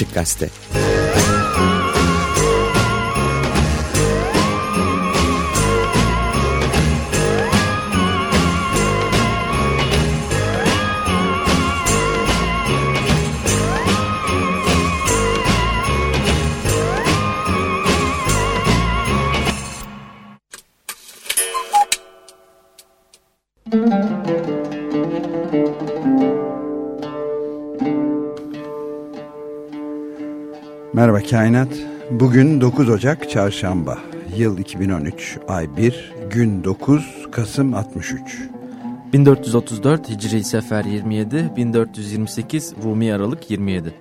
Açık Gazete Kainat. Bugün 9 Ocak Çarşamba. Yıl 2013, ay 1, gün 9, Kasım 63. 1434 Hicri Sefer 27, 1428 Rumi Aralık 27.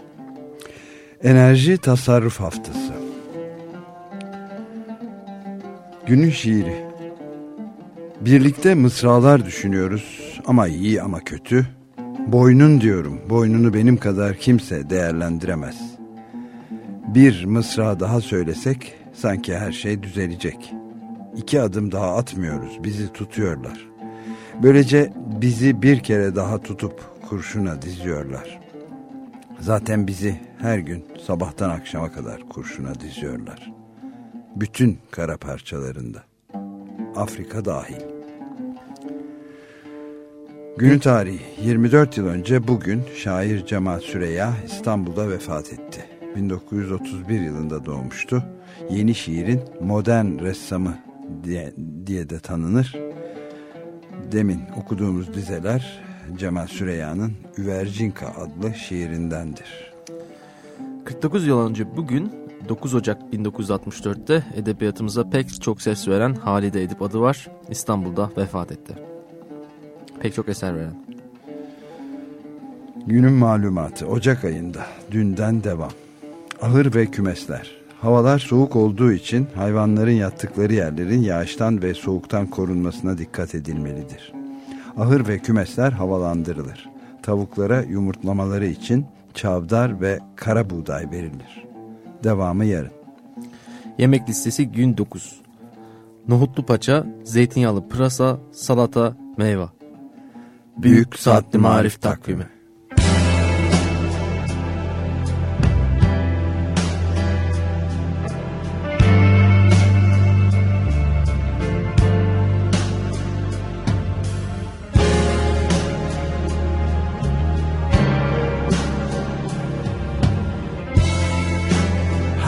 Enerji Tasarruf Haftası. Günün şiiri. Birlikte mısralar düşünüyoruz ama iyi ama kötü. Boynun diyorum, boynunu benim kadar kimse değerlendiremez. Bir mısra daha söylesek sanki her şey düzelecek. İki adım daha atmıyoruz, bizi tutuyorlar. Böylece bizi bir kere daha tutup kurşuna diziyorlar. Zaten bizi her gün sabahtan akşama kadar kurşuna diziyorlar. Bütün kara parçalarında. Afrika dahil. Günü tarihi 24 yıl önce bugün şair Cemal Süreya İstanbul'da vefat etti. 1931 yılında doğmuştu. Yeni şiirin modern ressamı diye, diye de tanınır. Demin okuduğumuz dizeler Cemal Süreya'nın Üvercinka adlı şiirindendir. 49 yıl önce bugün 9 Ocak 1964'te edebiyatımıza pek çok ses veren Halide Edip adı var. İstanbul'da vefat etti. Pek çok eser veren. Günün malumatı Ocak ayında dünden devam. Ahır ve kümesler. Havalar soğuk olduğu için hayvanların yattıkları yerlerin yağıştan ve soğuktan korunmasına dikkat edilmelidir. Ahır ve kümesler havalandırılır. Tavuklara yumurtlamaları için çavdar ve kara buğday verilir. Devamı yarın. Yemek listesi gün 9. Nohutlu paça, zeytinyağlı pırasa, salata, meyve. Büyük, Saatli Marif Takvimi.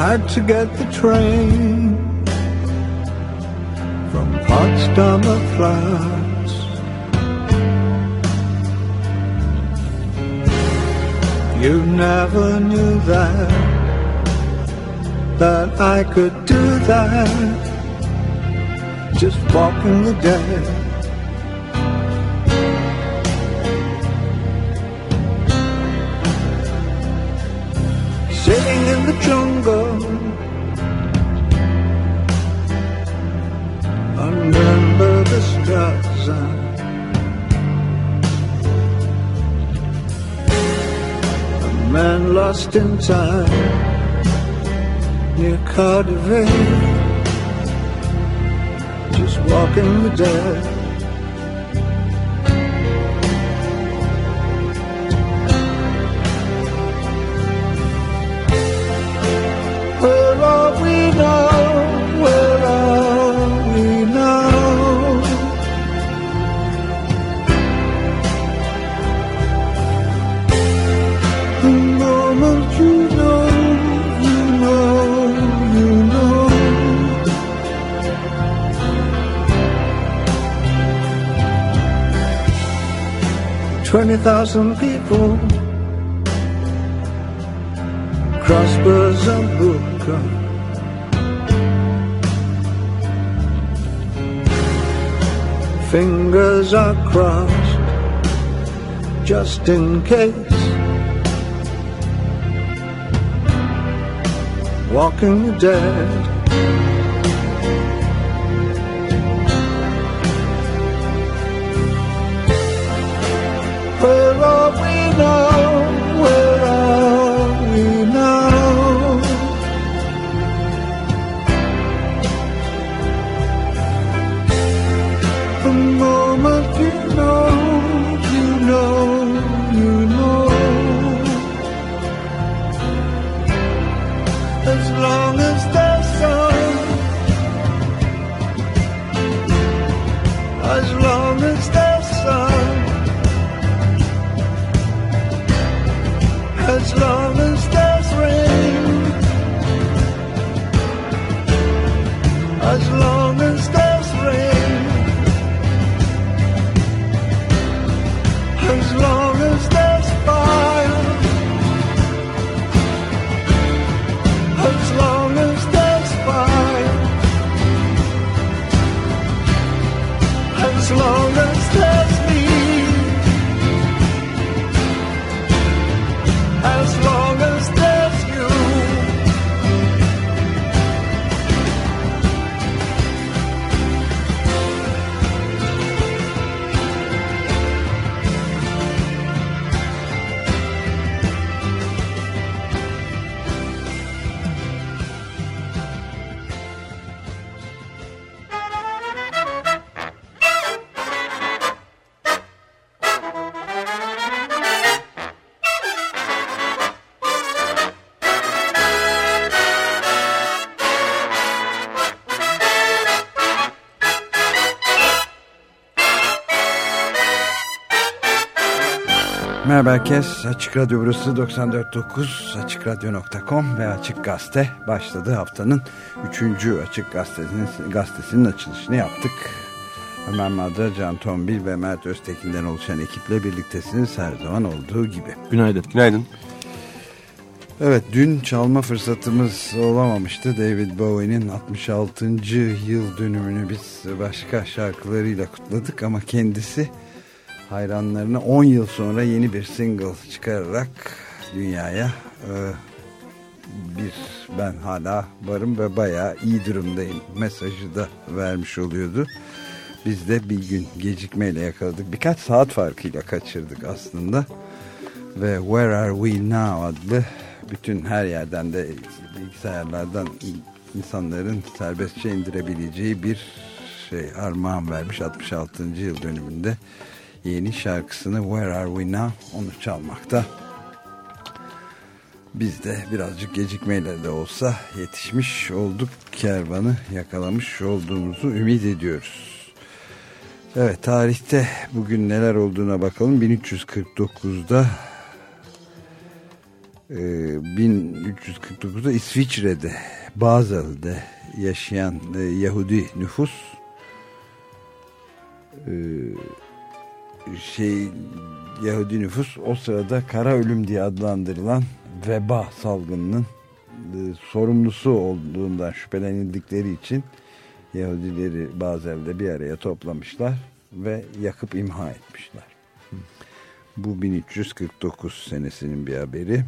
Had to get the train from Potsdamer Platz. You never knew that, that I could do that, just walking the dead. A man lost in time. Near Cardiff. Just walking the dead 20,000 people. Crossbars and Bukan Fingers are crossed Just in case. Walking dead. We Herkes. Açık Radyo burası 94.9 AçıkRadyo.com ve Açık Gazete başladı. Haftanın 3. Açık Gazetesi'nin, gazetesinin açılışını yaptık. Ömer Madra, Can Tombil ve Mert Öztekin'den oluşan ekiple birliktesiniz her zaman olduğu gibi. Günaydın. Günaydın. Evet dün çalma fırsatımız olamamıştı. David Bowie'nin 66. yıl dönümünü biz başka şarkılarıyla kutladık ama kendisi hayranlarına 10 yıl sonra yeni bir single çıkararak dünyaya e, bir ben hala varım ve bayağı iyi durumdayım mesajı da vermiş oluyordu. Biz de bir gün gecikmeyle yakaladık. Birkaç saat farkıyla kaçırdık aslında. Ve Where Are We Now adlı bütün her yerden de bilgisayarlardan insanların serbestçe indirebileceği bir şey armağan vermiş 66. yıl dönümünde yeni şarkısını Where Are We Now onu çalmakta. Biz de birazcık gecikmeyle de olsa yetişmiş olduk kervanı yakalamış olduğumuzu ümit ediyoruz. Evet tarihte bugün neler olduğuna bakalım 1349'da e, 1349'da İsviçre'de Basel'de yaşayan e, Yahudi nüfus e, şey Yahudi nüfus o sırada kara ölüm diye adlandırılan veba salgınının e, sorumlusu olduğundan şüphelenildikleri için Yahudileri Bazel'de bir araya toplamışlar ve yakıp imha etmişler. Bu 1349 senesinin bir haberi.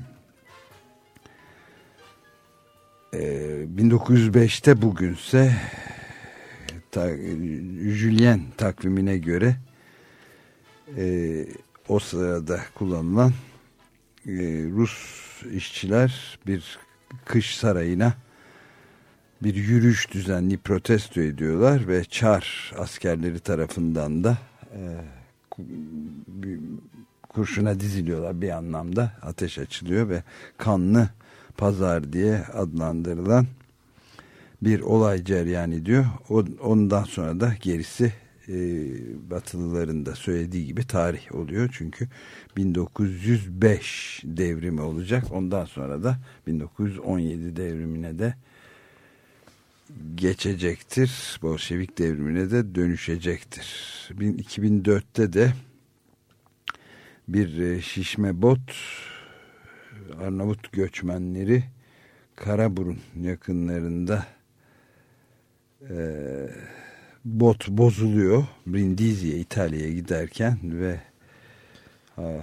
Ee, 1905'te bugünse ta, Julien takvimine göre e, o sırada kullanılan e, Rus işçiler bir kış sarayına bir yürüyüş düzenli protesto ediyorlar ve Çar askerleri tarafından da e, kurşuna diziliyorlar bir anlamda ateş açılıyor ve kanlı pazar diye adlandırılan bir olay cereyan ediyor. Ondan sonra da gerisi e, Batılıların da söylediği gibi tarih oluyor. Çünkü 1905 devrimi olacak. Ondan sonra da 1917 devrimine de geçecektir. Bolşevik devrimine de dönüşecektir. 2004'te de bir e, şişme bot Arnavut göçmenleri Karaburun yakınlarında eee bot bozuluyor. Brindisi'ye İtalya'ya giderken ve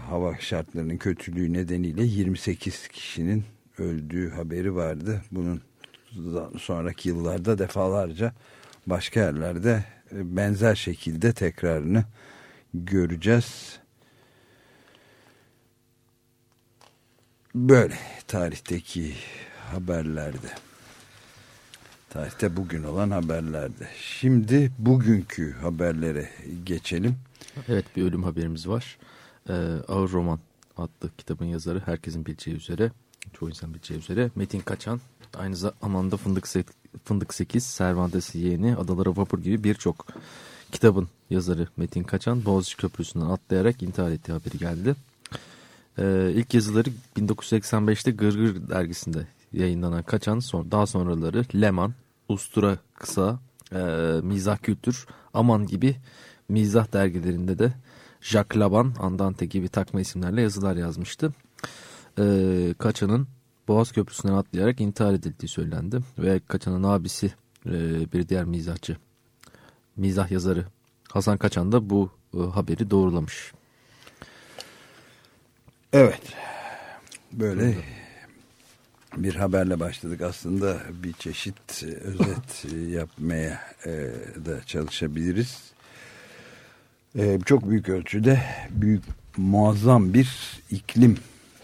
hava şartlarının kötülüğü nedeniyle 28 kişinin öldüğü haberi vardı. Bunun sonraki yıllarda defalarca başka yerlerde e, benzer şekilde tekrarını göreceğiz. Böyle tarihteki haberlerde. Tarihte bugün olan haberlerde. Şimdi bugünkü haberlere geçelim. Evet bir ölüm haberimiz var. Ee, Ağır Roman adlı kitabın yazarı herkesin bileceği üzere, çoğu insan bileceği üzere Metin Kaçan. Aynı zamanda Fındık, Fındık 8, Cervantes yeğeni, Adalara Vapur gibi birçok kitabın yazarı Metin Kaçan Boğaziçi Köprüsü'nden atlayarak intihar ettiği haberi geldi. Ee, ilk yazıları 1985'te Gırgır dergisinde yayınlanan Kaçan, son, daha sonraları Leman, Ustura Kısa, e, Mizah Kültür, Aman gibi mizah dergilerinde de Jacques Laban, Andante gibi takma isimlerle yazılar yazmıştı. Ee, Kaçan'ın Boğaz Köprüsü'nden atlayarak intihar edildiği söylendi ve Kaçan'ın abisi e, bir diğer mizahçı, mizah yazarı Hasan Kaçan da bu e, haberi doğrulamış. Evet. Böyle bir haberle başladık. Aslında bir çeşit e, özet yapmaya e, da çalışabiliriz. E, çok büyük ölçüde büyük muazzam bir iklim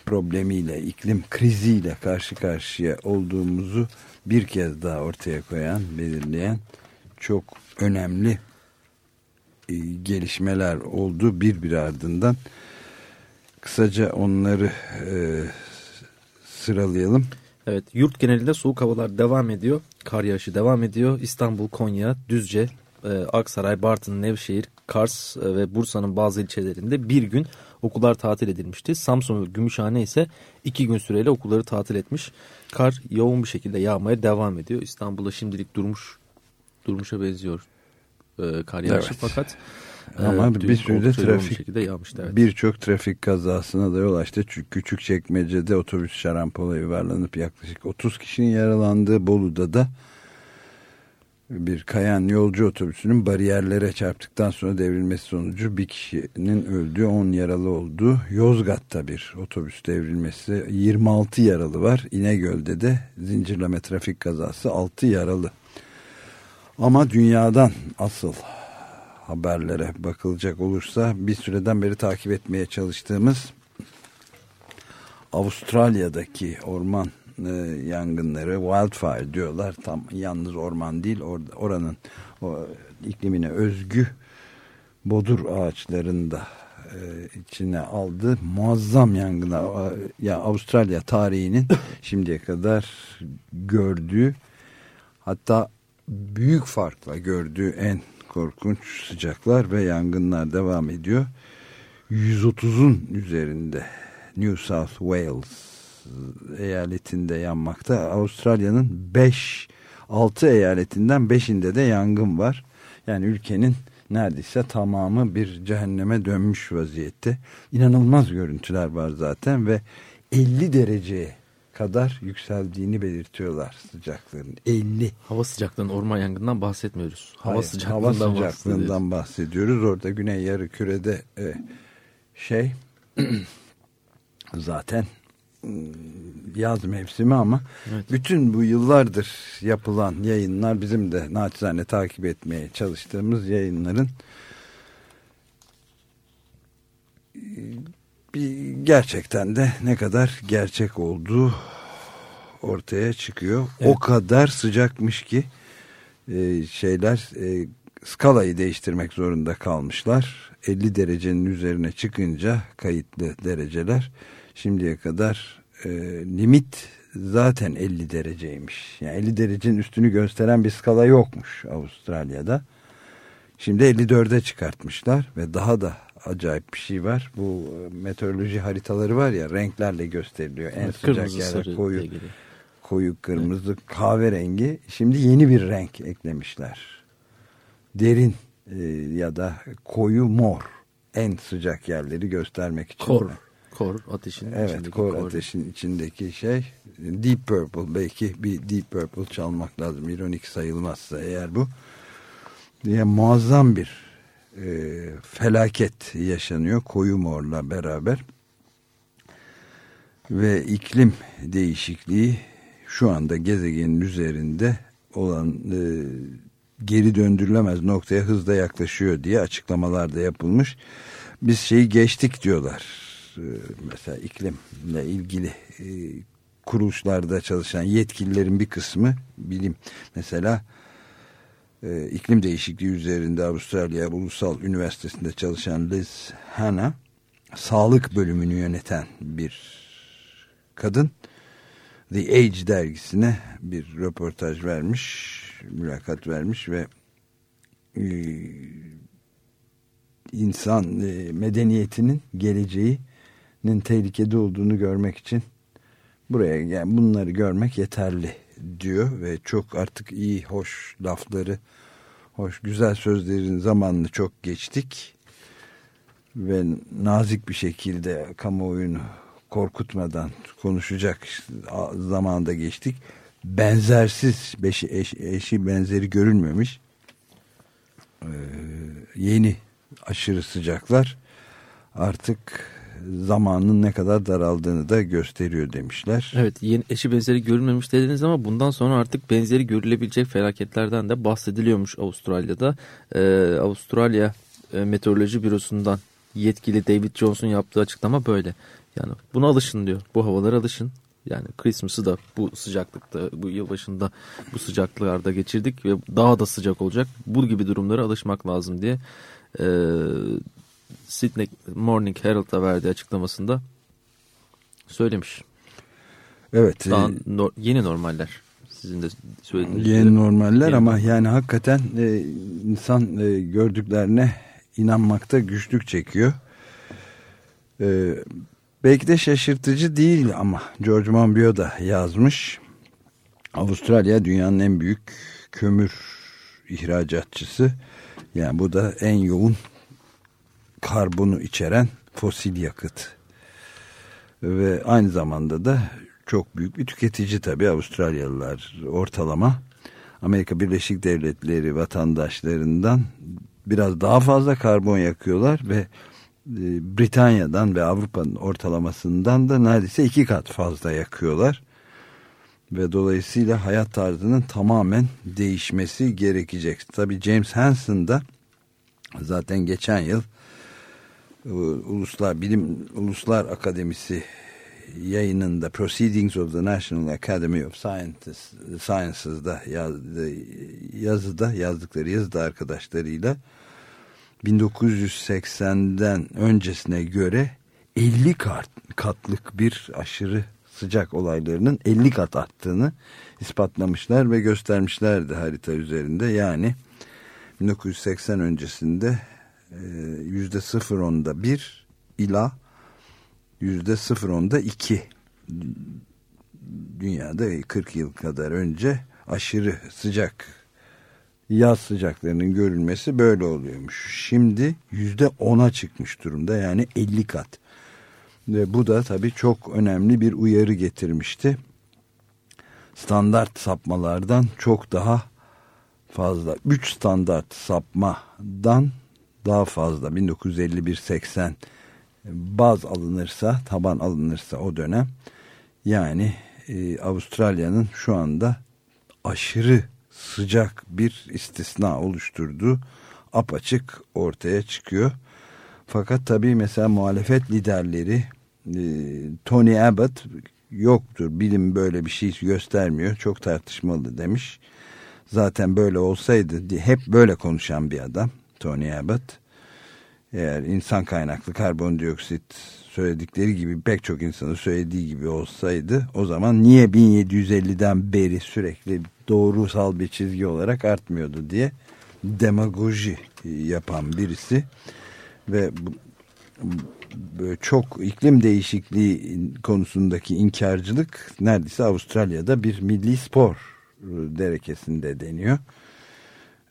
problemiyle, iklim kriziyle karşı karşıya olduğumuzu bir kez daha ortaya koyan, belirleyen çok önemli gelişmeler oldu bir bir ardından. Kısaca onları e, sıralayalım. Evet yurt genelinde soğuk havalar devam ediyor. Kar yağışı devam ediyor. İstanbul, Konya, Düzce, e, Aksaray, Bartın, Nevşehir, Kars e, ve Bursa'nın bazı ilçelerinde bir gün okullar tatil edilmişti. Samsun ve Gümüşhane ise iki gün süreyle okulları tatil etmiş. Kar yoğun bir şekilde yağmaya devam ediyor. İstanbul'da şimdilik durmuş durmuşa benziyor e, kar yağışı Evet. fakat Ama dün bir yoğun bir trafik. Evet. birçok trafik kazasına da yol açtı. Çünkü küçük çekmecede otobüs şarampole yuvarlanıp yaklaşık 30 kişinin yaralandığı Bolu'da da bir kayan yolcu otobüsünün bariyerlere çarptıktan sonra devrilmesi sonucu bir kişinin öldüğü 10 yaralı olduğu Yozgat'ta bir otobüs devrilmesi 26 yaralı var. İnegöl'de de zincirleme trafik kazası 6 yaralı. Ama dünyadan asıl haberlere bakılacak olursa bir süreden beri takip etmeye çalıştığımız Avustralya'daki orman e, yangınları wildfire diyorlar. Tam yalnız orman değil or- oranın o, iklimine özgü bodur ağaçlarında e, içine aldı. Muazzam yangınlar. A- Ya Avustralya tarihinin şimdiye kadar gördüğü hatta büyük farkla gördüğü en korkunç sıcaklar ve yangınlar devam ediyor. 130'un üzerinde New South Wales eyaletinde yanmakta. Avustralya'nın 5 6 eyaletinden 5'inde de yangın var. Yani ülkenin neredeyse tamamı bir cehenneme dönmüş vaziyette. İnanılmaz görüntüler var zaten ve 50 dereceye kadar yükseldiğini belirtiyorlar sıcakların. 50. Hava sıcaklığının orman yangından bahsetmiyoruz. Hava Hayır, sıcaklığından, hava bahsediyoruz. sıcaklığından bahsediyoruz. Orada güney yarı kürede e, şey zaten mm, yaz mevsimi ama Evet. bütün bu yıllardır yapılan yayınlar bizim de naçizane takip etmeye çalıştığımız yayınların e, bir gerçekten de ne kadar gerçek olduğu ortaya çıkıyor. O kadar sıcakmış ki e, şeyler e, skalayı değiştirmek zorunda kalmışlar. 50 derecenin üzerine çıkınca kayıtlı dereceler şimdiye kadar e, limit zaten 50 dereceymiş. Yani 50 derecenin üstünü gösteren bir skala yokmuş Avustralya'da. Şimdi 54'e çıkartmışlar ve daha da acayip bir şey var. Bu e, meteoroloji haritaları var ya renklerle gösteriliyor. En Evet, sıcak yerler koyu koyu kırmızı kahverengi şimdi yeni bir renk eklemişler. Derin e, ya da koyu mor en sıcak yerleri göstermek için. Kor. Kor ateşin Evet içindeki kor kor. ateşin içindeki şey Deep Purple belki bir Deep Purple çalmak lazım ironik sayılmazsa eğer bu diye muazzam bir e, felaket yaşanıyor koyu morla beraber ve iklim değişikliği şu anda gezegenin üzerinde olan e, geri döndürülemez noktaya hızla yaklaşıyor diye açıklamalar da yapılmış. Biz şeyi geçtik diyorlar. E, mesela iklimle ilgili e, kuruluşlarda çalışan yetkililerin bir kısmı bilim mesela e, iklim değişikliği üzerinde Avustralya Ulusal Üniversitesi'nde çalışan Liz Hanna sağlık bölümünü yöneten bir kadın The Age dergisine bir röportaj vermiş, mülakat vermiş ve e, insan e, medeniyetinin geleceği tehlikede olduğunu görmek için buraya yani bunları görmek yeterli diyor ve çok artık iyi hoş lafları hoş güzel sözlerin zamanını çok geçtik. Ve nazik bir şekilde kamuoyunu korkutmadan konuşacak zamanda geçtik. Benzersiz beşi, eşi, benzeri görülmemiş. Ee, yeni aşırı sıcaklar. Artık zamanın ne kadar daraldığını da gösteriyor demişler. Evet yeni eşi benzeri görülmemiş dediniz ama bundan sonra artık benzeri görülebilecek felaketlerden de bahsediliyormuş Avustralya'da. Ee, Avustralya e, Meteoroloji Bürosu'ndan yetkili David Jones'un yaptığı açıklama böyle. Yani buna alışın diyor. Bu havalara alışın. Yani Christmas'ı da bu sıcaklıkta, bu yılbaşında bu sıcaklıklarda geçirdik ve daha da sıcak olacak. Bu gibi durumlara alışmak lazım diye e, Sydney Morning Herald'a verdiği açıklamasında söylemiş. Evet. Daha e, no, yeni normaller. Sizin de söylediğiniz Yeni normaller yeni ama yani hakikaten e, insan e, gördüklerine inanmakta güçlük çekiyor. E, belki de şaşırtıcı değil ama George Monbiot da yazmış. Avustralya dünyanın en büyük kömür ihracatçısı. Yani bu da en yoğun karbonu içeren fosil yakıt. Ve aynı zamanda da çok büyük bir tüketici tabii Avustralyalılar ortalama. Amerika Birleşik Devletleri vatandaşlarından biraz daha fazla karbon yakıyorlar ve e, Britanya'dan ve Avrupa'nın ortalamasından da neredeyse iki kat fazla yakıyorlar. Ve dolayısıyla hayat tarzının tamamen değişmesi gerekecek. Tabii James Hansen da zaten geçen yıl Uluslar Bilim Uluslar Akademisi yayınında Proceedings of the National Academy of Sciences, Sciences'da yazdı, yazıda yazdıkları yazıda arkadaşlarıyla 1980'den öncesine göre 50 kat, katlık bir aşırı sıcak olaylarının 50 kat arttığını ispatlamışlar ve göstermişlerdi harita üzerinde. Yani 1980 öncesinde yüzde sıfır onda bir ila yüzde sıfır onda iki dünyada 40 yıl kadar önce aşırı sıcak yaz sıcaklarının görülmesi böyle oluyormuş. Şimdi yüzde ona çıkmış durumda yani 50 kat. Ve bu da tabii çok önemli bir uyarı getirmişti. Standart sapmalardan çok daha fazla. 3 standart sapmadan daha fazla 1951-80 baz alınırsa taban alınırsa o dönem yani e, Avustralya'nın şu anda aşırı sıcak bir istisna oluşturduğu apaçık ortaya çıkıyor. Fakat tabii mesela muhalefet liderleri e, Tony Abbott yoktur bilim böyle bir şey göstermiyor çok tartışmalı demiş. Zaten böyle olsaydı hep böyle konuşan bir adam Tony Abbott. Eğer insan kaynaklı karbondioksit söyledikleri gibi pek çok insanın söylediği gibi olsaydı o zaman niye 1750'den beri sürekli doğrusal bir çizgi olarak artmıyordu diye demagoji yapan birisi ve bu, çok iklim değişikliği konusundaki inkarcılık neredeyse Avustralya'da bir milli spor derekesinde deniyor.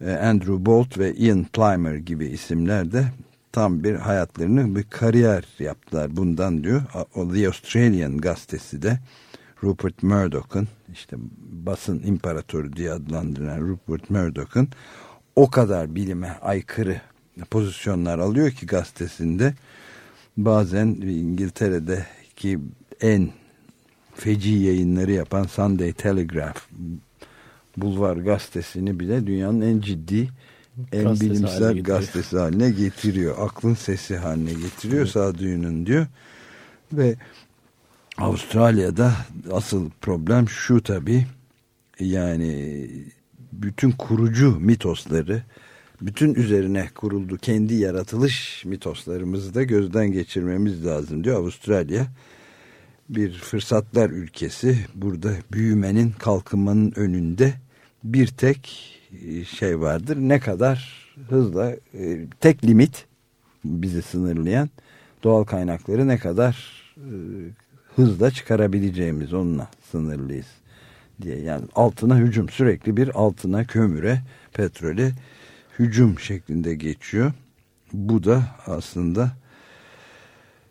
Ee, Andrew Bolt ve Ian Plimer gibi isimler de tam bir hayatlarını bir kariyer yaptılar bundan diyor. O The Australian gazetesi de Rupert Murdoch'un işte basın imparatoru diye adlandırılan Rupert Murdoch'un o kadar bilime aykırı pozisyonlar alıyor ki gazetesinde bazen İngiltere'deki en feci yayınları yapan Sunday Telegraph Bulvar gazetesini bile dünyanın en ciddi en gazetesi bilimsel haline gazetesi haline getiriyor. Aklın sesi haline getiriyor evet. sağduyunun diyor. Ve Avustralya'da asıl problem şu tabi yani bütün kurucu mitosları bütün üzerine kuruldu kendi yaratılış mitoslarımızı da gözden geçirmemiz lazım diyor Avustralya bir fırsatlar ülkesi burada büyümenin kalkınmanın önünde bir tek e, şey vardır. Ne kadar hızla e, tek limit bizi sınırlayan doğal kaynakları ne kadar e, hızla çıkarabileceğimiz onunla sınırlıyız diye yani altına hücum sürekli bir altına kömüre petrole hücum şeklinde geçiyor. Bu da aslında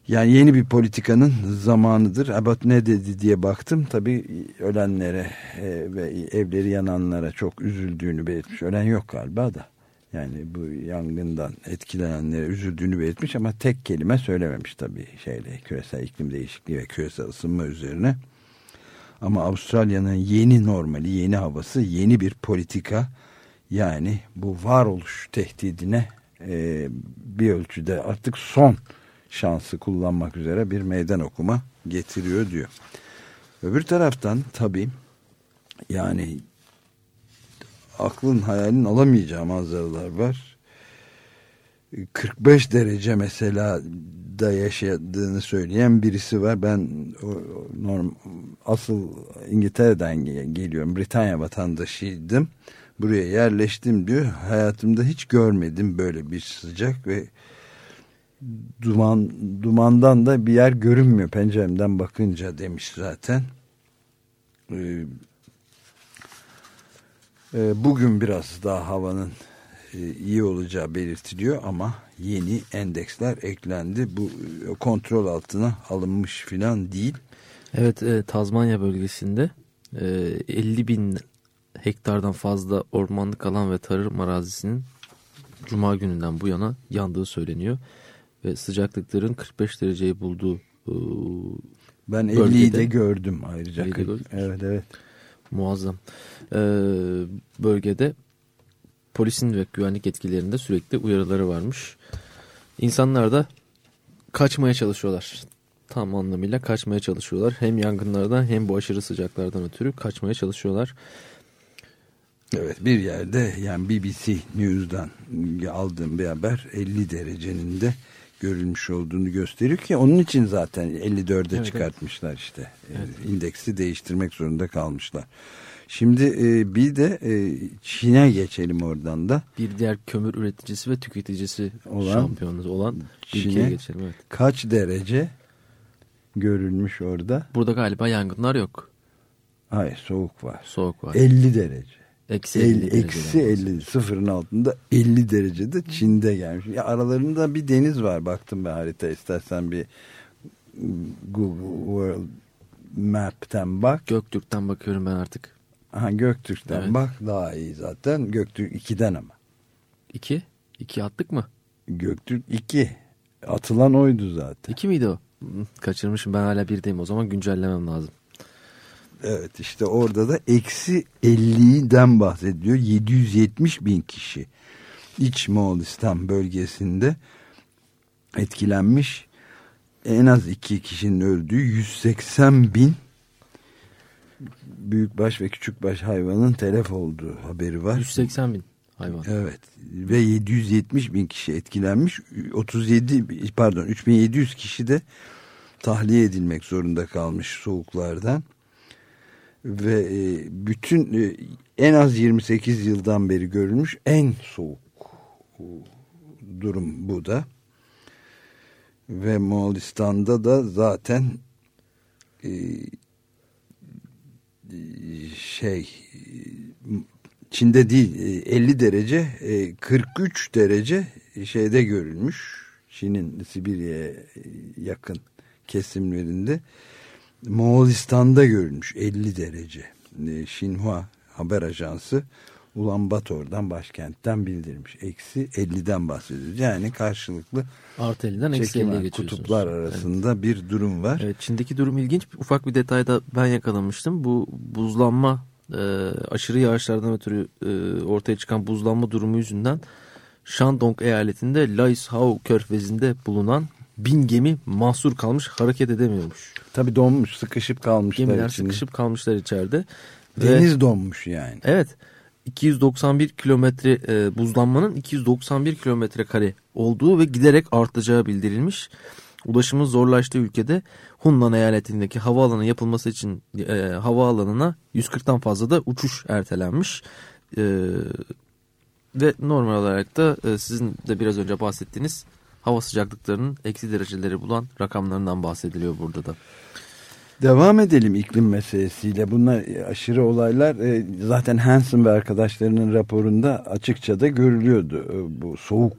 yani yeni bir politikanın zamanıdır. Abat ne dedi diye baktım. Tabii ölenlere e, ve evleri yananlara çok üzüldüğünü belirtmiş. Ölen yok galiba da. Yani bu yangından etkilenenlere üzüldüğünü belirtmiş ama tek kelime söylememiş tabii şeyle küresel iklim değişikliği ve küresel ısınma üzerine. Ama Avustralya'nın yeni normali, yeni havası, yeni bir politika yani bu varoluş tehdidine e, bir ölçüde artık son şansı kullanmak üzere bir meydan okuma getiriyor diyor. Öbür taraftan tabii yani aklın hayalin alamayacağı manzaralar var. 45 derece mesela da yaşadığını söyleyen birisi var. Ben norm, asıl İngiltere'den geliyorum. Britanya vatandaşıydım. Buraya yerleştim diyor. Hayatımda hiç görmedim böyle bir sıcak ve duman dumandan da bir yer görünmüyor penceremden bakınca demiş zaten. Ee, e, bugün biraz daha havanın e, iyi olacağı belirtiliyor ama yeni endeksler eklendi. Bu e, kontrol altına alınmış filan değil. Evet e, Tazmanya bölgesinde e, 50 bin hektardan fazla ormanlık alan ve tarım arazisinin Cuma gününden bu yana yandığı söyleniyor ve sıcaklıkların 45 dereceyi bulduğu e, ben 50'yi de gördüm ayrıca. evet evet. Muazzam. Ee, bölgede polisin ve güvenlik etkilerinde sürekli uyarıları varmış. İnsanlar da kaçmaya çalışıyorlar. Tam anlamıyla kaçmaya çalışıyorlar. Hem yangınlardan hem bu aşırı sıcaklardan ötürü kaçmaya çalışıyorlar. Evet bir yerde yani BBC News'dan aldığım bir haber 50 derecenin de görülmüş olduğunu gösteriyor ki onun için zaten 54'e evet, çıkartmışlar evet. işte. Evet. İndeksi değiştirmek zorunda kalmışlar. Şimdi e, bir de e, Çin'e geçelim oradan da. Bir diğer kömür üreticisi ve tüketicisi olan, şampiyonu olan Çin'e geçelim. Evet. Kaç derece görülmüş orada? Burada galiba yangınlar yok. Hayır soğuk var. Soğuk var. 50 derece. Eksi 50, 50 Eksi 50 sıfırın altında 50 derecede Çin'de gelmiş. Ya aralarında bir deniz var baktım ben harita istersen bir Google World Map'ten bak. Göktürk'ten bakıyorum ben artık. Aha Göktürk'ten evet. bak daha iyi zaten. Göktürk 2'den ama. 2? 2 attık mı? Göktürk 2. Atılan oydu zaten. 2 miydi o? Kaçırmışım ben hala birdeyim o zaman güncellemem lazım. Evet işte orada da eksi 50'den bahsediyor. 770 bin kişi İç Moğolistan bölgesinde etkilenmiş. En az iki kişinin öldüğü 180 bin büyükbaş ve küçükbaş hayvanın telef olduğu haberi var. 180 bin hayvan. Evet ve 770 bin kişi etkilenmiş. 37 pardon 3700 kişi de tahliye edilmek zorunda kalmış soğuklardan ve e, bütün e, en az 28 yıldan beri görülmüş en soğuk durum bu da. Ve Moğolistan'da da zaten e, şey Çin'de değil 50 derece 43 derece şeyde görülmüş. Çin'in Sibirya'ya yakın kesimlerinde Moğolistan'da görülmüş 50 derece. E, Xinhua haber ajansı Ulan Bator'dan başkentten bildirmiş. Eksi 50'den bahsediyoruz. Yani karşılıklı Artı 50'den eksi 50'ye geçiyorsunuz. Kutuplar arasında evet. bir durum var. Evet, Çin'deki durum ilginç. Ufak bir detayda ben yakalamıştım. Bu buzlanma e, aşırı yağışlardan ötürü e, ortaya çıkan buzlanma durumu yüzünden Shandong eyaletinde Laishao körfezinde bulunan bin gemi mahsur kalmış hareket edemiyormuş. Tabi donmuş sıkışıp kalmışlar Gemiler içinde. sıkışıp kalmışlar içeride. Deniz Ve, donmuş yani. Evet 291 kilometre e, buzlanmanın 291 kilometre kare olduğu ve giderek artacağı bildirilmiş. Ulaşımın zorlaştığı ülkede Hunnan eyaletindeki havaalanı yapılması için e, havaalanına 140'tan fazla da uçuş ertelenmiş. E, ve normal olarak da e, sizin de biraz önce bahsettiğiniz hava sıcaklıklarının eksi dereceleri bulan rakamlarından bahsediliyor burada da. Devam edelim iklim meselesiyle. Bunlar aşırı olaylar e, zaten Hansen ve arkadaşlarının raporunda açıkça da görülüyordu. E, bu soğuk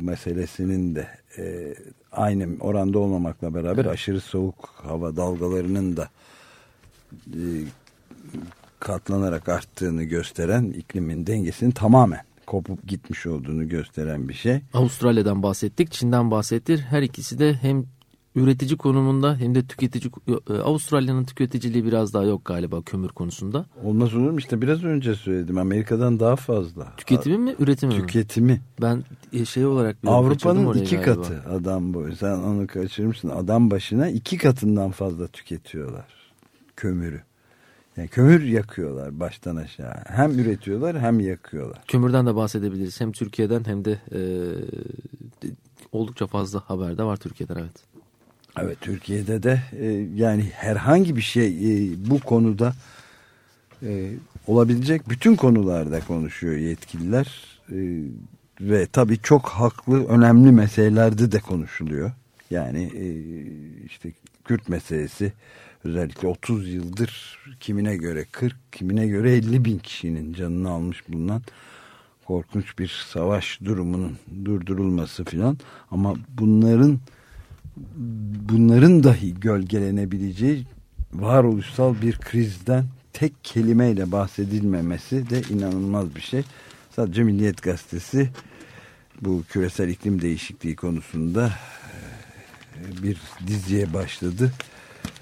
meselesinin de e, aynı oranda olmamakla beraber aşırı soğuk hava dalgalarının da katlanarak arttığını gösteren iklimin dengesinin tamamen kopup gitmiş olduğunu gösteren bir şey. Avustralya'dan bahsettik, Çin'den bahsettik. Her ikisi de hem üretici konumunda hem de tüketici e, Avustralya'nın tüketiciliği biraz daha yok galiba kömür konusunda. Olmaz olur mu? İşte biraz önce söyledim. Amerika'dan daha fazla. Tüketimi mi, üretimi mi? Tüketimi. Ben e, şey olarak Avrupa'nın iki galiba. katı adam boyu. Sen onu kaçırmışsın. Adam başına iki katından fazla tüketiyorlar kömürü. Yani kömür yakıyorlar baştan aşağı. Hem üretiyorlar hem yakıyorlar. Kömürden de bahsedebiliriz. Hem Türkiye'den hem de e, oldukça fazla haber de var Türkiye'den evet. Evet Türkiye'de de e, yani herhangi bir şey e, bu konuda e, olabilecek bütün konularda konuşuyor yetkililer. E, ve tabii çok haklı önemli meselelerde de konuşuluyor. Yani e, işte Kürt meselesi özellikle 30 yıldır kimine göre 40 kimine göre 50 bin kişinin canını almış bulunan korkunç bir savaş durumunun durdurulması filan ama bunların bunların dahi gölgelenebileceği varoluşsal bir krizden tek kelimeyle bahsedilmemesi de inanılmaz bir şey. Sadece Milliyet Gazetesi bu küresel iklim değişikliği konusunda bir diziye başladı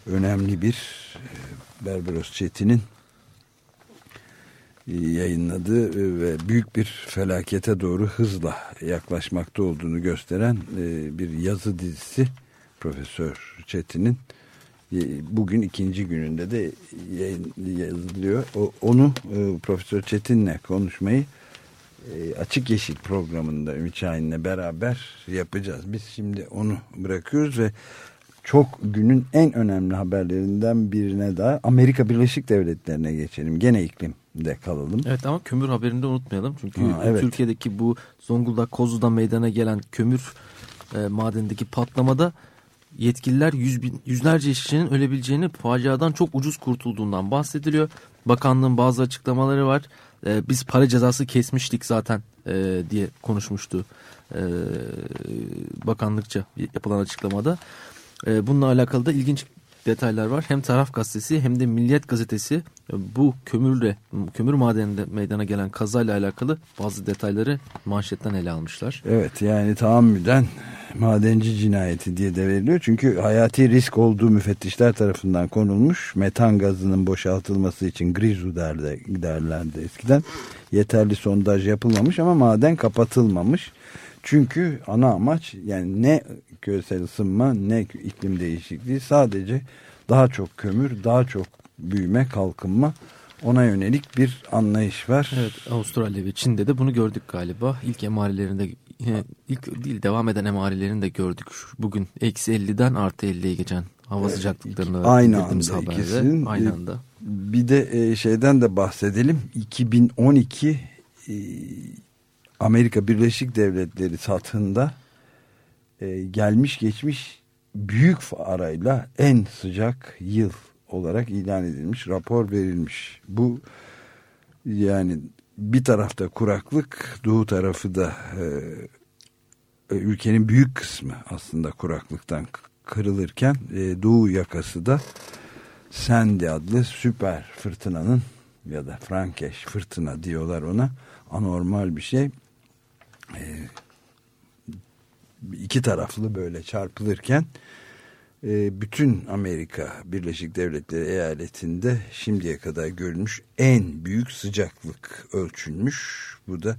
önemli bir e, Berberos Çetin'in e, yayınladığı e, ve büyük bir felakete doğru hızla yaklaşmakta olduğunu gösteren bir yazı dizisi Profesör Çetin'in bugün ikinci gününde de yazılıyor. Onu Profesör Çetin'le konuşmayı Açık Yeşil programında Ümit Şahin'le beraber yapacağız. Biz şimdi onu bırakıyoruz ve çok günün en önemli haberlerinden birine daha Amerika Birleşik Devletleri'ne geçelim. Gene iklimde kalalım. Evet ama kömür haberini de unutmayalım. Çünkü ha, evet. Türkiye'deki bu Zonguldak Kozlu'da meydana gelen kömür e, madenindeki patlamada yetkililer yüz bin, yüzlerce işçinin ölebileceğini faciadan çok ucuz kurtulduğundan bahsediliyor. Bakanlığın bazı açıklamaları var. E, biz para cezası kesmiştik zaten e, diye konuşmuştu e, bakanlıkça yapılan açıklamada. Ee, bununla alakalı da ilginç detaylar var. Hem Taraf Gazetesi hem de Milliyet Gazetesi e, bu kömürle kömür madeninde meydana gelen kazayla alakalı bazı detayları manşetten ele almışlar. Evet yani tahammüden madenci cinayeti diye de veriliyor. Çünkü hayati risk olduğu müfettişler tarafından konulmuş. Metan gazının boşaltılması için grizu derler, derlerdi eskiden. Yeterli sondaj yapılmamış ama maden kapatılmamış. Çünkü ana amaç yani ne küresel ısınma ne iklim değişikliği sadece daha çok kömür, daha çok büyüme, kalkınma ona yönelik bir anlayış var. Evet Avustralya ve Çin'de de bunu gördük galiba. İlk emarelerinde ilk değil devam eden emarelerini de gördük. Bugün eksi 50'den artı 50'ye geçen hava evet, sıcaklıklarını aynı anda ikisinin aynı anda. Bir de e, şeyden de bahsedelim. 2012 e, Amerika Birleşik Devletleri satında e, gelmiş geçmiş büyük arayla en sıcak yıl olarak ilan edilmiş, rapor verilmiş. Bu yani bir tarafta kuraklık, doğu tarafı da e, e, ülkenin büyük kısmı aslında kuraklıktan kırılırken e, doğu yakası da Sandy adlı süper fırtınanın ya da Frankeş fırtına diyorlar ona anormal bir şey iki taraflı böyle çarpılırken e, bütün Amerika Birleşik Devletleri eyaletinde şimdiye kadar görülmüş en büyük sıcaklık ölçülmüş. Bu da e,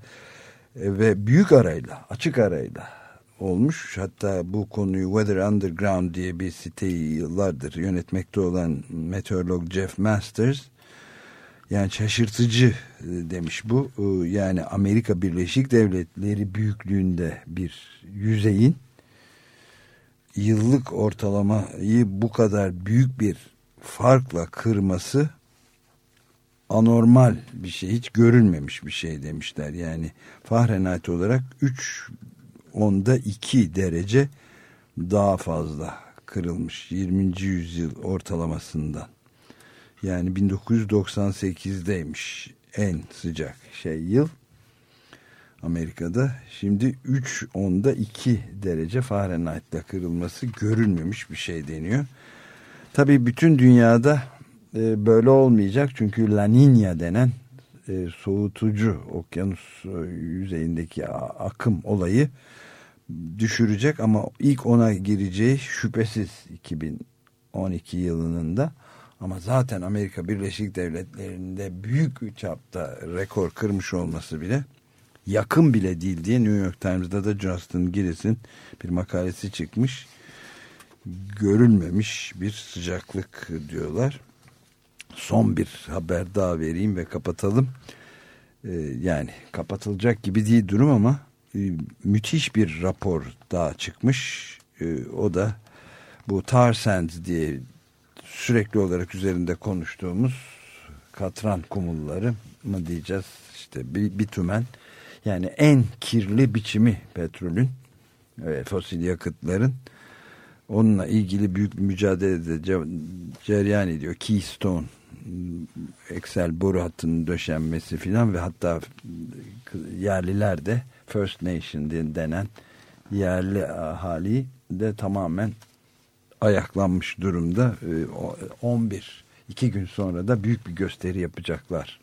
ve büyük arayla, açık arayla olmuş. Hatta bu konuyu Weather Underground diye bir siteyi yıllardır yönetmekte olan meteorolog Jeff Masters yani şaşırtıcı e, demiş bu. E, yani Amerika Birleşik Devletleri büyüklüğünde bir yüzeyin yıllık ortalamayı bu kadar büyük bir farkla kırması anormal bir şey. Hiç görülmemiş bir şey demişler. Yani Fahrenheit olarak 3 onda 2 derece daha fazla kırılmış 20. yüzyıl ortalamasından. Yani 1998'deymiş en sıcak şey yıl Amerika'da. Şimdi 3 onda 2 derece Fahrenheit'la kırılması görülmemiş bir şey deniyor. Tabii bütün dünyada e, böyle olmayacak çünkü La Nina denen e, soğutucu okyanus e, yüzeyindeki akım olayı düşürecek ama ilk ona gireceği şüphesiz 2012 yılının da ama zaten Amerika Birleşik Devletleri'nde büyük çapta rekor kırmış olması bile yakın bile değil diye New York Times'da da Justin Gillis'in bir makalesi çıkmış. Görülmemiş bir sıcaklık diyorlar. Son bir haber daha vereyim ve kapatalım. Ee, yani kapatılacak gibi değil durum ama e, müthiş bir rapor daha çıkmış. Ee, o da bu tar sands diye sürekli olarak üzerinde konuştuğumuz katran kumulları mı diyeceğiz işte bitümen yani en kirli biçimi petrolün ve fosil yakıtların onunla ilgili büyük bir mücadelede cereyan ediyor. Keystone Excel boru hattının döşenmesi filan ve hatta yerliler de First Nation denen yerli hali de tamamen ayaklanmış durumda. 11 ee, iki gün sonra da büyük bir gösteri yapacaklar.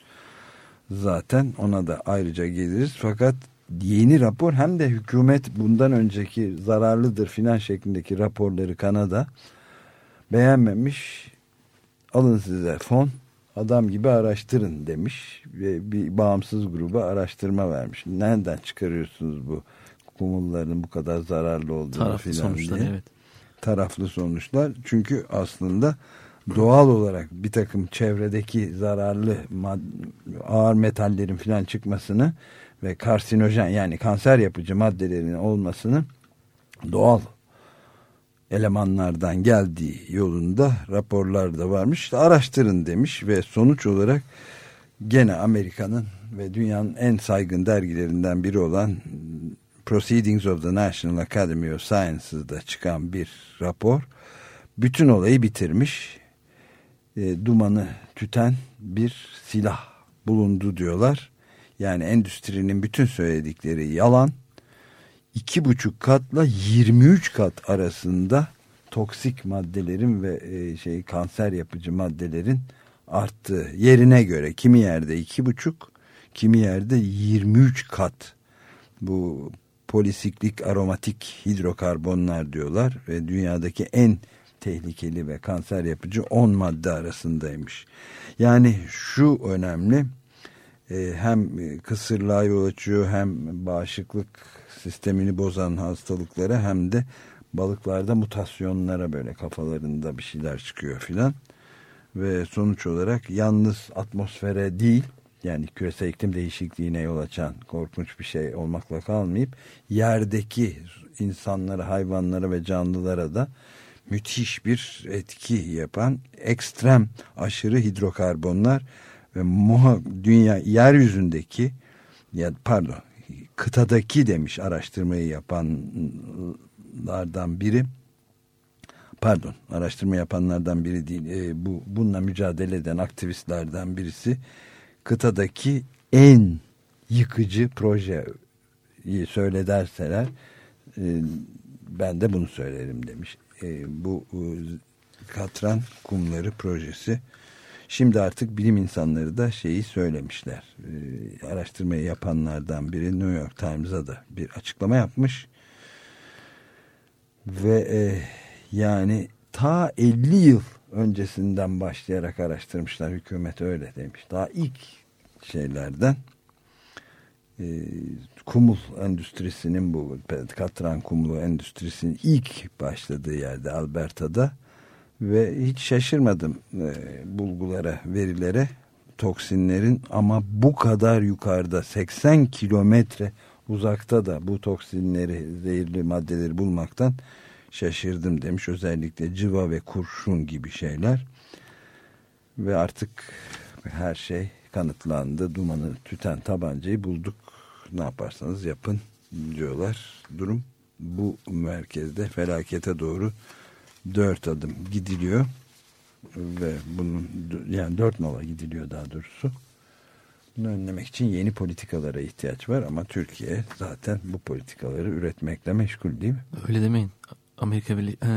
Zaten ona da ayrıca geliriz. Fakat yeni rapor hem de hükümet bundan önceki zararlıdır filan şeklindeki raporları Kanada beğenmemiş. Alın size fon adam gibi araştırın demiş ve bir bağımsız gruba araştırma vermiş. Nereden çıkarıyorsunuz bu kumulların bu kadar zararlı olduğunu Taraflı filan diye. evet. Taraflı sonuçlar. Çünkü aslında doğal olarak bir takım çevredeki zararlı ağır metallerin filan çıkmasını ve karsinojen yani kanser yapıcı maddelerin olmasını doğal elemanlardan geldiği yolunda raporlar da varmış. İşte araştırın demiş ve sonuç olarak gene Amerika'nın ve dünyanın en saygın dergilerinden biri olan Proceedings of the National Academy of Sciences'da çıkan bir rapor bütün olayı bitirmiş. E, dumanı tüten bir silah bulundu diyorlar. Yani endüstrinin bütün söyledikleri yalan iki buçuk katla 23 kat arasında toksik maddelerin ve e, şey kanser yapıcı maddelerin arttığı yerine göre kimi yerde iki buçuk kimi yerde 23 kat bu polisiklik aromatik hidrokarbonlar diyorlar ve dünyadaki en tehlikeli ve kanser yapıcı 10 madde arasındaymış. Yani şu önemli e, hem kısırlığa yol açıyor hem bağışıklık sistemini bozan hastalıklara hem de balıklarda mutasyonlara böyle kafalarında bir şeyler çıkıyor filan. Ve sonuç olarak yalnız atmosfere değil yani küresel iklim değişikliğine yol açan korkunç bir şey olmakla kalmayıp yerdeki insanlara, hayvanlara ve canlılara da müthiş bir etki yapan ekstrem aşırı hidrokarbonlar ve muha, dünya yeryüzündeki ya pardon kıtadaki demiş araştırmayı yapanlardan biri. Pardon araştırma yapanlardan biri değil. E, bu bununla mücadele eden aktivistlerden birisi kıtadaki en yıkıcı projeyi söyle derseler e, ben de bunu söylerim demiş e, bu e, katran kumları projesi Şimdi artık bilim insanları da şeyi söylemişler. E, araştırmayı yapanlardan biri New York Times'a da bir açıklama yapmış. Ve e, yani ta 50 yıl öncesinden başlayarak araştırmışlar. Hükümet öyle demiş. Daha ilk şeylerden e, kumul endüstrisinin bu katran kumulu endüstrisinin ilk başladığı yerde Alberta'da ve hiç şaşırmadım e, bulgulara, verilere toksinlerin ama bu kadar yukarıda 80 kilometre uzakta da bu toksinleri, zehirli maddeleri bulmaktan şaşırdım demiş. Özellikle cıva ve kurşun gibi şeyler. Ve artık her şey kanıtlandı. Dumanı tüten tabancayı bulduk. Ne yaparsanız yapın diyorlar. Durum bu merkezde felakete doğru dört adım gidiliyor ve bunun yani dört nola gidiliyor daha doğrusu. Bunu önlemek için yeni politikalara ihtiyaç var ama Türkiye zaten bu politikaları üretmekle meşgul değil mi? Öyle demeyin. Amerika Birliği, e,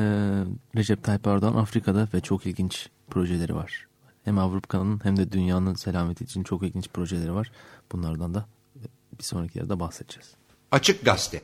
Recep Tayyip Erdoğan Afrika'da ve çok ilginç projeleri var. Hem Avrupa'nın hem de dünyanın selameti için çok ilginç projeleri var. Bunlardan da bir sonraki yerde bahsedeceğiz. Açık Gazete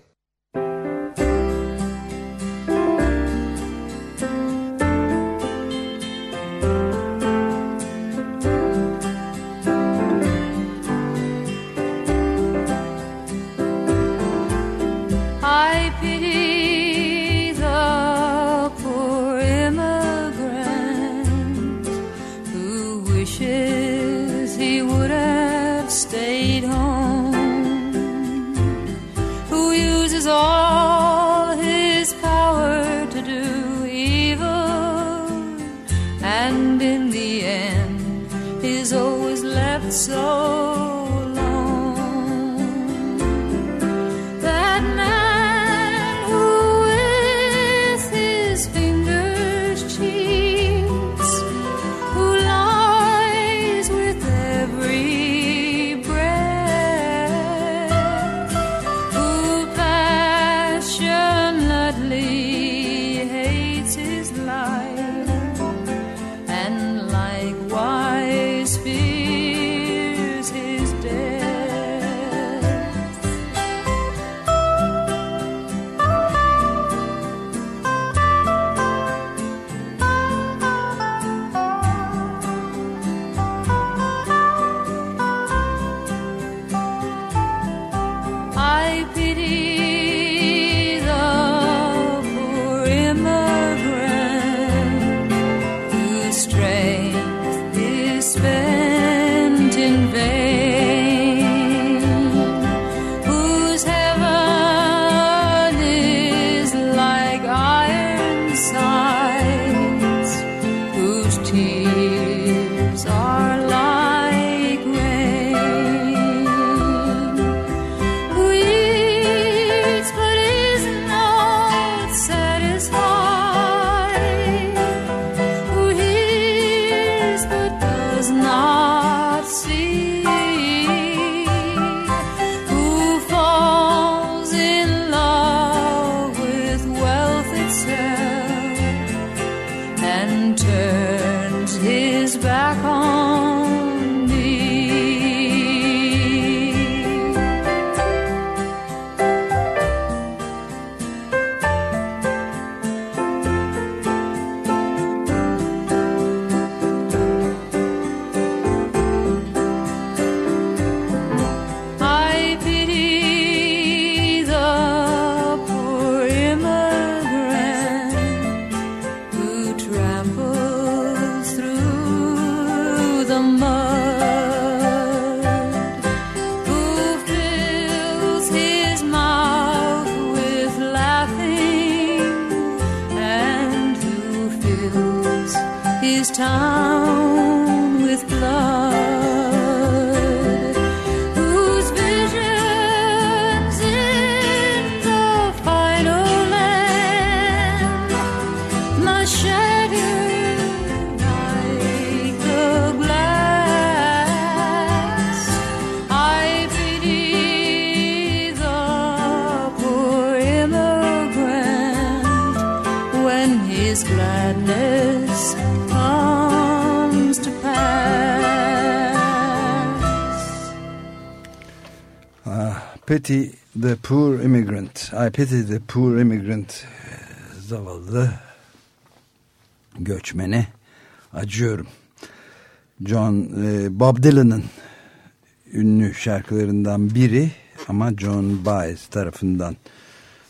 the Poor Immigrant. I Pity the Poor Immigrant. Zavallı göçmene acıyorum. John e, Bob Dylan'ın ünlü şarkılarından biri ama John Baez tarafından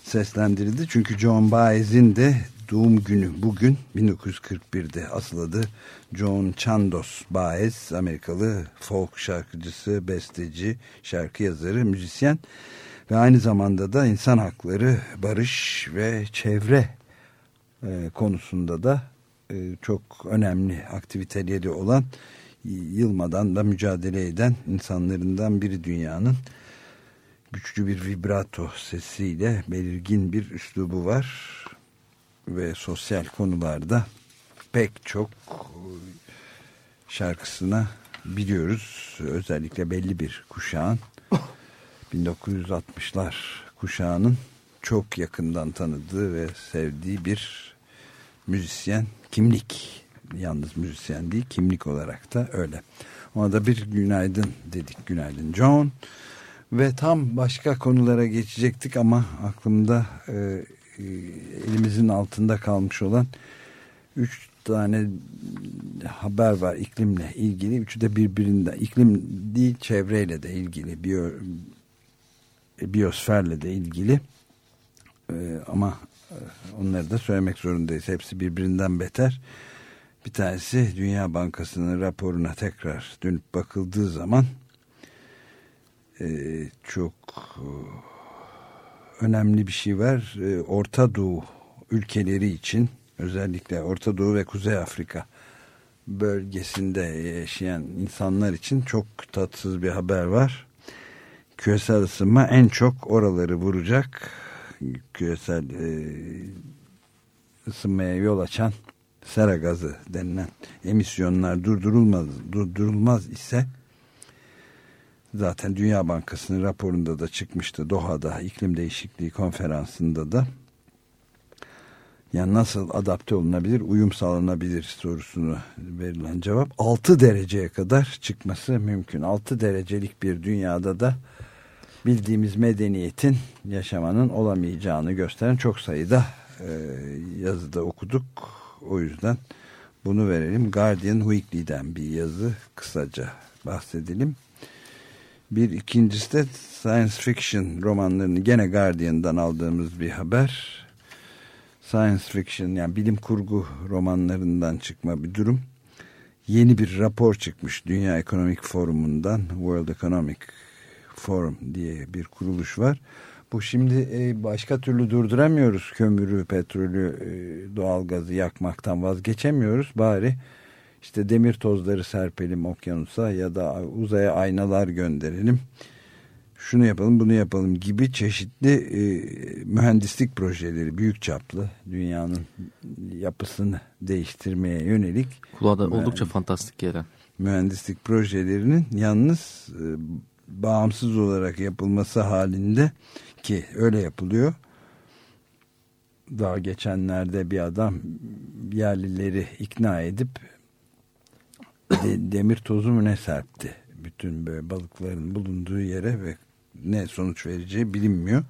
seslendirildi. Çünkü John Baez'in de doğum günü bugün 1941'de asıladı. John Chandos Baez Amerikalı folk şarkıcısı, besteci, şarkı yazarı, müzisyen ve aynı zamanda da insan hakları, barış ve çevre e, konusunda da e, çok önemli aktiviteleri olan yılmadan da mücadele eden insanlarından biri dünyanın güçlü bir vibrato sesiyle belirgin bir üslubu var ve sosyal konularda pek çok şarkısına biliyoruz. Özellikle belli bir kuşağın 1960'lar kuşağının çok yakından tanıdığı ve sevdiği bir müzisyen kimlik. Yalnız müzisyen değil kimlik olarak da öyle. Ona da bir günaydın dedik. Günaydın John. Ve tam başka konulara geçecektik ama aklımda e, e, elimizin altında kalmış olan üç tane haber var iklimle ilgili. Üçü de birbirinden iklim değil çevreyle de ilgili biyo, biyosferle de ilgili ee, ama e, onları da söylemek zorundayız. Hepsi birbirinden beter. Bir tanesi Dünya Bankası'nın raporuna tekrar dönüp bakıldığı zaman e, çok e, önemli bir şey var. Orta Doğu ülkeleri için özellikle Orta Doğu ve Kuzey Afrika bölgesinde yaşayan insanlar için çok tatsız bir haber var. Küresel ısınma en çok oraları vuracak. Küresel e, ısınmaya yol açan sera gazı denilen emisyonlar durdurulmaz, durdurulmaz ise zaten Dünya Bankası'nın raporunda da çıkmıştı Doha'da iklim değişikliği konferansında da yani nasıl adapte olunabilir, uyum sağlanabilir sorusunu verilen cevap 6 dereceye kadar çıkması mümkün. 6 derecelik bir dünyada da bildiğimiz medeniyetin yaşamanın olamayacağını gösteren çok sayıda e, yazıda okuduk. O yüzden bunu verelim. Guardian Weekly'den bir yazı kısaca bahsedelim. Bir ikincisi de science fiction romanlarını gene Guardian'dan aldığımız bir haber science fiction yani bilim kurgu romanlarından çıkma bir durum. Yeni bir rapor çıkmış Dünya Ekonomik Forumu'ndan World Economic Forum diye bir kuruluş var. Bu şimdi e, başka türlü durduramıyoruz kömürü, petrolü, e, doğalgazı yakmaktan vazgeçemiyoruz. Bari işte demir tozları serpelim okyanusa ya da uzaya aynalar gönderelim şunu yapalım bunu yapalım gibi çeşitli e, mühendislik projeleri büyük çaplı dünyanın yapısını değiştirmeye yönelik kulağa da oldukça fantastik gelen mühendislik projelerinin yalnız e, bağımsız olarak yapılması halinde ki öyle yapılıyor daha geçenlerde bir adam yerlileri ikna edip de, demir tozu mu ne serpti bütün böyle balıkların bulunduğu yere ve ne sonuç vereceği bilinmiyor.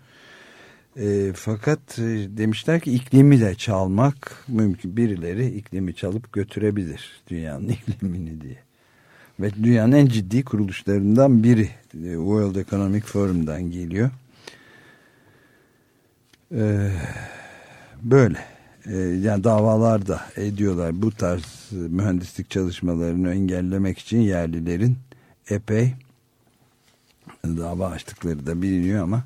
E, fakat e, demişler ki iklimi de çalmak mümkün. Birileri iklimi çalıp götürebilir dünyanın iklimini diye. Ve dünyanın en ciddi kuruluşlarından biri e, World Economic Forum'dan geliyor. E, böyle. E, yani davalar da ediyorlar. Bu tarz mühendislik çalışmalarını engellemek için yerlilerin epey dava açtıkları da biliniyor ama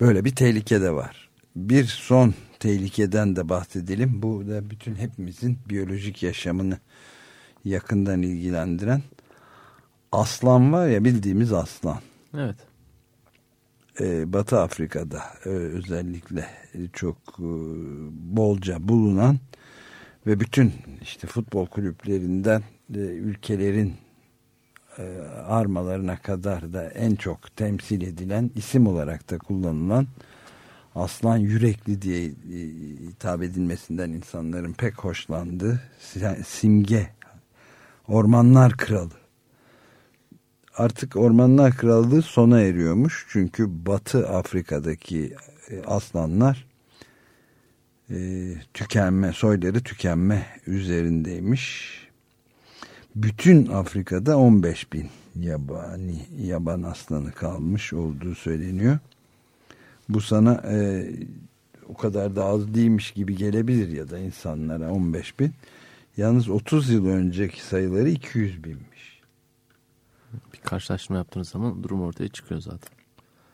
böyle bir tehlike de var. Bir son tehlikeden de bahsedelim. Bu da bütün hepimizin biyolojik yaşamını yakından ilgilendiren aslan var ya bildiğimiz aslan. Evet. Ee, Batı Afrika'da e, özellikle çok e, bolca bulunan ve bütün işte futbol kulüplerinden e, ülkelerin e, armalarına kadar da en çok temsil edilen isim olarak da kullanılan aslan yürekli diye hitap edilmesinden insanların pek hoşlandığı simge ormanlar kralı artık ormanlar krallığı sona eriyormuş çünkü batı Afrika'daki e, aslanlar tükenme soyları tükenme üzerindeymiş bütün Afrika'da 15 bin yabani yaban aslanı kalmış olduğu söyleniyor. Bu sana e, o kadar da az değilmiş gibi gelebilir ya da insanlara 15 bin. Yalnız 30 yıl önceki sayıları 200 binmiş. Bir karşılaştırma yaptığınız zaman durum ortaya çıkıyor zaten.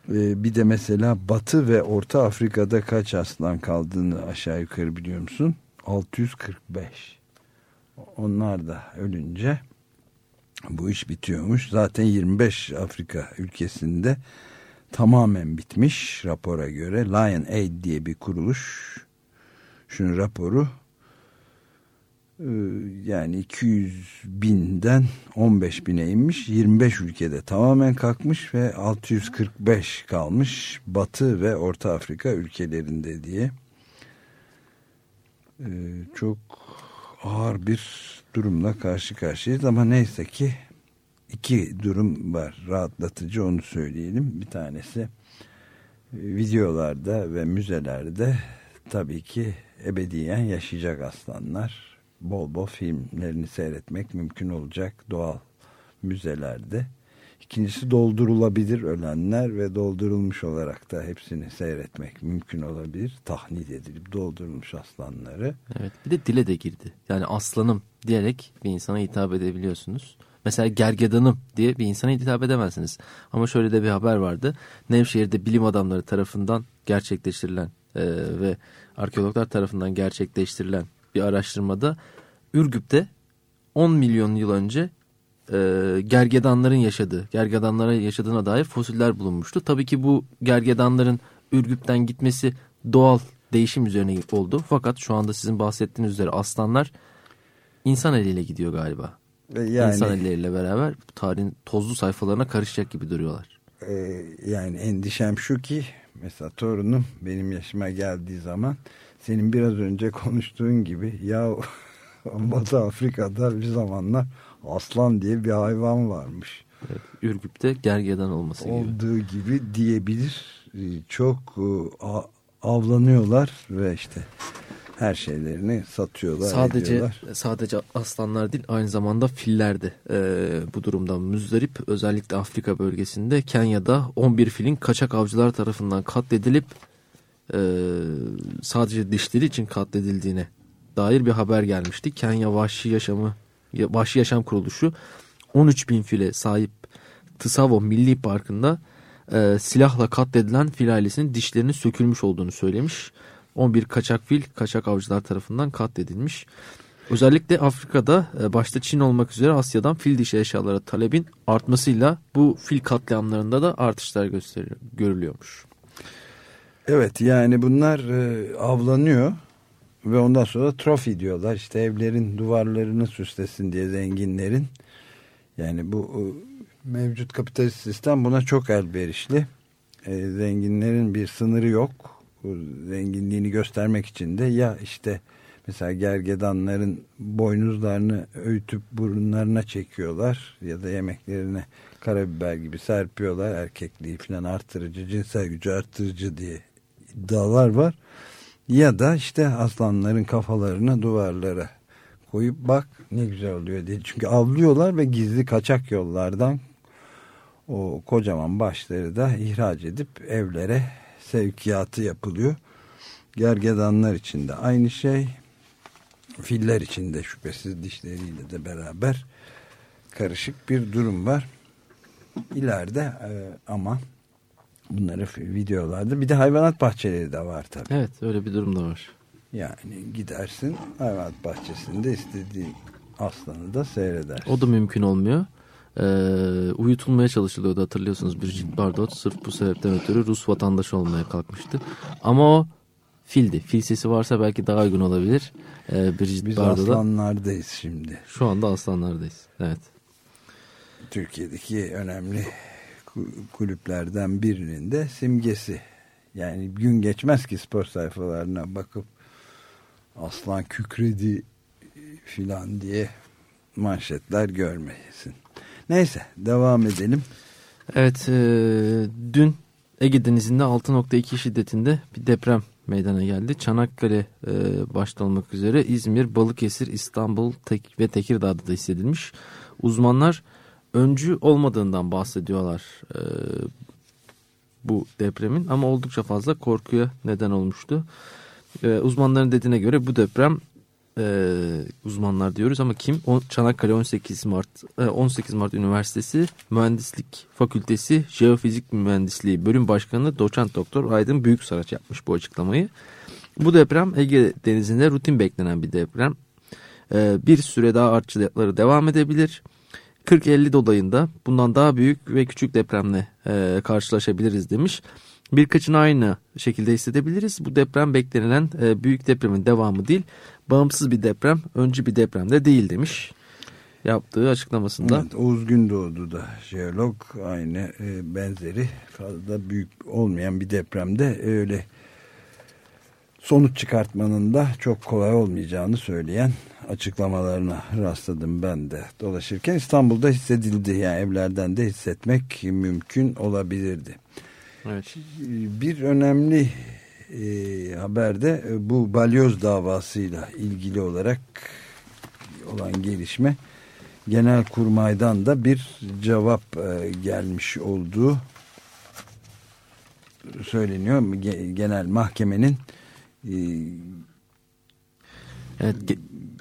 Ee, bir de mesela Batı ve Orta Afrika'da kaç aslan kaldığını aşağı yukarı biliyor musun? 645 onlar da ölünce bu iş bitiyormuş. Zaten 25 Afrika ülkesinde tamamen bitmiş rapora göre. Lion Aid diye bir kuruluş şunun raporu yani 200 binden 15 bine inmiş 25 ülkede tamamen kalkmış ve 645 kalmış Batı ve Orta Afrika ülkelerinde diye e, çok ağır bir durumla karşı karşıyayız ama neyse ki iki durum var rahatlatıcı onu söyleyelim. Bir tanesi e, videolarda ve müzelerde tabii ki ebediyen yaşayacak aslanlar. Bol bol filmlerini seyretmek mümkün olacak doğal müzelerde. İkincisi doldurulabilir ölenler ve doldurulmuş olarak da hepsini seyretmek mümkün olabilir. Tahnit edilip doldurulmuş aslanları. Evet bir de dile de girdi. Yani aslanım diyerek bir insana hitap edebiliyorsunuz. Mesela gergedanım diye bir insana hitap edemezsiniz. Ama şöyle de bir haber vardı. Nevşehir'de bilim adamları tarafından gerçekleştirilen e, ve arkeologlar tarafından gerçekleştirilen bir araştırmada Ürgüp'te 10 milyon yıl önce e, gergedanların yaşadığı, gergedanlara yaşadığına dair fosiller bulunmuştu. Tabii ki bu gergedanların Ürgüp'ten gitmesi doğal değişim üzerine oldu. Fakat şu anda sizin bahsettiğiniz üzere aslanlar insan eliyle gidiyor galiba. Yani, insan elleriyle beraber tarihin tozlu sayfalarına karışacak gibi duruyorlar. E, yani endişem şu ki mesela torunum benim yaşıma geldiği zaman senin biraz önce konuştuğun gibi ya Batı Afrika'da bir zamanlar aslan diye bir hayvan varmış. Evet, Ürgüp'te gergedan olması gibi. Olduğu gibi diyebilir. Ee, çok e, avlanıyorlar ve işte her şeylerini satıyorlar, sadece, ediyorlar. Sadece aslanlar değil aynı zamanda filler de e, bu durumdan müzdarip. Özellikle Afrika bölgesinde Kenya'da 11 filin kaçak avcılar tarafından katledilip e, sadece dişleri için katledildiğine dair bir haber gelmişti. Kenya Vahşi Yaşamı Vahşi Yaşam Kuruluşu 13 bin file sahip Tsavo Milli Parkı'nda e, silahla katledilen fil ailesinin dişlerinin sökülmüş olduğunu söylemiş. 11 kaçak fil kaçak avcılar tarafından katledilmiş. Özellikle Afrika'da e, başta Çin olmak üzere Asya'dan fil dişi eşyalara talebin artmasıyla bu fil katliamlarında da artışlar görülüyormuş. Evet yani bunlar e, avlanıyor ve ondan sonra trofi diyorlar. İşte evlerin duvarlarını süslesin diye zenginlerin. Yani bu e, mevcut kapitalist sistem buna çok elverişli. E, zenginlerin bir sınırı yok. Bu zenginliğini göstermek için de ya işte mesela gergedanların boynuzlarını öğütüp burunlarına çekiyorlar ya da yemeklerine karabiber gibi serpiyorlar erkekliği falan artırıcı cinsel gücü artırıcı diye iddialar var ya da işte aslanların kafalarını duvarlara koyup bak ne güzel oluyor diye. Çünkü avlıyorlar ve gizli kaçak yollardan o kocaman başları da ihraç edip evlere sevkiyatı yapılıyor. Gergedanlar için de aynı şey. Filler için de şüphesiz dişleriyle de beraber karışık bir durum var. İleride e, ama bunları videolarda bir de hayvanat bahçeleri de var tabii. Evet öyle bir durum da var. Yani gidersin hayvanat bahçesinde istediğin aslanı da seyreder. O da mümkün olmuyor. Ee, uyutulmaya çalışılıyordu hatırlıyorsunuz Brigitte Bardot sırf bu sebepten ötürü Rus vatandaşı olmaya kalkmıştı. Ama o fildi. Fil sesi varsa belki daha uygun olabilir. Ee, Brigitte Biz Bardot'a. aslanlardayız şimdi. Şu anda aslanlardayız. Evet. Türkiye'deki önemli kulüplerden birinin de simgesi. Yani gün geçmez ki spor sayfalarına bakıp aslan kükredi filan diye manşetler görmeyesin. Neyse devam edelim. Evet e, dün Ege Denizi'nde 6.2 şiddetinde bir deprem meydana geldi. Çanakkale e, başta olmak üzere İzmir, Balıkesir, İstanbul Tek ve Tekirdağ'da da hissedilmiş. Uzmanlar öncü olmadığından bahsediyorlar e, bu depremin ama oldukça fazla korkuya neden olmuştu. E, uzmanların dediğine göre bu deprem e, uzmanlar diyoruz ama kim? Çanakkale 18 Mart e, 18 Mart Üniversitesi Mühendislik Fakültesi Jeofizik Mühendisliği Bölüm Başkanı Doçent Doktor Aydın Büyüksaraç yapmış bu açıklamayı. Bu deprem Ege Denizi'nde rutin beklenen bir deprem. Bir süre daha artçılıkları devam edebilir 40-50 dolayında bundan daha büyük ve küçük depremle e, karşılaşabiliriz demiş. Birkaçını aynı şekilde hissedebiliriz. Bu deprem beklenilen e, büyük depremin devamı değil, bağımsız bir deprem, öncü bir deprem de değil demiş yaptığı açıklamasında. Evet, Oğuz Gündoğdu da jeolog aynı e, benzeri fazla büyük olmayan bir depremde öyle sonuç çıkartmanın da çok kolay olmayacağını söyleyen açıklamalarına rastladım ben de dolaşırken İstanbul'da hissedildi yani evlerden de hissetmek mümkün olabilirdi. Evet. Bir önemli e, haberde e, bu balyoz davasıyla ilgili olarak olan gelişme genel kurmaydan da bir cevap e, gelmiş olduğu söyleniyor. Genel mahkemenin evet, ge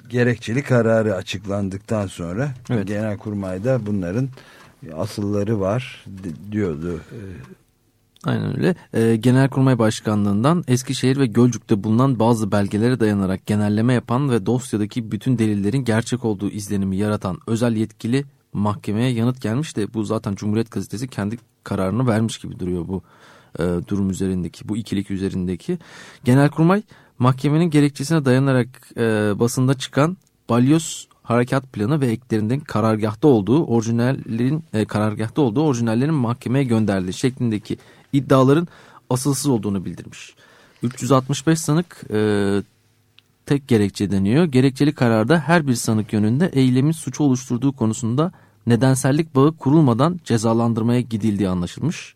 gerekçeli kararı açıklandıktan sonra evet. genel kurmayda bunların asılları var diyordu. Aynen öyle. Ee, Genelkurmay Başkanlığından Eskişehir ve Gölcük'te bulunan bazı belgelere dayanarak genelleme yapan ve dosyadaki bütün delillerin gerçek olduğu izlenimi yaratan özel yetkili mahkemeye yanıt gelmiş de bu zaten Cumhuriyet Gazetesi kendi kararını vermiş gibi duruyor bu e, durum üzerindeki bu ikilik üzerindeki. Genelkurmay mahkemenin gerekçesine dayanarak e, basında çıkan balyoz harekat planı ve eklerinin karargahta olduğu orijinallerin e, karargahta olduğu orijinallerin mahkemeye gönderdiği şeklindeki iddiaların asılsız olduğunu bildirmiş. 365 sanık e, tek gerekçe deniyor. Gerekçeli kararda her bir sanık yönünde eylemin suçu oluşturduğu konusunda nedensellik bağı kurulmadan cezalandırmaya gidildiği anlaşılmış.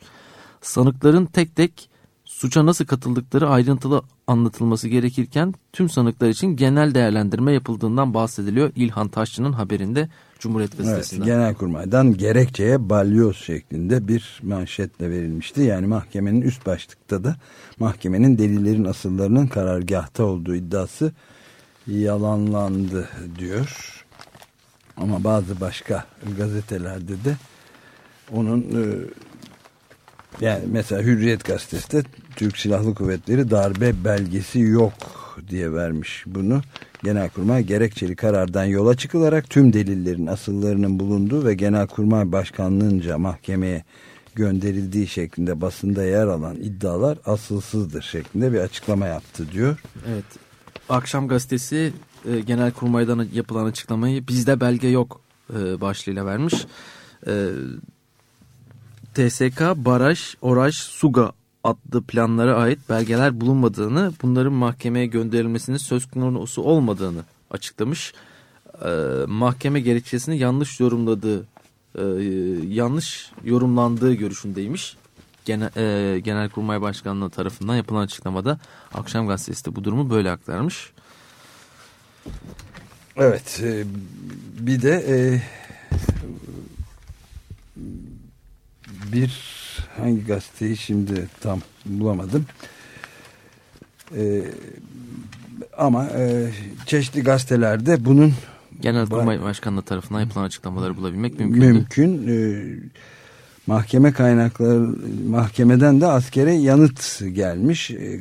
Sanıkların tek tek suça nasıl katıldıkları ayrıntılı anlatılması gerekirken tüm sanıklar için genel değerlendirme yapıldığından bahsediliyor İlhan Taşçı'nın haberinde Cumhuriyet Gazetesi'nden. Evet, Genelkurmay'dan gerekçeye balyoz şeklinde bir manşetle verilmişti. Yani mahkemenin üst başlıkta da mahkemenin delillerin asıllarının karargahta olduğu iddiası yalanlandı diyor. Ama bazı başka gazetelerde de onun e, yani mesela Hürriyet gazetesi de Türk Silahlı Kuvvetleri darbe belgesi yok diye vermiş bunu. Genelkurmay gerekçeli karardan yola çıkılarak tüm delillerin asıllarının bulunduğu ve Genelkurmay Başkanlığınca mahkemeye gönderildiği şeklinde basında yer alan iddialar asılsızdır şeklinde bir açıklama yaptı diyor. Evet. Akşam gazetesi e, Genelkurmay'dan yapılan açıklamayı bizde belge yok e, başlığıyla vermiş. E, TSK, Baraj, Oraj, Suga adlı planlara ait belgeler bulunmadığını, bunların mahkemeye gönderilmesinin söz konusu olmadığını açıklamış. Ee, mahkeme gerekçesini yanlış yorumladığı, e, yanlış yorumlandığı görüşündeymiş. Genel, e, Genelkurmay Başkanlığı tarafından yapılan açıklamada Akşam Gazetesi de bu durumu böyle aktarmış. Evet, e, bir de e, bir hangi gazeteyi şimdi tam bulamadım. Ee, ama e, çeşitli gazetelerde bunun Genelkurmay Başkanlığı tarafından yapılan açıklamaları bulabilmek mümkün. Mümkün. Ee, mahkeme kaynakları mahkemeden de askere yanıt gelmiş. Ee,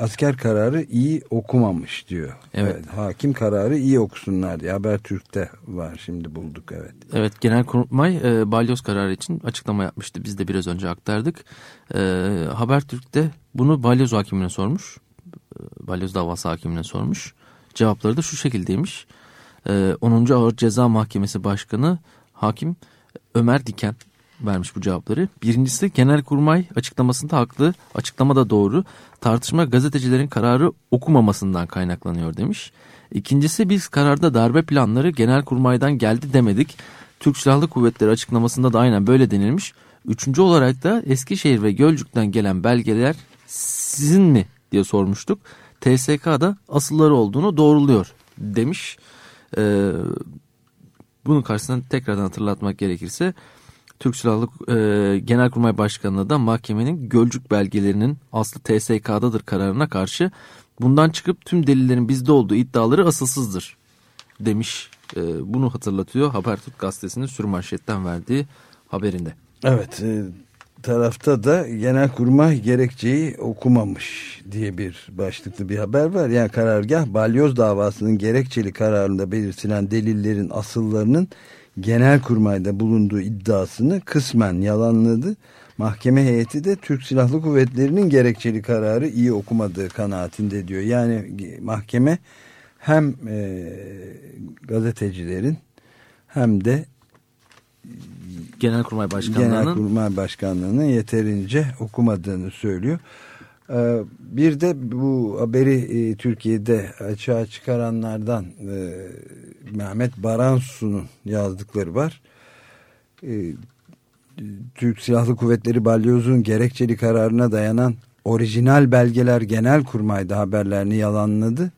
asker kararı iyi okumamış diyor. Evet. evet. Hakim kararı iyi okusunlar diye Habertürk'te var şimdi bulduk evet. Evet Genelkurmay e, balyoz kararı için açıklama yapmıştı. Biz de biraz önce aktardık. E, Habertürk'te bunu balyoz hakimine sormuş. E, balyoz davası hakimine sormuş. Cevapları da şu şekildeymiş. E, 10. Ağır Ceza Mahkemesi Başkanı Hakim Ömer Diken vermiş bu cevapları. Birincisi Genelkurmay açıklamasında haklı, açıklama da doğru. Tartışma gazetecilerin kararı okumamasından kaynaklanıyor demiş. İkincisi biz kararda darbe planları Genelkurmay'dan geldi demedik. Türk Silahlı Kuvvetleri açıklamasında da aynen böyle denilmiş. Üçüncü olarak da Eskişehir ve Gölcük'ten gelen belgeler sizin mi diye sormuştuk. TSK'da asılları olduğunu doğruluyor demiş. Ee, bunun karşısında tekrardan hatırlatmak gerekirse Türk Silahlı e, Genelkurmay Başkanı'na da mahkemenin Gölcük belgelerinin aslı TSK'dadır kararına karşı bundan çıkıp tüm delillerin bizde olduğu iddiaları asılsızdır demiş. E, bunu hatırlatıyor Habertürk gazetesinin sürmanşetten verdiği haberinde. Evet e, tarafta da Genelkurmay gerekçeyi okumamış diye bir başlıklı bir haber var. Yani karargah balyoz davasının gerekçeli kararında belirtilen delillerin asıllarının genel kurmayda bulunduğu iddiasını kısmen yalanladı. Mahkeme heyeti de Türk Silahlı Kuvvetleri'nin gerekçeli kararı iyi okumadığı kanaatinde diyor. Yani mahkeme hem e, gazetecilerin hem de Genelkurmay Başkanlığı'nın Genelkurmay Başkanlığı'nın yeterince okumadığını söylüyor. Ee, bir de bu haberi e, Türkiye'de açığa çıkaranlardan e, Mehmet Baransu'nun yazdıkları var. E, Türk Silahlı Kuvvetleri Balyoz'un gerekçeli kararına dayanan orijinal belgeler genel kurmayda haberlerini yalanladı.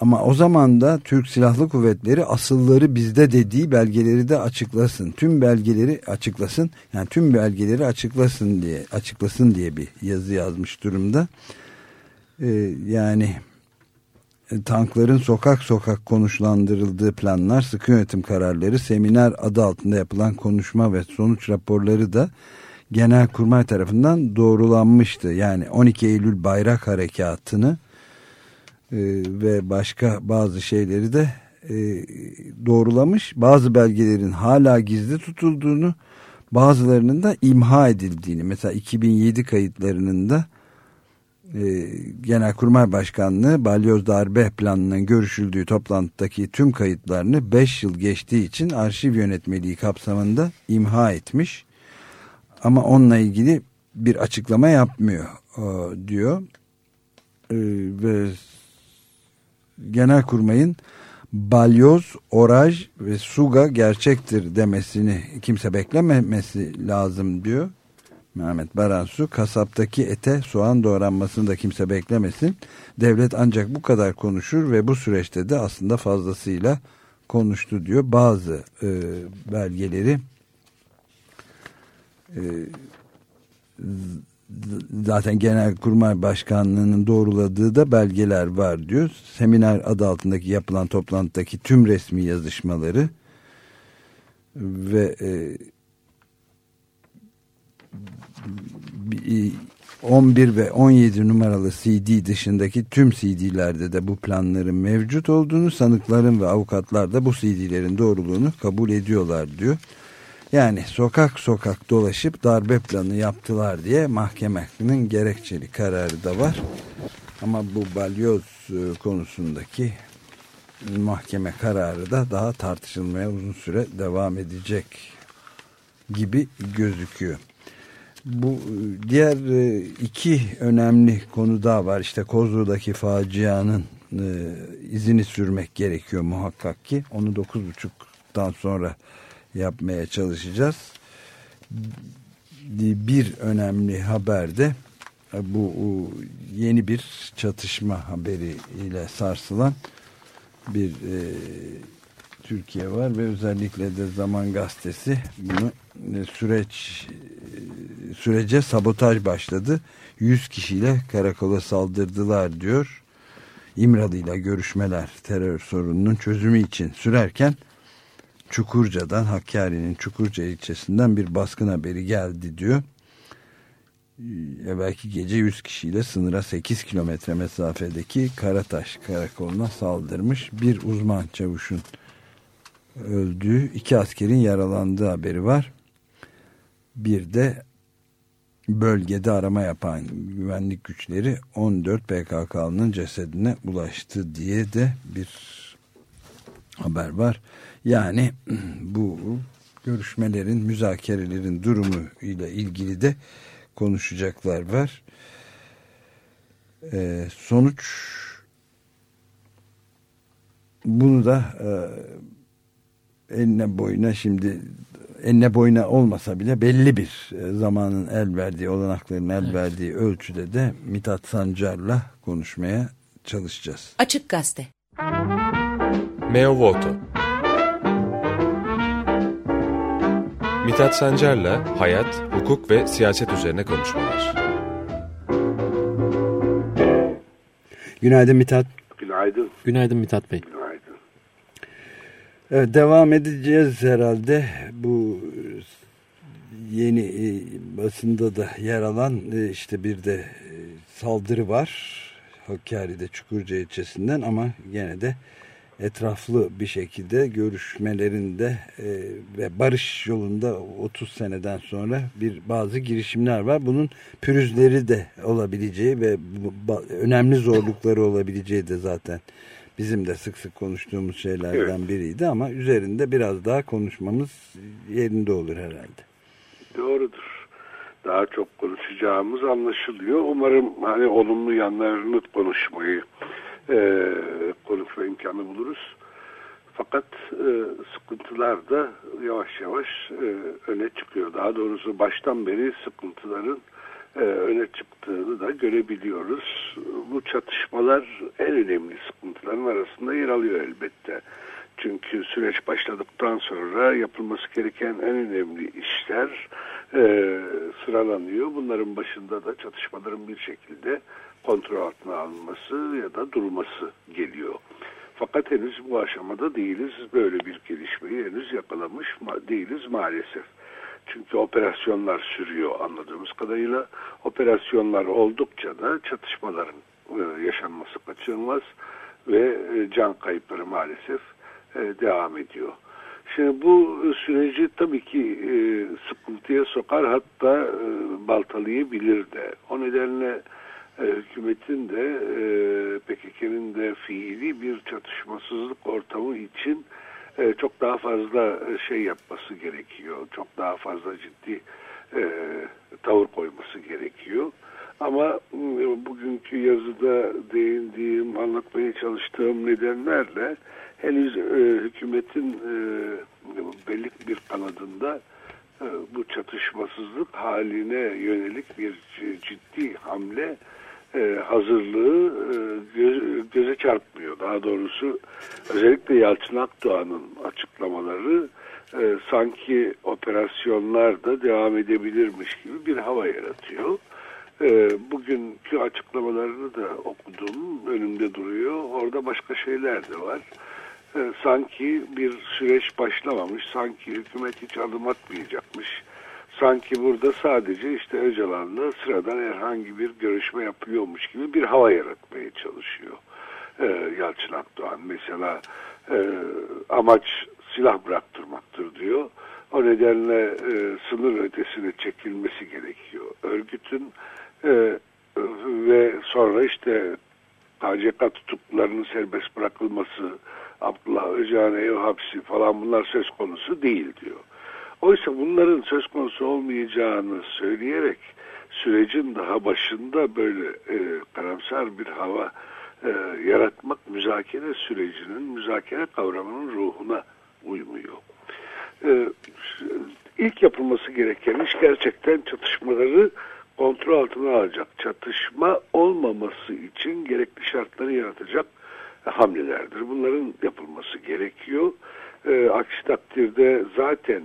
Ama o zaman da Türk Silahlı Kuvvetleri asılları bizde dediği belgeleri de açıklasın. Tüm belgeleri açıklasın. Yani tüm belgeleri açıklasın diye açıklasın diye bir yazı yazmış durumda. Ee, yani e, tankların sokak sokak konuşlandırıldığı planlar, sıkı yönetim kararları, seminer adı altında yapılan konuşma ve sonuç raporları da Genelkurmay tarafından doğrulanmıştı. Yani 12 Eylül Bayrak Harekatı'nı e, ve başka bazı şeyleri de e, doğrulamış. Bazı belgelerin hala gizli tutulduğunu, bazılarının da imha edildiğini. Mesela 2007 kayıtlarının da e, Genelkurmay Başkanlığı balyoz darbe planının görüşüldüğü toplantıdaki tüm kayıtlarını 5 yıl geçtiği için arşiv yönetmeliği kapsamında imha etmiş. Ama onunla ilgili bir açıklama yapmıyor diyor. E, ve Genelkurmay'ın balyoz, oraj ve suga gerçektir demesini kimse beklememesi lazım diyor. Mehmet Baransu kasaptaki ete soğan doğranmasını da kimse beklemesin. Devlet ancak bu kadar konuşur ve bu süreçte de aslında fazlasıyla konuştu diyor. Bazı e, belgeleri e, zaten Genelkurmay Başkanlığı'nın doğruladığı da belgeler var diyor. Seminer adı altındaki yapılan toplantıdaki tüm resmi yazışmaları ve e, 11 ve 17 numaralı CD dışındaki tüm CD'lerde de bu planların mevcut olduğunu sanıkların ve avukatlar da bu CD'lerin doğruluğunu kabul ediyorlar diyor. Yani sokak sokak dolaşıp darbe planı yaptılar diye mahkemenin gerekçeli kararı da var. Ama bu balyoz e, konusundaki mahkeme kararı da daha tartışılmaya uzun süre devam edecek gibi gözüküyor. Bu e, diğer e, iki önemli konu daha var. İşte Kozlu'daki facianın izini sürmek gerekiyor muhakkak ki. Onu 9.30'dan sonra yapmaya çalışacağız. Bir önemli haber de bu yeni bir çatışma haberiyle sarsılan bir e, Türkiye var ve özellikle de Zaman Gazetesi bunu e, süreç e, sürece sabotaj başladı. 100 kişiyle karakola saldırdılar diyor. İmralı ile görüşmeler terör sorununun çözümü için sürerken Çukurca'dan Hakkari'nin Çukurca ilçesinden bir baskın haberi geldi diyor. Belki gece 100 kişiyle sınıra 8 kilometre mesafedeki Karataş karakoluna saldırmış. Bir uzman çavuşun öldüğü, iki askerin yaralandığı haberi var. Bir de bölgede arama yapan güvenlik güçleri 14 PKK'nın cesedine ulaştı diye de bir haber var. Yani bu görüşmelerin, müzakerelerin durumu ile ilgili de konuşacaklar var. Ee, sonuç bunu da e, eline boyuna şimdi eline boyuna olmasa bile belli bir e, zamanın el verdiği, olanakların el evet. verdiği ölçüde de Mithat Sancar'la konuşmaya çalışacağız. Açık Gazete Meo Voto Mithat Sancar'la hayat, hukuk ve siyaset üzerine konuşmalar. Günaydın Mithat. Günaydın. Günaydın Mithat Bey. Günaydın. Evet, devam edeceğiz herhalde. Bu yeni e, basında da yer alan e, işte bir de e, saldırı var. Hakkari'de Çukurca ilçesinden ama gene de etraflı bir şekilde görüşmelerinde e, ve barış yolunda 30 seneden sonra bir bazı girişimler var. Bunun pürüzleri de olabileceği ve önemli zorlukları olabileceği de zaten bizim de sık sık konuştuğumuz şeylerden evet. biriydi ama üzerinde biraz daha konuşmamız yerinde olur herhalde. Doğrudur. Daha çok konuşacağımız anlaşılıyor. Umarım hani olumlu yanlarını konuşmayı e, konuşma imkanı buluruz. Fakat e, sıkıntılar da yavaş yavaş e, öne çıkıyor. Daha doğrusu baştan beri sıkıntıların e, öne çıktığını da görebiliyoruz. Bu çatışmalar en önemli sıkıntıların arasında yer alıyor elbette. Çünkü süreç başladıktan sonra yapılması gereken en önemli işler e, sıralanıyor. Bunların başında da çatışmaların bir şekilde kontrol altına alınması ya da durması geliyor. Fakat henüz bu aşamada değiliz. Böyle bir gelişmeyi henüz yakalamış değiliz maalesef. Çünkü operasyonlar sürüyor anladığımız kadarıyla. Operasyonlar oldukça da çatışmaların e, yaşanması kaçınılmaz ve e, can kayıpları maalesef e, devam ediyor. Şimdi bu süreci tabii ki sıkıntıya sokar hatta baltalayabilir de. O nedenle hükümetin de PKK'nın de fiili bir çatışmasızlık ortamı için e, çok daha fazla e, şey yapması gerekiyor. Çok daha fazla ciddi e, tavır koyması gerekiyor. Ama e, bugünkü yazıda değindiğim, anlatmaya çalıştığım nedenlerle henüz e, hükümetin e, belli bir kanadında e, bu çatışmasızlık haline yönelik bir ciddi hamle e, hazırlığı e, göz, göze çarpmıyor. Daha doğrusu özellikle Yalçın Akdoğan'ın açıklamaları e, sanki operasyonlar da devam edebilirmiş gibi bir hava yaratıyor. E, bugünkü açıklamalarını da okudum, önümde duruyor. Orada başka şeyler de var. E, sanki bir süreç başlamamış, sanki hükümet hiç adım atmayacakmış sanki burada sadece işte Öcalan'la sıradan herhangi bir görüşme yapıyormuş gibi bir hava yaratmaya çalışıyor. Ee, Yalçın Akdoğan mesela e, amaç silah bıraktırmaktır diyor. O nedenle e, sınır ötesine çekilmesi gerekiyor. Örgütün e, ve sonra işte KCK tutuklularının serbest bırakılması, Abdullah Öcalan'a ev hapsi falan bunlar söz konusu değil diyor. Oysa bunların söz konusu olmayacağını söyleyerek sürecin daha başında böyle e, karamsar bir hava e, yaratmak müzakere sürecinin, müzakere kavramının ruhuna uymuyor. E, ilk yapılması gereken iş gerçekten çatışmaları kontrol altına alacak. Çatışma olmaması için gerekli şartları yaratacak hamlelerdir. Bunların yapılması gerekiyor. E, aksi takdirde zaten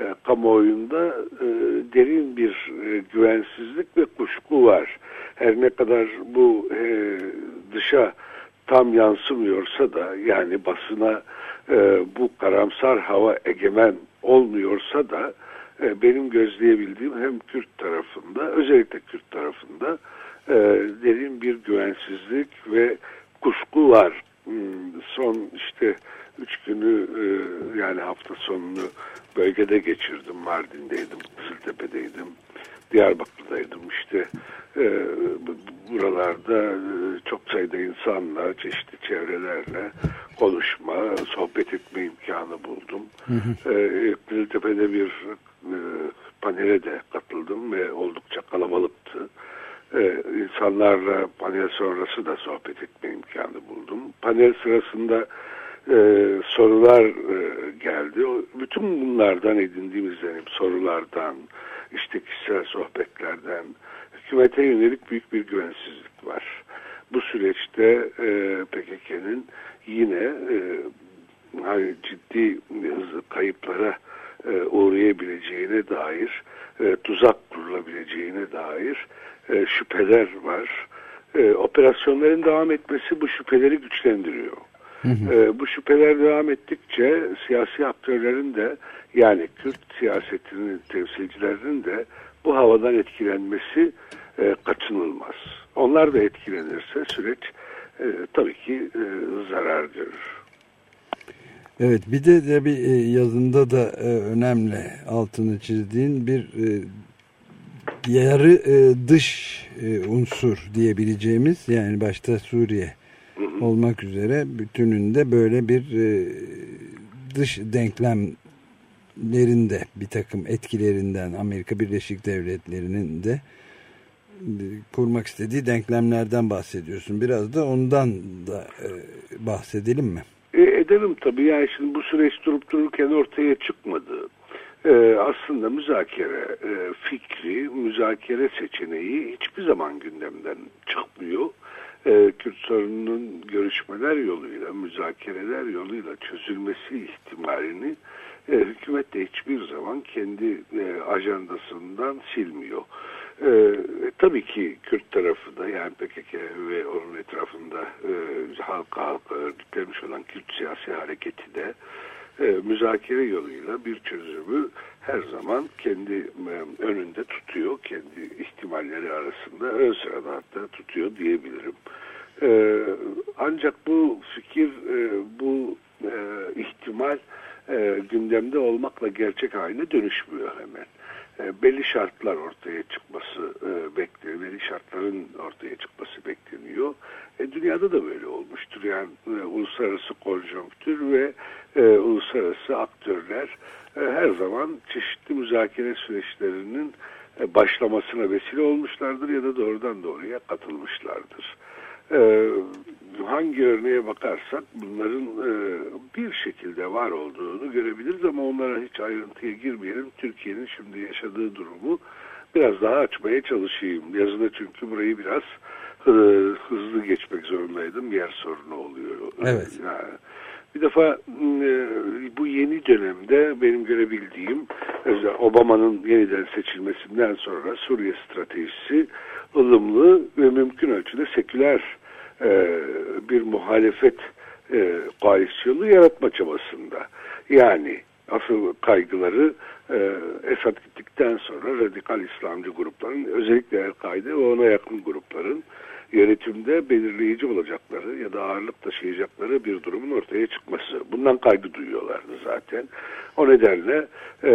e, kamuoyunda e, derin bir e, güvensizlik ve kuşku var. Her ne kadar bu e, dışa tam yansımıyorsa da yani basına e, bu karamsar hava egemen olmuyorsa da e, benim gözleyebildiğim hem Kürt tarafında özellikle Kürt tarafında e, derin bir güvensizlik ve kuşku var. Hmm, son işte üç günü e, yani hafta sonunu bölgede geçirdim. Mardin'deydim, Kızıltepe'deydim, Diyarbakır'daydım işte. E, buralarda e, çok sayıda insanla, çeşitli çevrelerle konuşma, sohbet etme imkanı buldum. Hı hı. E, Kızıltepe'de bir e, panele de katıldım ve oldukça kalabalıktı. Ee, insanlarla panel sonrası da sohbet etme imkanı buldum. Panel sırasında e, sorular e, geldi. Bütün bunlardan edindiğim izlenim sorulardan, işte kişisel sohbetlerden hükümete yönelik büyük bir güvensizlik var. Bu süreçte e, PKK'nın yine e, hani ciddi kayıplara e, uğrayabileceğine dair, e, tuzak kurulabileceğine dair e, şüpheler var. E, operasyonların devam etmesi bu şüpheleri güçlendiriyor. Hı hı. E, bu şüpheler devam ettikçe siyasi aktörlerin de yani Kürt siyasetinin temsilcilerinin de bu havadan etkilenmesi e, kaçınılmaz. Onlar da etkilenirse süreç e, tabii ki e, zarar görür. Evet bir de tabii e, yazında da e, önemli altını çizdiğin bir e, yarı e, dış e, unsur diyebileceğimiz yani başta Suriye olmak üzere bütününde böyle bir e, dış denklemlerinde bir takım etkilerinden Amerika Birleşik Devletleri'nin de e, kurmak istediği denklemlerden bahsediyorsun. Biraz da ondan da e, bahsedelim mi? E, edelim tabii. Yani şimdi bu süreç durup dururken ortaya çıkmadı. E, aslında müzakere e, fikri, müzakere seçeneği hiçbir zaman gündemden çıkmıyor. E, Kürt sorununun görüşmeler yoluyla, müzakereler yoluyla çözülmesi ihtimalini e, hükümet de hiçbir zaman kendi e, ajandasından silmiyor. Ee, tabii ki Kürt tarafı da yani PKK ve onun etrafında e, halka halka örgütlenmiş olan Kürt siyasi hareketi de e, müzakere yoluyla bir çözümü her zaman kendi e, önünde tutuyor. Kendi ihtimalleri arasında ön sırada hatta tutuyor diyebilirim. E, ancak bu fikir, e, bu e, ihtimal e, gündemde olmakla gerçek haline dönüşmüyor hemen. E, belli şartlar ortaya çıkması e, bekleniyor. Belli şartların ortaya çıkması bekleniyor. E, dünyada da böyle olmuştur. Yani e, uluslararası konjonktür ve e, uluslararası aktörler e, her zaman çeşitli müzakere süreçlerinin e, başlamasına vesile olmuşlardır ya da doğrudan doğruya katılmışlardır. E, hangi örneğe bakarsak bunların e, bir şekilde var olduğunu görebiliriz ama onlara hiç ayrıntıya girmeyelim. Türkiye'nin şimdi yaşadığı durumu biraz daha açmaya çalışayım. Yazıda çünkü burayı biraz e, hızlı geçmek zorundaydım. Yer sorunu oluyor. Evet. Yani, bir defa e, bu yeni dönemde benim görebildiğim Obama'nın yeniden seçilmesinden sonra Suriye stratejisi ılımlı ve mümkün ölçüde seküler e, bir muhalefet e, koalisyonu yaratma çabasında. Yani asıl kaygıları e, Esad gittikten sonra radikal İslamcı grupların özellikle El-Kaide ve ona yakın grupların yönetimde belirleyici olacakları ya da ağırlık taşıyacakları bir durumun ortaya çıkması. Bundan kaygı duyuyorlardı zaten. O nedenle e,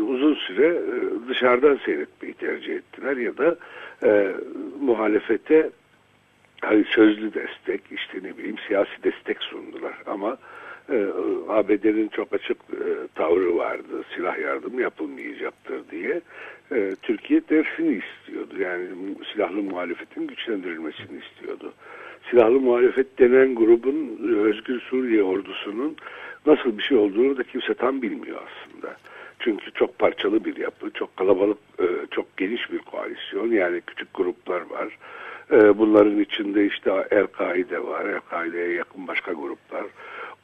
uzun süre e, dışarıdan seyretmeyi tercih ettiler ya da e, muhalefete hani sözlü destek, işte ne bileyim siyasi destek sundular ama e, ABD'nin çok açık e, tavrı vardı. Silah yardımı yapılmayacaktır diye. E, Türkiye tersini istiyordu. Yani silahlı muhalefetin güçlendirilmesini istiyordu. Silahlı muhalefet denen grubun e, Özgür Suriye ordusunun nasıl bir şey olduğunu da kimse tam bilmiyor aslında. Çünkü çok parçalı bir yapı, çok kalabalık, e, çok geniş bir koalisyon. Yani küçük gruplar var. E, bunların içinde işte El-Kaide var, El-Kaide'ye yakın başka gruplar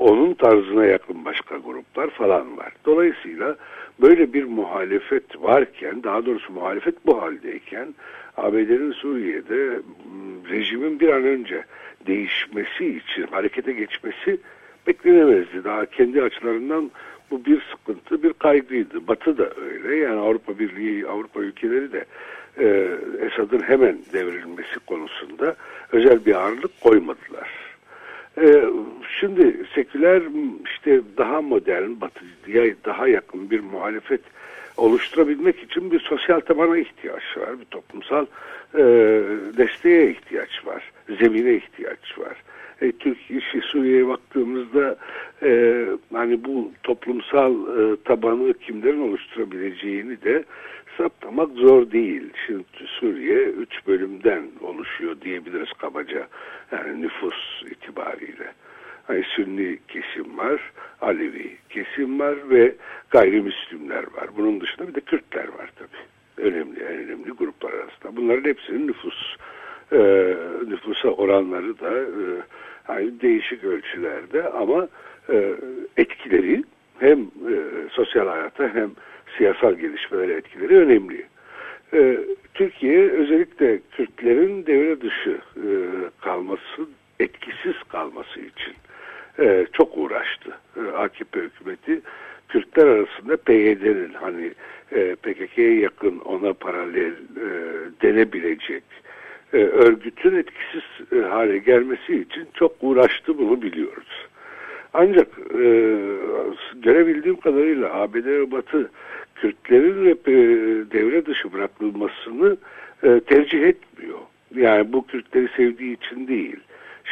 onun tarzına yakın başka gruplar falan var. Dolayısıyla böyle bir muhalefet varken, daha doğrusu muhalefet bu haldeyken ABD'nin Suriye'de rejimin bir an önce değişmesi için harekete geçmesi beklenemezdi. Daha kendi açılarından bu bir sıkıntı, bir kaygıydı. Batı da öyle. Yani Avrupa Birliği, Avrupa ülkeleri de e, Esad'ın hemen devrilmesi konusunda özel bir ağırlık koymadılar. Ee, şimdi seküler işte daha modern, batıya daha yakın bir muhalefet oluşturabilmek için bir sosyal tabana ihtiyaç var. Bir toplumsal e, desteğe ihtiyaç var. Zemine ihtiyaç var. E, Türkiye, şey, Suriye'ye baktığımızda e, hani bu toplumsal e, tabanı kimlerin oluşturabileceğini de saptamak zor değil. Şimdi Suriye üç bölümden oluşuyor diyebiliriz kabaca. Yani nüfus itibariyle. Hani Sünni kesim var, Alevi kesim var ve gayrimüslimler var. Bunun dışında bir de Kürtler var tabii. Önemli, en önemli gruplar arasında. Bunların hepsinin nüfus e, nüfusa oranları da e, hani değişik ölçülerde ama e, etkileri hem e, sosyal hayata hem siyasal gelişmelere etkileri önemli. E, Türkiye özellikle Kürtlerin devre dışı e, kalması, etkisiz kalması için e, çok uğraştı. E, AKP hükümeti Kürtler arasında PYD'nin hani e, PKK'ye yakın ona paralel e, denebilecek e, örgütün etkisiz e, hale gelmesi için çok uğraştı bunu biliyoruz. Ancak e, görebildiğim kadarıyla ABD ve Batı Kürtlerin e, devre dışı bırakılmasını e, tercih etmiyor. Yani bu Kürtleri sevdiği için değil.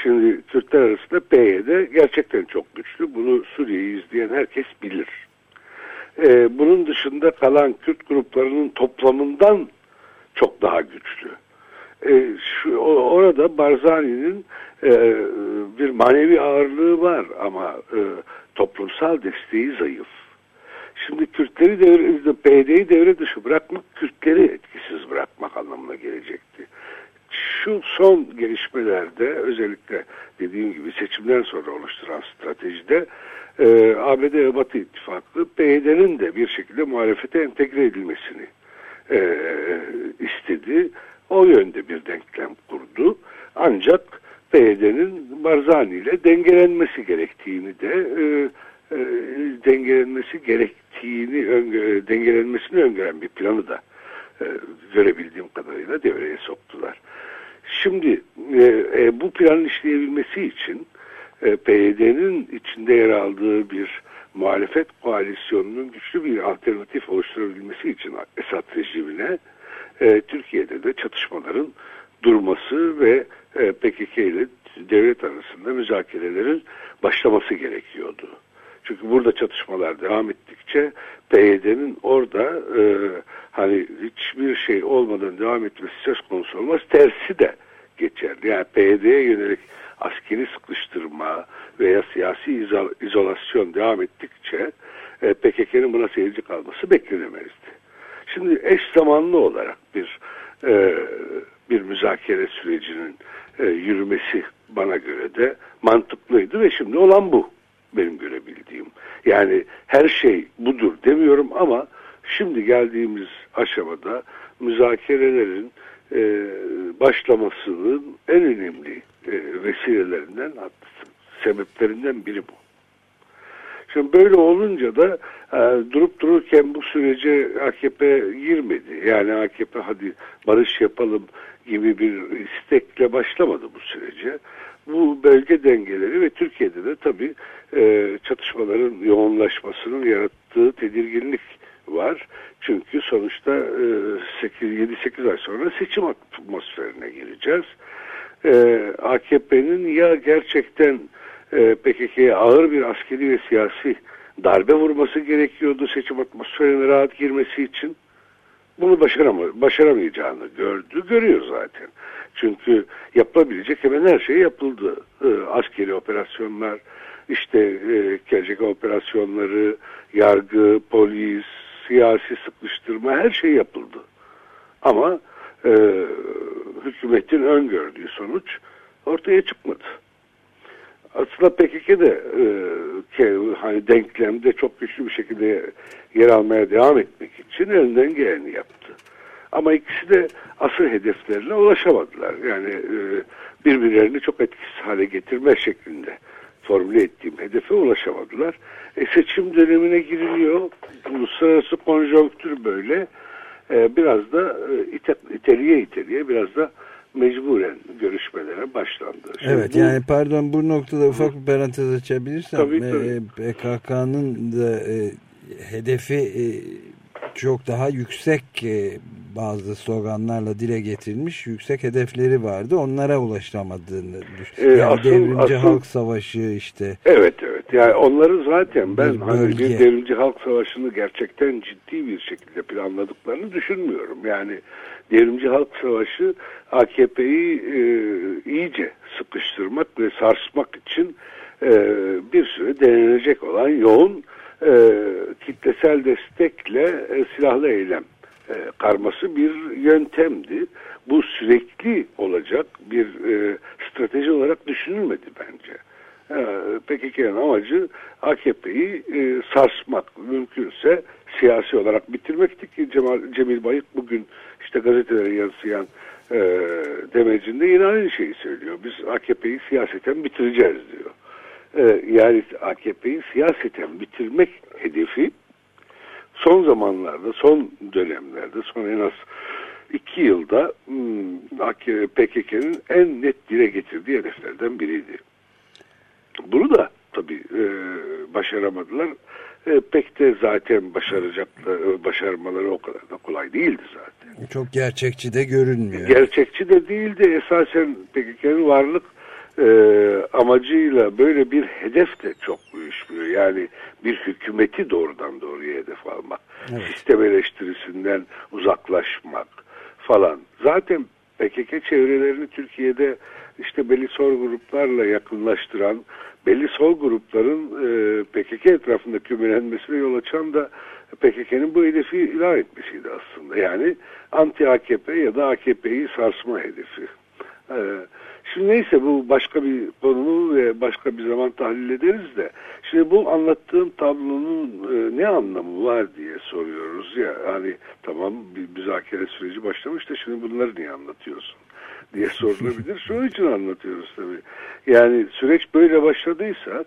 Şimdi Kürtler arasında PYD gerçekten çok güçlü. Bunu Suriye'yi izleyen herkes bilir. Ee, bunun dışında kalan Kürt gruplarının toplamından çok daha güçlü. Ee, şu, orada Barzani'nin e, bir manevi ağırlığı var ama e, toplumsal desteği zayıf. Şimdi Kürtleri devre, PYD'yi devre dışı bırakmak Kürtleri etkisiz bırakmak anlamına gelecekti şu son gelişmelerde özellikle dediğim gibi seçimden sonra oluşturan stratejide e, ABD ve Batı İttifakı PYD'nin de bir şekilde muhalefete entegre edilmesini e, istedi. O yönde bir denklem kurdu. Ancak PYD'nin Barzani ile dengelenmesi gerektiğini de e, e, dengelenmesi gerektiğini öngö dengelenmesini öngören bir planı da e, görebildiğim kadarıyla devreye soktular. Şimdi e, e, bu planın işleyebilmesi için e, PYD'nin içinde yer aldığı bir muhalefet koalisyonunun güçlü bir alternatif oluşturabilmesi için Esad rejimine e, Türkiye'de de çatışmaların durması ve e, PKK ile devlet arasında müzakerelerin başlaması gerekiyordu. Çünkü burada çatışmalar devam ettikçe PYD'nin orada e, hani hiçbir şey olmadan devam etmesi söz konusu olmaz. Tersi de geçerli. Yani PYD'ye yönelik askeri sıkıştırma veya siyasi izol izolasyon devam ettikçe e, PKK'nın buna seyirci kalması beklenemezdi. Şimdi eş zamanlı olarak bir e, bir müzakere sürecinin e, yürümesi bana göre de mantıklıydı ve şimdi olan bu benim görebildiğim. Yani her şey budur demiyorum ama şimdi geldiğimiz aşamada müzakerelerin e, başlamasının en önemli e, vesilelerinden, sebeplerinden biri bu. Şimdi böyle olunca da e, durup dururken bu sürece AKP girmedi. Yani AKP hadi barış yapalım gibi bir istekle başlamadı bu sürece. Bu bölge dengeleri ve Türkiye'de de tabii e, çatışmaların yoğunlaşmasının yarattığı tedirginlik var. Çünkü sonuçta e, 7-8 ay sonra seçim atmosferine gireceğiz. E, AKP'nin ya gerçekten e, PKK'ya ağır bir askeri ve siyasi darbe vurması gerekiyordu seçim atmosferine rahat girmesi için. Bunu başaram başaramayacağını gördü, görüyor zaten. Çünkü yapılabilecek hemen her şey yapıldı. E, askeri operasyonlar, işte e, KCK operasyonları, yargı, polis, siyasi sıkıştırma her şey yapıldı. Ama e, hükümetin öngördüğü sonuç ortaya çıkmadı. Aslında PKK de e, hani denklemde çok güçlü bir şekilde yer almaya devam etmek için elinden geleni yaptı. Ama ikisi de asıl hedeflerine ulaşamadılar. Yani e, birbirlerini çok etkisiz hale getirme şeklinde formüle ettiğim hedefe ulaşamadılar. E, seçim dönemine giriliyor. Uluslararası konjonktür böyle. E, biraz da e, ite, iteliye iteliye biraz da mecburen görüşmelere başlandı. Şimdi evet bu, yani pardon bu noktada ufak bir parantez açabilirsem tabii, tabii. E, PKK'nın da e, hedefi e, çok daha yüksek e, bazı sloganlarla dile getirilmiş yüksek hedefleri vardı. Onlara ulaşamadığını düşünüyorum. Ee, yani asıl, devrimci asıl, halk savaşı işte. Evet evet. Yani onları zaten ben bir hani bir devrimci halk savaşını gerçekten ciddi bir şekilde planladıklarını düşünmüyorum. Yani devrimci halk savaşı AKP'yi e, iyice sıkıştırmak ve sarsmak için e, bir süre denenecek olan yoğun e, kitlesel destekle e, silahlı eylem e, karması bir yöntemdi. Bu sürekli olacak bir e, strateji olarak düşünülmedi bence. E, PKK'nın amacı AKP'yi e, sarsmak, mümkünse siyasi olarak bitirmekti ki Cemal, Cemil Bayık bugün işte gazetelere yansıyan e, demecinde yine aynı şeyi söylüyor. Biz AKP'yi siyaseten bitireceğiz diyor. E, yani AKP'yi siyaseten bitirmek hedefi son zamanlarda, son dönemlerde, son en az iki yılda hmm, PKK'nın en net dile getirdiği hedeflerden biriydi. Bunu da tabii e, başaramadılar. E, pek de zaten başaracaklar, başarmaları o kadar da kolay değildi zaten. Çok gerçekçi de görünmüyor. Gerçekçi de değildi. Esasen PKK'nın varlık e, amacıyla böyle bir hedef de çok uyuşmuyor. Yani bir hükümeti doğrudan doğruya hedef almak. Evet. Sistem eleştirisinden uzaklaşmak falan. Zaten PKK çevrelerini Türkiye'de işte belli sol gruplarla yakınlaştıran, belli sol grupların e, PKK etrafında kümelenmesine yol açan da PKK'nın bu hedefi ilan etmesiydi aslında. Yani anti AKP ya da AKP'yi sarsma hedefi. E, şimdi neyse bu başka bir konu ve başka bir zaman tahlil ederiz de. Şimdi bu anlattığım tablonun e, ne anlamı var diye soruyoruz ya. Hani tamam bir müzakere süreci başlamış da şimdi bunları niye anlatıyorsun? Diye sorulabilir. Şunun için anlatıyoruz tabii. Yani süreç böyle başladıysa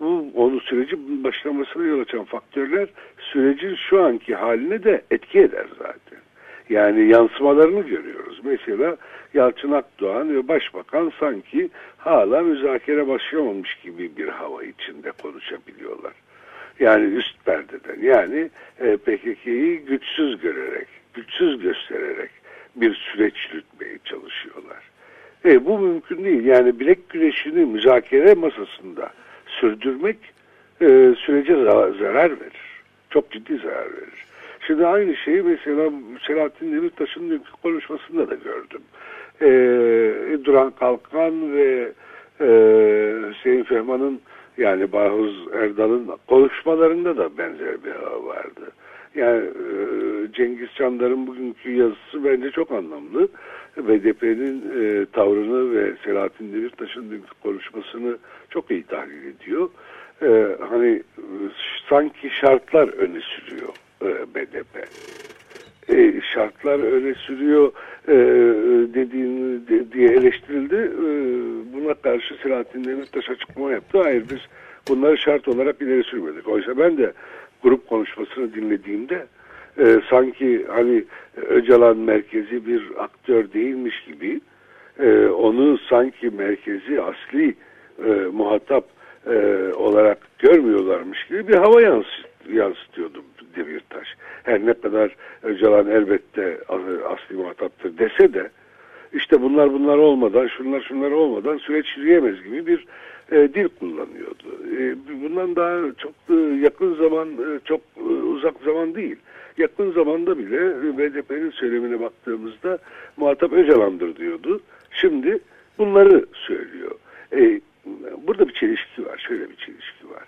bu onu sürecin başlamasına yol açan faktörler sürecin şu anki haline de etki eder zaten. Yani yansımalarını görüyoruz. Mesela Yalçın Akdoğan ve Başbakan sanki hala müzakere başlamamış gibi bir hava içinde konuşabiliyorlar. Yani üst perdeden yani e, PKK'yı güçsüz görerek, güçsüz göstererek bir süreç yürütmeye çalışıyorlar. E, bu mümkün değil. Yani bilek güreşini müzakere masasında sürdürmek e, sürece zarar verir. Çok ciddi zarar verir. Şimdi aynı şeyi mesela Selahattin Demirtaş'ın dünkü konuşmasında da gördüm. E, Duran Kalkan ve e, Hüseyin Fehman'ın yani Bahuz Erdal'ın konuşmalarında da benzer bir hava vardı. Yani e, Cengiz Çandar'ın bugünkü yazısı bence çok anlamlı. BDP'nin e, tavrını ve Selahattin Demirtaş'ın dünkü konuşmasını çok iyi tahlil ediyor. E, hani sanki şartlar öne sürüyor e, BDP. E, şartlar öne sürüyor e, dediğin de, diye eleştirildi. E, buna karşı Selahattin Demirtaş açıklama yaptı. Hayır biz bunları şart olarak ileri sürmedik. Oysa ben de grup konuşmasını dinlediğimde e, sanki hani Öcalan merkezi bir aktör değilmiş gibi e, onu sanki merkezi asli e, muhatap e, olarak görmüyorlarmış gibi bir hava yansıt, yansıtıyordu Demirtaş. Her ne kadar Öcalan elbette asli muhataptır dese de işte bunlar bunlar olmadan şunlar şunlar olmadan süreç yürüyemez gibi bir e, dil kullanıyordu. E, bundan daha çok e, yakın zaman, e, çok e, uzak zaman değil. Yakın zamanda bile BDP'nin söylemine baktığımızda muhatap Öcalan'dır diyordu. Şimdi bunları söylüyor. E, burada bir çelişki var, şöyle bir çelişki var.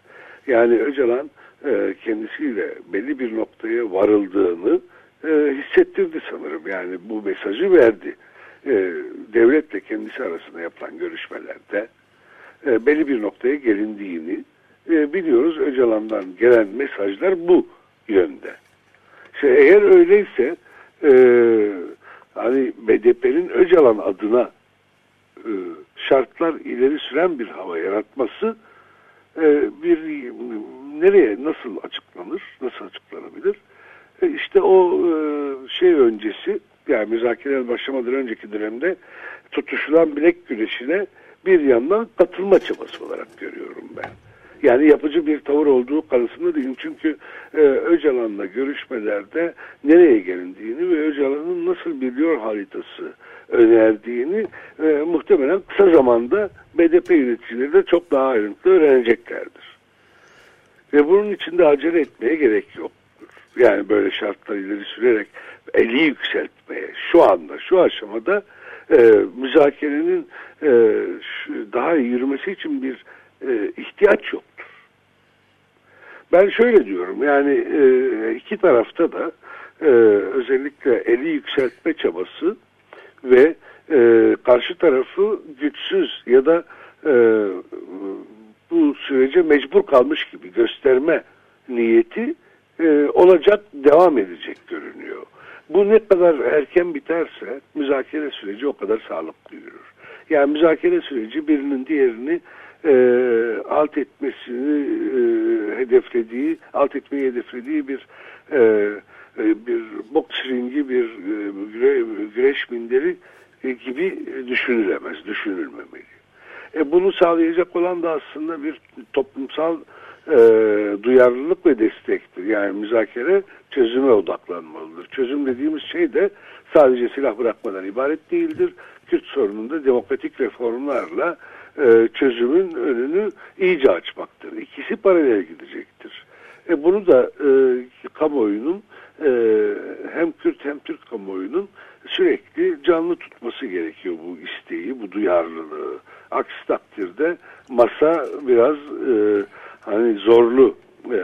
Yani Öcalan e, kendisiyle belli bir noktaya varıldığını e, hissettirdi sanırım. Yani bu mesajı verdi. E, devletle kendisi arasında yapılan görüşmelerde e, belli bir noktaya gelindiğini e, biliyoruz. Öcalan'dan gelen mesajlar bu yönde. İşte eğer öyleyse e, hani BDP'nin Öcalan adına e, şartlar ileri süren bir hava yaratması e, bir nereye nasıl açıklanır, nasıl açıklanabilir? E, işte o e, şey öncesi yani müzakereler başlamadan önceki dönemde tutuşulan bilek güreşine bir yandan katılma çabası olarak görüyorum ben. Yani yapıcı bir tavır olduğu kanısında değilim. Çünkü e, Öcalan'la görüşmelerde nereye gelindiğini ve Öcalan'ın nasıl bir yol haritası önerdiğini e, muhtemelen kısa zamanda BDP yöneticileri de çok daha ayrıntılı öğreneceklerdir. Ve bunun için de acele etmeye gerek yoktur. Yani böyle şartlar ileri sürerek eli yükseltmeye şu anda şu aşamada e, müzakerenin e, daha yürümesi için bir e, ihtiyaç yoktur. Ben şöyle diyorum yani e, iki tarafta da e, özellikle eli yükseltme çabası ve e, karşı tarafı güçsüz ya da e, bu sürece mecbur kalmış gibi gösterme niyeti e, olacak, devam edecek görünüyor. Bu ne kadar erken biterse müzakere süreci o kadar sağlıklı yürür. Yani müzakere süreci birinin diğerini e, alt etmesini e, hedeflediği, alt etmeyi hedeflediği bir e, e bir boks ringi, bir e, güre, güreş minderi gibi düşünülemez, düşünülmemeli. E, bunu sağlayacak olan da aslında bir toplumsal e, duyarlılık ve destektir. Yani müzakere çözüme odaklanmalıdır. Çözüm dediğimiz şey de sadece silah bırakmadan ibaret değildir. Kürt sorununda demokratik reformlarla e, çözümün önünü iyice açmaktır. İkisi paralel gidecektir. E, bunu da e, kamuoyunun e, hem Kürt hem Türk kamuoyunun sürekli canlı tutması gerekiyor bu isteği, bu duyarlılığı. Aksi takdirde masa biraz e, hani zorlu e,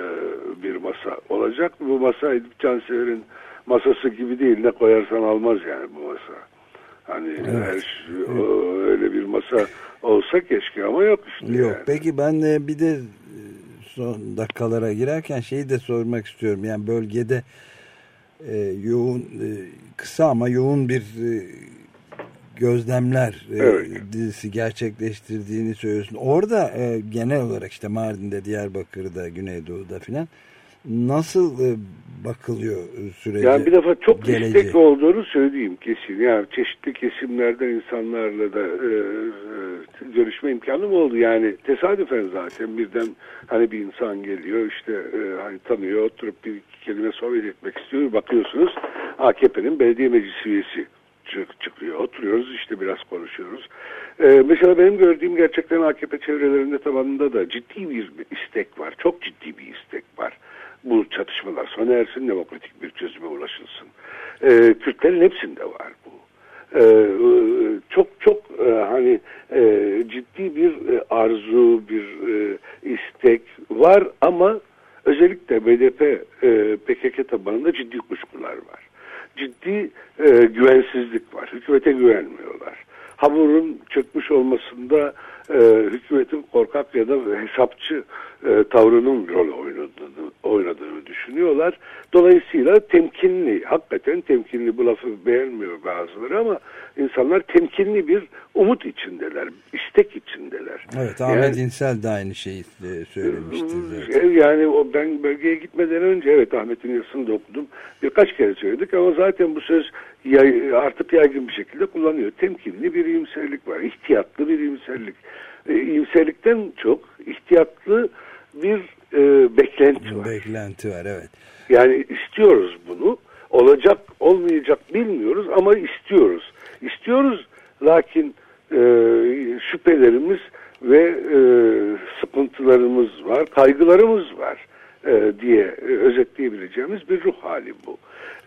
bir masa olacak. Bu masa Edip Cansever'in masası gibi değil. Ne koyarsan almaz yani bu masa. Hani Evet. her şey- o, öyle bir masa olsa keşke ama yok işte. Yok. yani. Peki ben de bir de e, son dakikalara girerken şeyi de sormak istiyorum. Yani bölgede e, yoğun e, kısa ama yoğun bir e, gözlemler e, Evet. dizisi gerçekleştirdiğini söylüyorsun. Orada e, genel olarak işte Mardin'de, Diyarbakır'da, Güneydoğu'da filan nasıl e, bakılıyor sürece? Yani bir defa çok geleceği? istek olduğunu söyleyeyim kesin. Yani çeşitli kesimlerden insanlarla da e, e, görüşme imkanım oldu. Yani tesadüfen zaten birden hani bir insan geliyor işte e, hani tanıyor oturup bir iki kelime sohbet etmek istiyor. Bakıyorsunuz AKP'nin belediye meclis üyesi çık- çıkıyor. Oturuyoruz işte biraz konuşuyoruz. Ee, mesela benim gördüğüm gerçekten AKP çevrelerinde tabanında da ciddi bir istek var. Çok ciddi bir istek var. Bu çatışmalar sona ersin, demokratik bir çözüme ulaşılsın. Ee, Kürtlerin hepsinde var bu. Ee, çok çok e, hani e, ciddi bir e, arzu, bir e, istek var ama özellikle BDP, e, PKK tabanında ciddi kuşkular var ciddi e, güvensizlik var. Hükümete güvenmiyorlar. Hamur'un çökmüş olmasında e, hükümetin korkak ya da hesapçı e, tavrının rol oynadığını, oynadığını düşünüyorlar. Dolayısıyla temkinli, hakikaten temkinli bu lafı beğenmiyor bazıları ama insanlar temkinli bir umut içindeler, istek içindeler. Evet Yani- Ahmet İnsel de aynı şeyi e, söylemişti zaten. yani o ben bölgeye gitmeden önce evet Ahmet'in yazısını da okudum. Birkaç kere söyledik ama zaten bu söz yay- artık yaygın bir şekilde kullanıyor. Temkinli bir iyimserlik var. ihtiyatlı bir iyimserlik. E, iyimserlikten çok ihtiyatlı bir e, beklenti var. Beklenti var evet. Yani istiyoruz bunu. Olacak, olmayacak bilmiyoruz ama istiyoruz. İstiyoruz lakin e, şüphelerimiz ve e, sıkıntılarımız var, kaygılarımız var e, diye özetleyebileceğimiz bir ruh hali bu.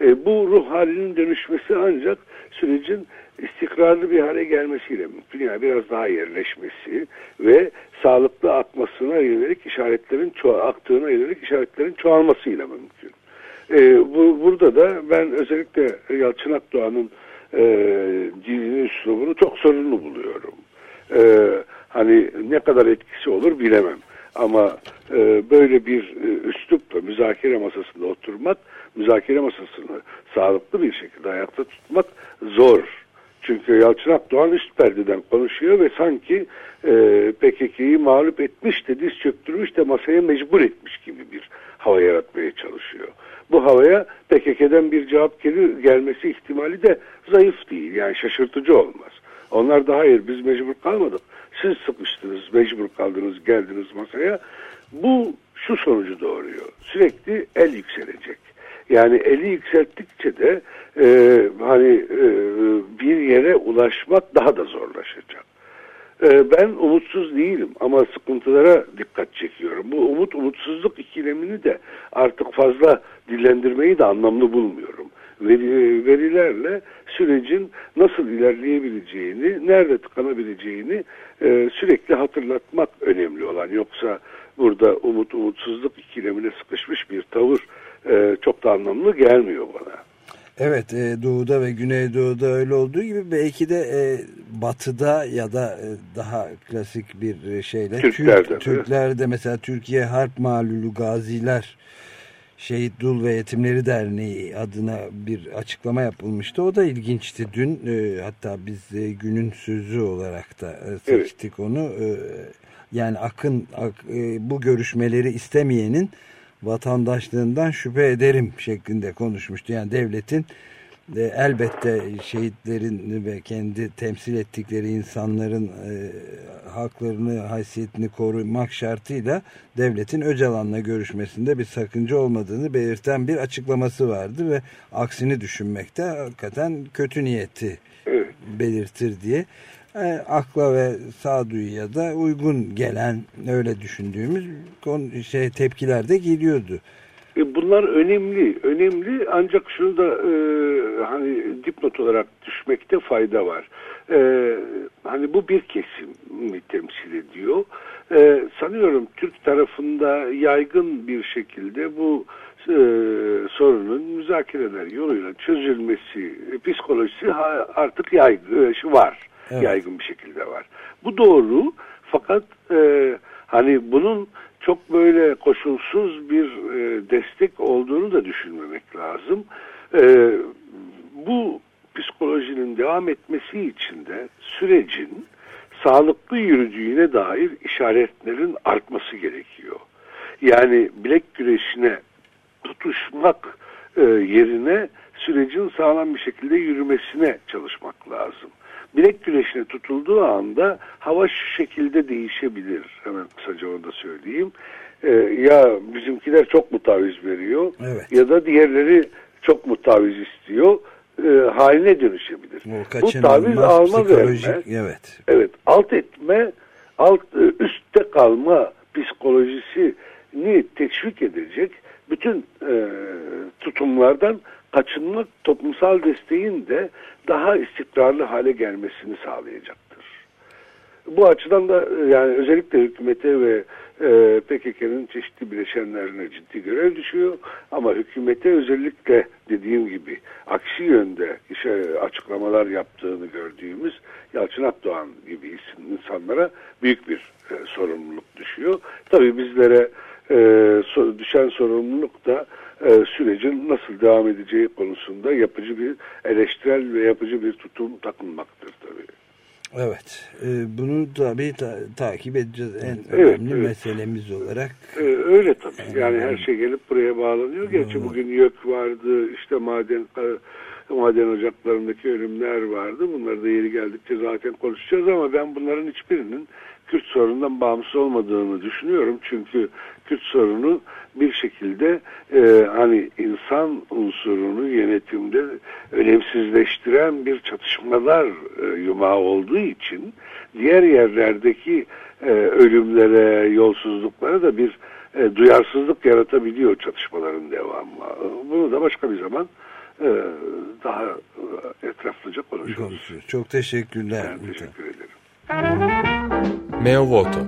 E, bu ruh halinin dönüşmesi ancak sürecin istikrarlı bir hale gelmesiyle mümkün. Yani biraz daha yerleşmesi ve sağlıklı akmasına yönelik işaretlerin aktığına yönelik işaretlerin çoğalmasıyla mümkün. E, bu, burada da ben özellikle Yalçın Akdoğan'ın e, dilini, üslubunu çok sorunlu buluyorum. E, hani ne kadar etkisi olur bilemem. Ama e, böyle bir e, üslupla müzakere masasında oturmak, müzakere masasını sağlıklı bir şekilde ayakta tutmak zor. Çünkü Yalçın Akdoğan üst perdeden konuşuyor ve sanki e, PKK'yı mağlup etmiş de diz çöktürmüş de masaya mecbur etmiş gibi bir hava yaratmaya çalışıyor. Bu havaya PKK'den bir cevap gelir, gelmesi ihtimali de zayıf değil. Yani şaşırtıcı olmaz. Onlar da hayır biz mecbur kalmadık. Siz sıkıştınız, mecbur kaldınız, geldiniz masaya. Bu şu sonucu doğuruyor. Sürekli el yükselecek. Yani eli yükselttikçe de e, hani e, bir yere ulaşmak daha da zorlaşacak. E, ben umutsuz değilim ama sıkıntılara dikkat çekiyorum. Bu umut umutsuzluk ikilemini de artık fazla dillendirmeyi de anlamlı bulmuyorum. Veri, verilerle sürecin nasıl ilerleyebileceğini, nerede tıkanabileceğini e, sürekli hatırlatmak önemli olan. Yoksa burada umut umutsuzluk ikilemine sıkışmış bir tavır e, çok da anlamlı gelmiyor bana. Evet e, doğuda ve güneydoğuda öyle olduğu gibi belki de e, batıda ya da e, daha klasik bir şeyle Türklerde, Türk. Türklerde mesela Türkiye Harp Malulu Gaziler Şehit Dul ve Yetimleri Derneği adına bir açıklama yapılmıştı. O da ilginçti dün. E, hatta biz e, günün sözü olarak da e, seçtik onu. E, yani akın ak- e, bu görüşmeleri istemeyenin vatandaşlığından şüphe ederim şeklinde konuşmuştu. Yani devletin e, elbette şehitlerin ve kendi temsil ettikleri insanların e, haklarını, haysiyetini korumak şartıyla devletin Öcalan'la görüşmesinde bir sakınca olmadığını belirten bir açıklaması vardı ve aksini düşünmekte hakikaten kötü niyeti Evet. belirtir diye e, akla ve sağduyuya da uygun gelen öyle düşündüğümüz konu, şey tepkiler de geliyordu. E, Bunlar önemli, önemli ancak şunu da e, hani dipnot olarak düşmekte fayda var. E, hani bu bir kesimi temsil ediyor. E, sanıyorum Türk tarafında yaygın bir şekilde bu e, sorunun müzakereler yoluyla çözülmesi e, psikolojisi artık yaygın e, var. Evet. Yaygın bir şekilde var. Bu doğru fakat e, hani bunun çok böyle koşulsuz bir e, destek olduğunu da düşünmemek lazım. E, bu psikolojinin devam etmesi için de sürecin sağlıklı yürüdüğüne dair işaretlerin artması gerekiyor. Yani bilek güreşine tutuşmak e, yerine sürecin sağlam bir şekilde yürümesine çalışmak lazım. Bilek güreşine tutulduğu anda hava şu şekilde değişebilir. Hemen kısaca onu da söyleyeyim. E, ya bizimkiler çok mu taviz veriyor Evet. ya da diğerleri çok mu taviz istiyor e, haline dönüşebilir. O Bu taviz alma verme evet. Evet, alt etme, alt e, üstte kalma psikolojisini teşvik edecek bütün e, tutumlardan kaçınmak toplumsal desteğin de daha istikrarlı hale gelmesini sağlayacaktır. Bu açıdan da e, yani özellikle hükümete ve e, PKK'nın çeşitli bileşenlerine ciddi görev düşüyor. Ama hükümete özellikle dediğim gibi aksi yönde işe açıklamalar yaptığını gördüğümüz Yalçın Akdoğan gibi isim insanlara büyük bir e, sorumluluk düşüyor. Tabii bizlere e, düşen sorumluluk da e, sürecin nasıl devam edeceği konusunda yapıcı bir eleştirel ve yapıcı bir tutum takınmaktır tabii. Evet. e, bunu tabii ta- takip edeceğiz. En Evet, önemli evet. meselemiz olarak. Ee, öyle tabii. Yani her şey gelip buraya bağlanıyor. Gerçi bugün YÖK vardı, işte maden maden ocaklarındaki ölümler vardı. Bunları da yeri geldikçe zaten konuşacağız ama ben bunların hiçbirinin Kürt sorunundan bağımsız olmadığını düşünüyorum. Çünkü Kürt sorunu bir şekilde e, hani insan unsurunu yönetimde önemsizleştiren bir çatışmalar e, yumağı olduğu için diğer yerlerdeki e, ölümlere, yolsuzluklara da bir e, duyarsızlık yaratabiliyor çatışmaların devamı. Bunu da başka bir zaman e, daha etraflıca konuşuruz. Çok teşekkürler. Ben teşekkür ederim. Meo Voto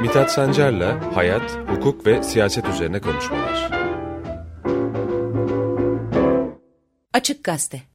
Mithat Sancar'la hayat, hukuk ve siyaset üzerine konuşmalar. Açık Gazete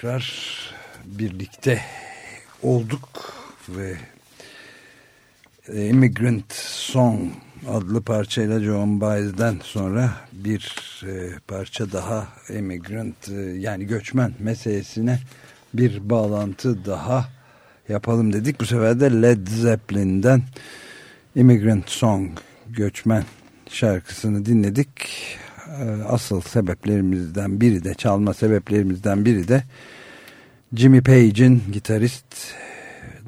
tekrar birlikte olduk ve Immigrant Song adlı parçayla John Baez'den sonra bir e, parça daha immigrant e, yani göçmen meselesine bir bağlantı daha yapalım dedik. Bu sefer de Led Zeppelin'den Immigrant Song göçmen şarkısını dinledik. E, asıl sebeplerimizden biri de çalma sebeplerimizden biri de Jimmy Page'in gitarist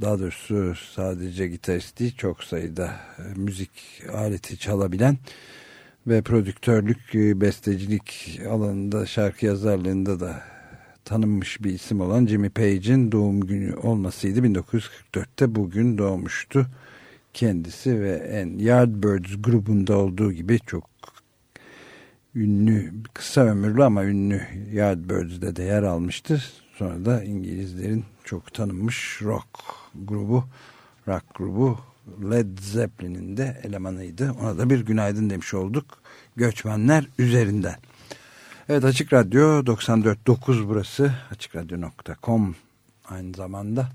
daha doğrusu sadece gitarist değil çok sayıda e, müzik aleti çalabilen ve prodüktörlük, e, bestecilik alanında şarkı yazarlığında da tanınmış bir isim olan Jimmy Page'in doğum günü olmasıydı. 1944'te bugün doğmuştu kendisi ve en Yardbirds grubunda olduğu gibi çok ünlü, kısa ömürlü ama ünlü Yardbirds'de de yer almıştı. Sonra da İngilizlerin çok tanınmış rock grubu, rock grubu Led Zeppelin'in de elemanıydı. Ona da bir günaydın demiş olduk. Göçmenler üzerinden. Evet Açık Radyo 94.9 burası. AçıkRadyo.com aynı zamanda.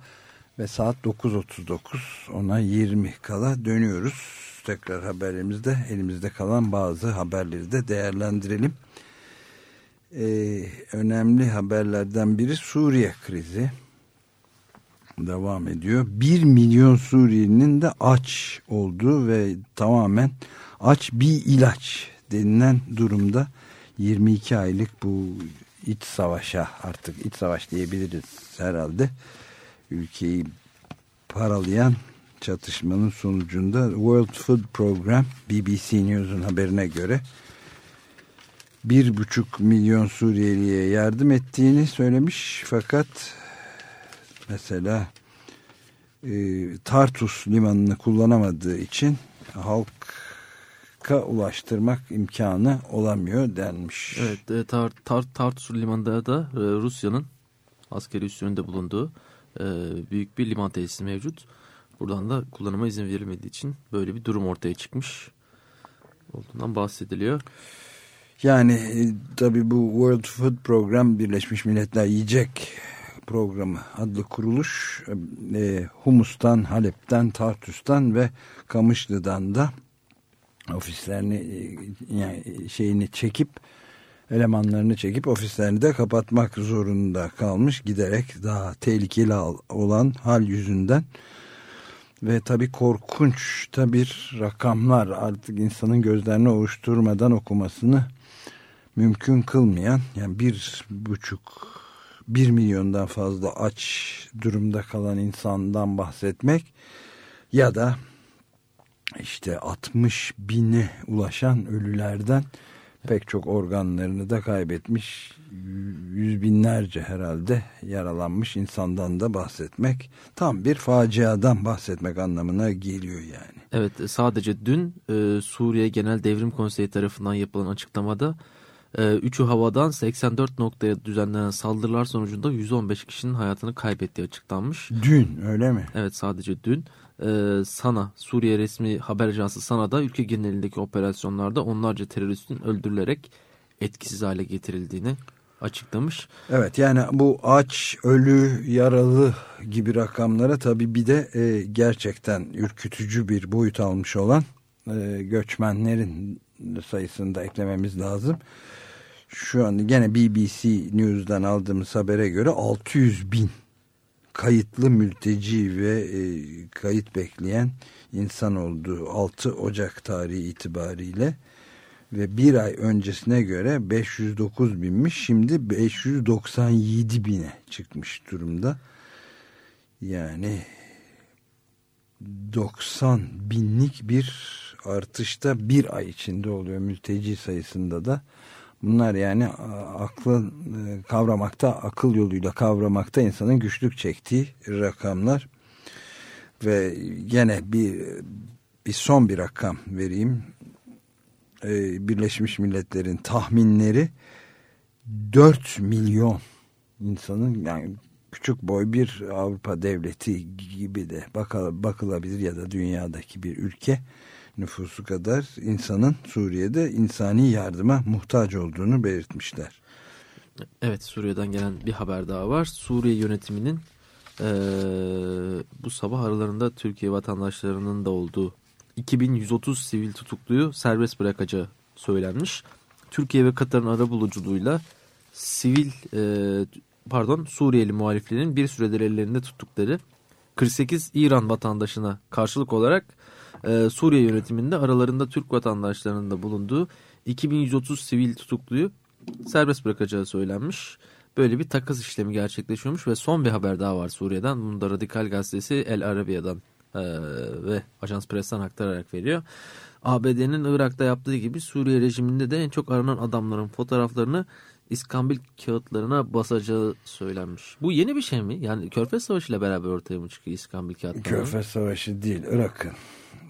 Ve saat 9.39 ona 20 kala dönüyoruz. Tekrar haberimizde elimizde kalan bazı haberleri de değerlendirelim. Ee, önemli haberlerden biri Suriye krizi devam ediyor. Bir milyon Suriyelinin de aç olduğu ve tamamen aç bir ilaç denilen durumda 22 aylık bu iç savaşa artık iç savaş diyebiliriz herhalde ülkeyi paralayan çatışmanın sonucunda World Food Program BBC News'un haberine göre bir buçuk milyon Suriyeliye yardım ettiğini söylemiş fakat mesela e, Tartus limanını kullanamadığı için halka ulaştırmak imkanı olamıyor denmiş. Evet, e, Tar Tar Tartus limanında da e, Rusya'nın askeri üssünde bulunduğu e, büyük bir liman tesisi mevcut. Buradan da kullanıma izin verilmediği için böyle bir durum ortaya çıkmış olduğundan bahsediliyor. Yani e, tabi bu World Food Program Birleşmiş Milletler Yiyecek Programı adlı kuruluş e, Humus'tan, Halep'ten, Tartus'tan ve Kamışlı'dan da ofislerini e, yani şeyini çekip elemanlarını çekip ofislerini de kapatmak zorunda kalmış giderek daha tehlikeli olan hal yüzünden ve tabi korkunç da bir rakamlar. Artık insanın gözlerini oluşturmadan okumasını mümkün kılmayan yani bir buçuk bir milyondan fazla aç durumda kalan insandan bahsetmek ya da işte 60 bine ulaşan ölülerden pek çok organlarını da kaybetmiş yüz binlerce herhalde yaralanmış insandan da bahsetmek tam bir faciadan bahsetmek anlamına geliyor yani. Evet sadece dün e, Suriye Genel Devrim Konseyi tarafından yapılan açıklamada e, üçü havadan 84 noktaya düzenlenen saldırılar sonucunda 115 kişinin hayatını kaybettiği açıklanmış. Dün öyle mi? Evet sadece dün. Ee, Sana, Suriye resmi haber ajansı Sana'da ülke genelindeki operasyonlarda onlarca teröristin öldürülerek etkisiz hale getirildiğini açıklamış. Evet yani bu aç, ölü, yaralı gibi rakamlara tabii bir de e, gerçekten ürkütücü bir boyut almış olan e, göçmenlerin sayısını da eklememiz lazım. Şu an gene BBC News'dan aldığımız habere göre 600 bin kayıtlı mülteci ve e, kayıt bekleyen insan olduğu 6 Ocak tarihi itibariyle ve bir ay öncesine göre 509 binmiş şimdi 597 bine çıkmış durumda. Yani 90 binlik bir artışta bir ay içinde oluyor mülteci sayısında da. Bunlar yani aklın e, kavramakta, akıl yoluyla kavramakta insanın güçlük çektiği rakamlar. Ve gene bir bir son bir rakam vereyim. Ee, Birleşmiş Milletler'in tahminleri 4 milyon insanın yani küçük boy bir Avrupa devleti gibi de bakılabilir ya da dünyadaki bir ülke nüfusu kadar insanın Suriye'de insani yardıma muhtaç olduğunu belirtmişler. Evet Suriye'den gelen bir haber daha var. Suriye yönetiminin e, bu sabah aralarında Türkiye vatandaşlarının da olduğu 2130 sivil tutukluyu serbest bırakacağı söylenmiş. Türkiye ve Katar'ın arabuluculuğuyla sivil e, pardon Suriyeli muhaliflerin bir süredir ellerinde tuttukları 48 İran vatandaşına karşılık olarak e, Suriye yönetiminde aralarında Türk vatandaşlarının da bulunduğu 2130 sivil tutukluyu serbest bırakacağı söylenmiş. Böyle bir takas işlemi gerçekleşiyormuş ve son bir haber daha var Suriye'den. Bunu da Radikal Gazetesi El Arabia'dan e, ve Ajans Press'ten aktararak veriyor. ABD'nin Irak'ta yaptığı gibi Suriye rejiminde de en çok aranan adamların fotoğraflarını İskambil kağıtlarına basacağı söylenmiş. Bu yeni bir şey mi? Yani Körfez Savaşı ile beraber ortaya mı çıkıyor İskambil kağıtları? Körfez Savaşı değil Irak'ın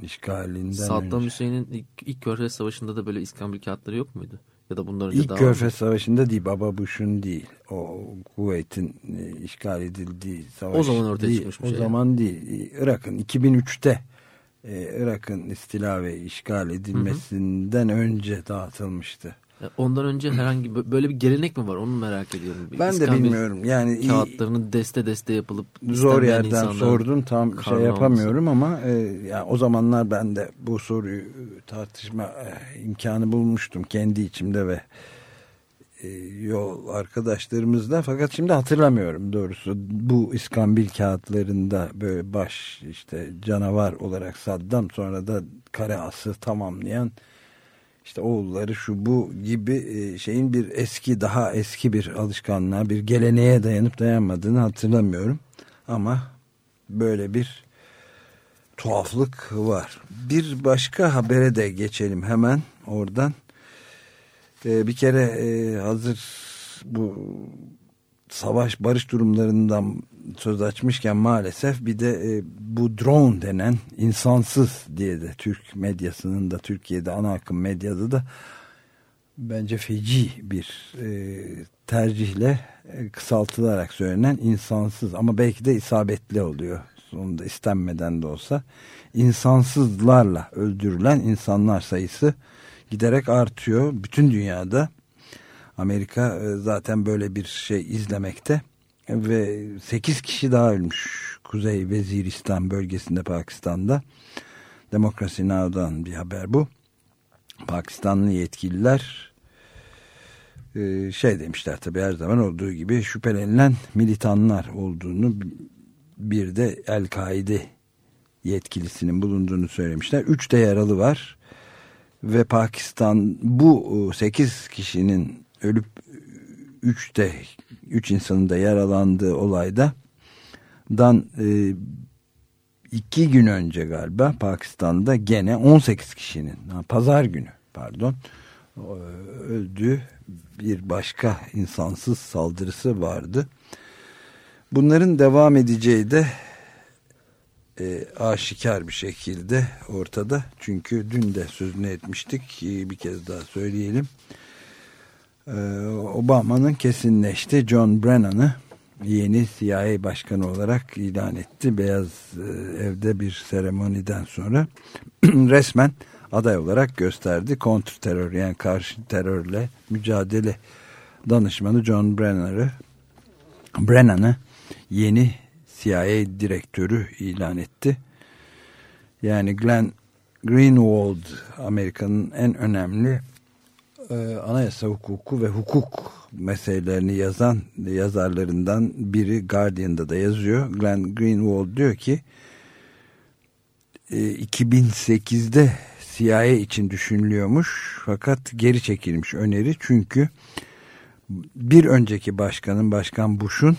işgalinden Saddam önce. Hüseyin'in ilk, ilk Körfez Savaşı'nda da böyle İskambil kağıtları yok muydu? Ya da bundan önce İlk daha Körfez Savaşı'nda değil Baba Bush'un değil. O Kuveyt'in e, işgal edildiği savaş O zaman ortaya değil. çıkmış bir O şey. zaman değil. Irak'ın 2003'te e, Irak'ın istila ve işgal edilmesinden önce dağıtılmıştı. Ya Ondan önce herhangi bö- böyle bir gelenek mi var? Onu merak ediyorum. Ben de İskambil bilmiyorum. Yani Kağıtlarının deste deste yapılıp zor yerden sordum tam şey yapamıyorum ama e, ya o zamanlar ben de bu soruyu e, tartışma e, imkanı bulmuştum kendi içimde ve e, yol arkadaşlarımızla fakat şimdi hatırlamıyorum doğrusu bu İskambil kağıtlarında böyle baş işte canavar olarak Saddam sonra da kare ası tamamlayan işte oğulları şu bu gibi e, şeyin bir eski daha eski bir alışkanlığa bir geleneğe dayanıp dayanmadığını hatırlamıyorum ama böyle bir tuhaflık var. Bir başka habere de geçelim hemen oradan. E, bir kere e, hazır bu savaş barış durumlarından söz açmışken maalesef bir de e, bu drone denen insansız diye de Türk medyasının da Türkiye'de ana akım medyada da bence feci bir e, tercihle e, kısaltılarak söylenen insansız ama belki de isabetli oluyor. Sonunda istenmeden de olsa. İnsansızlarla öldürülen insanlar sayısı giderek artıyor. Bütün dünyada Amerika e, zaten böyle bir şey izlemekte ve 8 kişi daha ölmüş Kuzey Veziristan bölgesinde Pakistan'da Demokrasi Now'dan bir haber bu Pakistanlı yetkililer e, şey demişler tabi her zaman olduğu gibi şüphelenilen militanlar olduğunu bir de El-Kaide yetkilisinin bulunduğunu söylemişler. Üç de yaralı var ve Pakistan bu 8 kişinin ölüp 3 de 3 insanın da yaralandığı olayda dan e, iki gün önce galiba Pakistan'da gene 18 kişinin pazar günü pardon öldüğü bir başka insansız saldırısı vardı. Bunların devam edeceği de e, aşikar bir şekilde ortada. Çünkü dün de sözünü etmiştik. Bir kez daha söyleyelim. Ee, Obama'nın kesinleşti. John Brennan'ı yeni CIA başkanı olarak ilan etti. Beyaz e, evde bir seremoniden sonra resmen aday olarak gösterdi. Kontr terör yani karşı terörle mücadele danışmanı John Brennan'ı Brennan'ı yeni CIA direktörü ilan etti. Yani Glenn Greenwald Amerika'nın en önemli e, anayasa hukuku ve hukuk meselelerini yazan yazarlarından biri Guardian'da da yazıyor. Glenn Greenwald diyor ki e, 2008'de CIA için düşünülüyormuş fakat geri çekilmiş öneri çünkü bir önceki başkanın Başkan Bush'un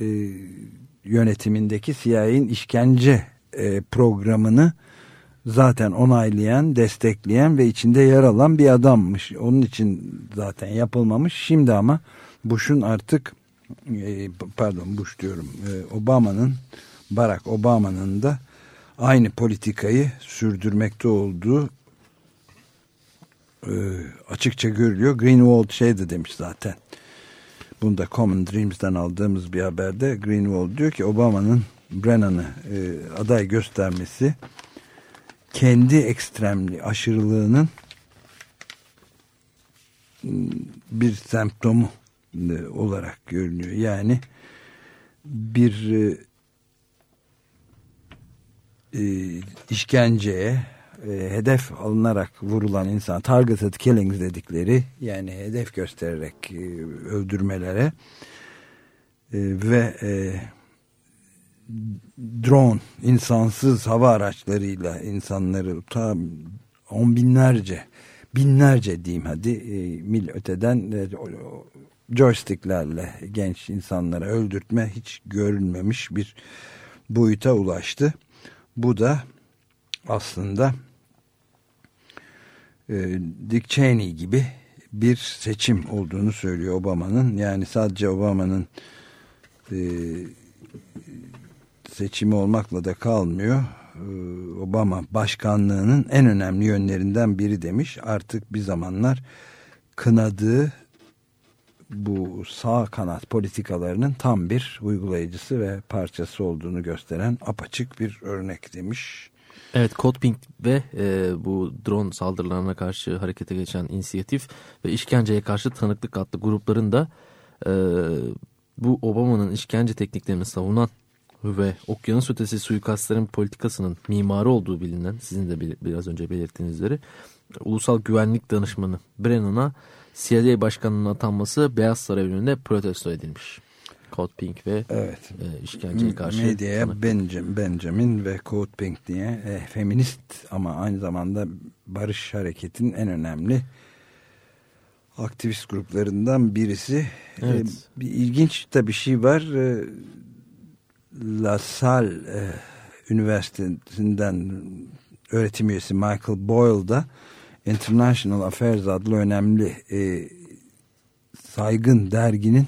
e, yönetimindeki CIA'nin işkence e, programını zaten onaylayan, destekleyen ve içinde yer alan bir adammış. Onun için zaten yapılmamış. Şimdi ama Bush'un artık e, pardon Bush diyorum e, Obama'nın Barack Obama'nın da aynı politikayı sürdürmekte olduğu e, açıkça görülüyor. Greenwald şey de demiş zaten. Bunu da Common Dreams'den aldığımız bir haberde Greenwald diyor ki Obama'nın Brennan'ı e, aday göstermesi kendi ekstremli aşırılığının bir semptomu olarak görünüyor. Yani bir e, e, işkenceye e, hedef alınarak vurulan insan targeted killings dedikleri yani hedef göstererek e, öldürmelere e, ve e, drone insansız hava araçlarıyla insanları ta on binlerce binlerce diyeyim hadi e, mil öteden e, joysticklerle genç insanlara öldürtme hiç görülmemiş bir boyuta ulaştı. Bu da aslında e, Dick Cheney gibi bir seçim olduğunu söylüyor Obama'nın. Yani sadece Obama'nın seçimi olmakla da kalmıyor. E, Obama başkanlığının en önemli yönlerinden biri demiş. Artık bir zamanlar kınadığı bu sağ kanat politikalarının tam bir uygulayıcısı ve parçası olduğunu gösteren apaçık bir örnek demiş. Evet Code ve e, bu drone saldırılarına karşı harekete geçen inisiyatif ve işkenceye karşı tanıklık adlı grupların da e, bu Obama'nın işkence tekniklerini savunan ve okyanus ötesi suikastların politikasının mimarı olduğu bilinen sizin de biraz önce belirttiğiniz üzere ulusal güvenlik danışmanı Brennan'a CIA başkanının atanması Beyaz Saray önünde protesto edilmiş. Code Pink ve evet. e, işkenceye karşı. Medyaya Benjamin, Benjamin ve Code Pink diye e, feminist ama aynı zamanda barış hareketinin en önemli aktivist gruplarından birisi. Evet. E, bir ilginç de bir şey var. E, La Salle e, Üniversitesi'nden öğretim üyesi Michael Boyle da International Affairs adlı önemli e, saygın derginin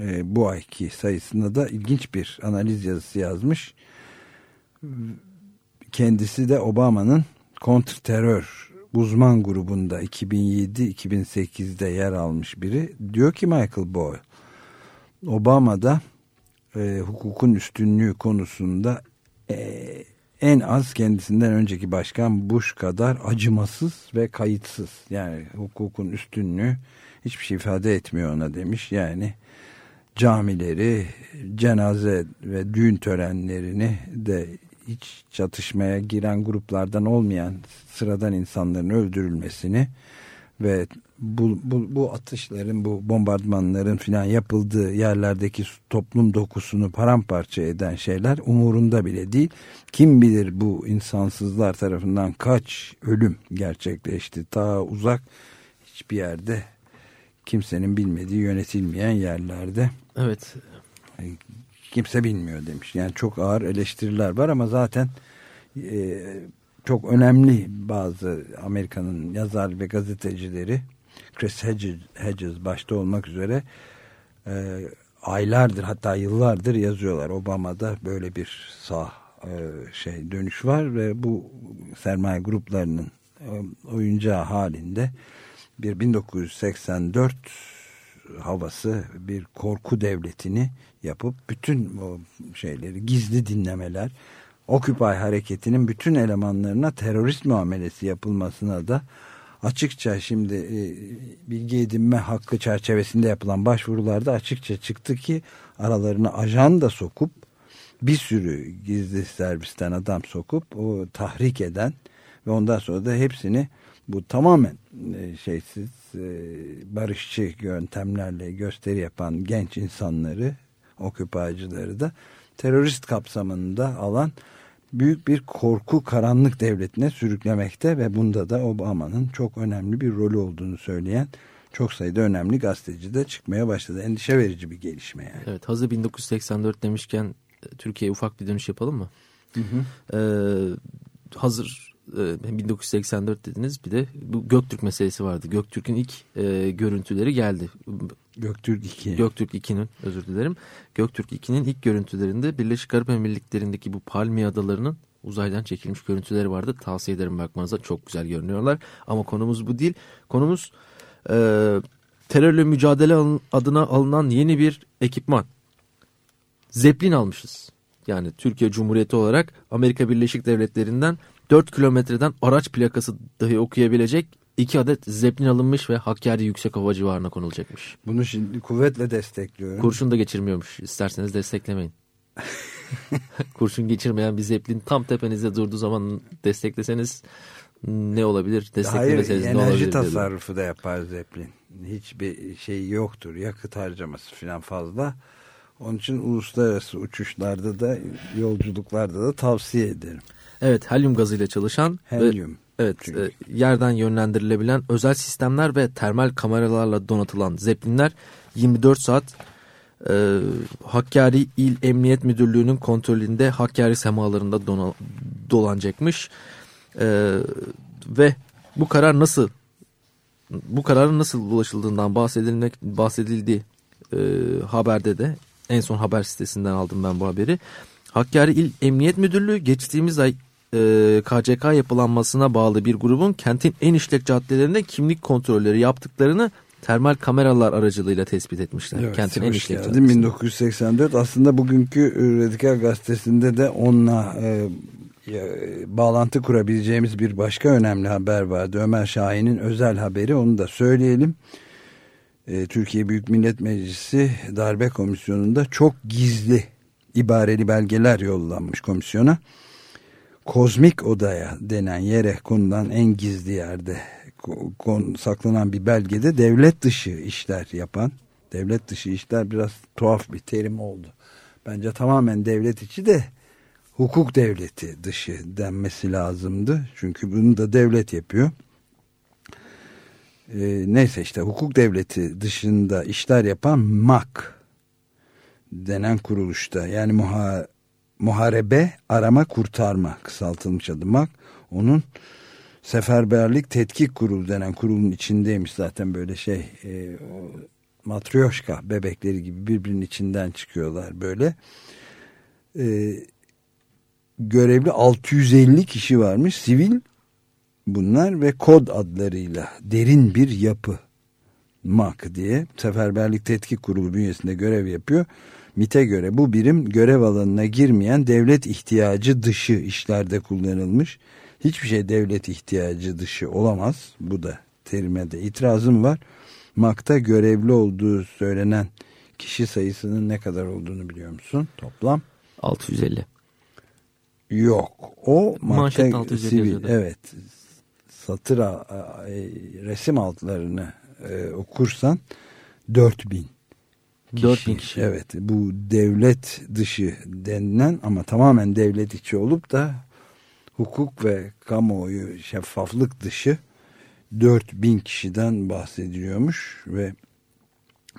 e, bu ayki sayısında da ilginç bir analiz yazısı yazmış. Kendisi de Obama'nın kontrterör uzman grubunda 2007-2008'de yer almış biri. Diyor ki Michael Boyle, Obama'da e, hukukun üstünlüğü konusunda e, en az kendisinden önceki başkan Bush kadar acımasız ve kayıtsız. Yani hukukun üstünlüğü hiçbir şey ifade etmiyor ona demiş. Yani camileri, cenaze ve düğün törenlerini de hiç çatışmaya giren gruplardan olmayan sıradan insanların öldürülmesini ve bu, bu, bu atışların, bu bombardımanların filan yapıldığı yerlerdeki toplum dokusunu paramparça eden şeyler umurunda bile değil. Kim bilir bu insansızlar tarafından kaç ölüm gerçekleşti ta uzak hiçbir yerde kimsenin bilmediği yönetilmeyen yerlerde. Evet. Kimse bilmiyor demiş. Yani çok ağır eleştiriler var ama zaten e, çok önemli bazı Amerika'nın yazar ve gazetecileri Chris Hedges, Hedges başta olmak üzere e, aylardır hatta yıllardır yazıyorlar. Obama'da böyle bir sağ e, şey dönüş var ve bu sermaye gruplarının e, oyuncağı halinde bir 1984 havası bir korku devletini yapıp bütün o şeyleri gizli dinlemeler Occupy hareketinin bütün elemanlarına terörist muamelesi yapılmasına da açıkça şimdi e, bilgi edinme hakkı çerçevesinde yapılan başvurularda açıkça çıktı ki aralarına ajan da sokup bir sürü gizli servisten adam sokup o tahrik eden ve ondan sonra da hepsini bu tamamen e, şeysiz e, barışçı yöntemlerle gösteri yapan genç insanları okupacıları da terörist kapsamında alan büyük bir korku karanlık devletine sürüklemekte ve bunda da Obama'nın çok önemli bir rolü olduğunu söyleyen çok sayıda önemli gazeteci de çıkmaya başladı. Endişe verici bir gelişme yani. Evet hazır 1984 demişken Türkiye'ye ufak bir dönüş yapalım mı? Hı hı. Ee, hazır 1984 e, dediniz bir de bu Göktürk meselesi vardı. Göktürk'ün ilk e, görüntüleri geldi. Göktürk 2. Göktürk 2'nin özür dilerim. Göktürk 2'nin ilk görüntülerinde Birleşik Arap Emirlikleri'ndeki bu Palmiye Adaları'nın uzaydan çekilmiş görüntüleri vardı. Tavsiye ederim bakmanıza çok güzel görünüyorlar. Ama konumuz bu değil. Konumuz e, terörle mücadele adına alınan yeni bir ekipman. Zeppelin almışız. Yani Türkiye Cumhuriyeti olarak Amerika Birleşik Devletleri'nden 4 kilometreden araç plakası dahi okuyabilecek iki adet Zeppelin alınmış ve Hakkari Yüksek Hava Civarına konulacakmış. Bunu şimdi kuvvetle destekliyorum. Kurşun da geçirmiyormuş. İsterseniz desteklemeyin. Kurşun geçirmeyen bir Zeppelin tam tepenizde durduğu zaman destekleseniz ne olabilir? Hayır Desteklemeseniz ne enerji olabilir? dedim. tasarrufu da yapar Zeppelin. Hiçbir şey yoktur. Yakıt harcaması falan fazla. Onun için uluslararası uçuşlarda da yolculuklarda da tavsiye ederim. Evet, helyum gazıyla çalışan ve Helyum. evet Çünkü. e, yerden yönlendirilebilen özel sistemler ve termal kameralarla donatılan Zeppelinler 24 saat e, Hakkari İl Emniyet Müdürlüğü'nün kontrolünde Hakkari semalarında dona- dolanacakmış. E, ve bu karar nasıl bu kararın nasıl ulaşıldığından bahsedilmek bahsedildiği e, haberde de en son haber sitesinden aldım ben bu haberi. Hakkari İl Emniyet Müdürlüğü geçtiğimiz ay e, KCK yapılanmasına bağlı bir grubun kentin en işlek caddelerinde kimlik kontrolleri yaptıklarını termal kameralar aracılığıyla tespit etmişler. Evet, kentin en işlek caddesinde. 1984 aslında bugünkü e, Radikal Gazetesi'nde de onunla e, e, bağlantı kurabileceğimiz bir başka önemli haber vardı. Ömer Şahin'in özel haberi onu da söyleyelim. E, Türkiye Büyük Millet Meclisi Darbe Komisyonu'nda çok gizli ibareli belgeler yollanmış komisyona. Kozmik Odaya denen yere konulan en gizli yerde saklanan bir belgede devlet dışı işler yapan, devlet dışı işler biraz tuhaf bir terim oldu. Bence tamamen devlet içi de hukuk devleti dışı denmesi lazımdı. Çünkü bunu da devlet yapıyor. Ee, neyse işte hukuk devleti dışında işler yapan MAK denen kuruluşta yani muha, muharebe arama kurtarma kısaltılmış adı MAK onun seferberlik tetkik kurulu denen kurulun içindeymiş zaten böyle şey e, matryoşka bebekleri gibi birbirinin içinden çıkıyorlar böyle. E, görevli 650 kişi varmış sivil bunlar ve kod adlarıyla derin bir yapı. MAK diye Seferberlik Tetkik Kurulu bünyesinde görev yapıyor. MIT'e göre bu birim görev alanına girmeyen devlet ihtiyacı dışı işlerde kullanılmış. Hiçbir şey devlet ihtiyacı dışı olamaz. Bu da terime de itirazım var. MAK'ta görevli olduğu söylenen kişi sayısının ne kadar olduğunu biliyor musun? Toplam 650. Yok. O madde 650 sivil. Evet. Satır e, resim altlarını e, okursan 4000 kişi. 4000 kişi. Evet. Bu devlet dışı denilen ama tamamen devlet içi olup da hukuk ve kamuoyu şeffaflık dışı 4000 kişiden bahsediliyormuş ve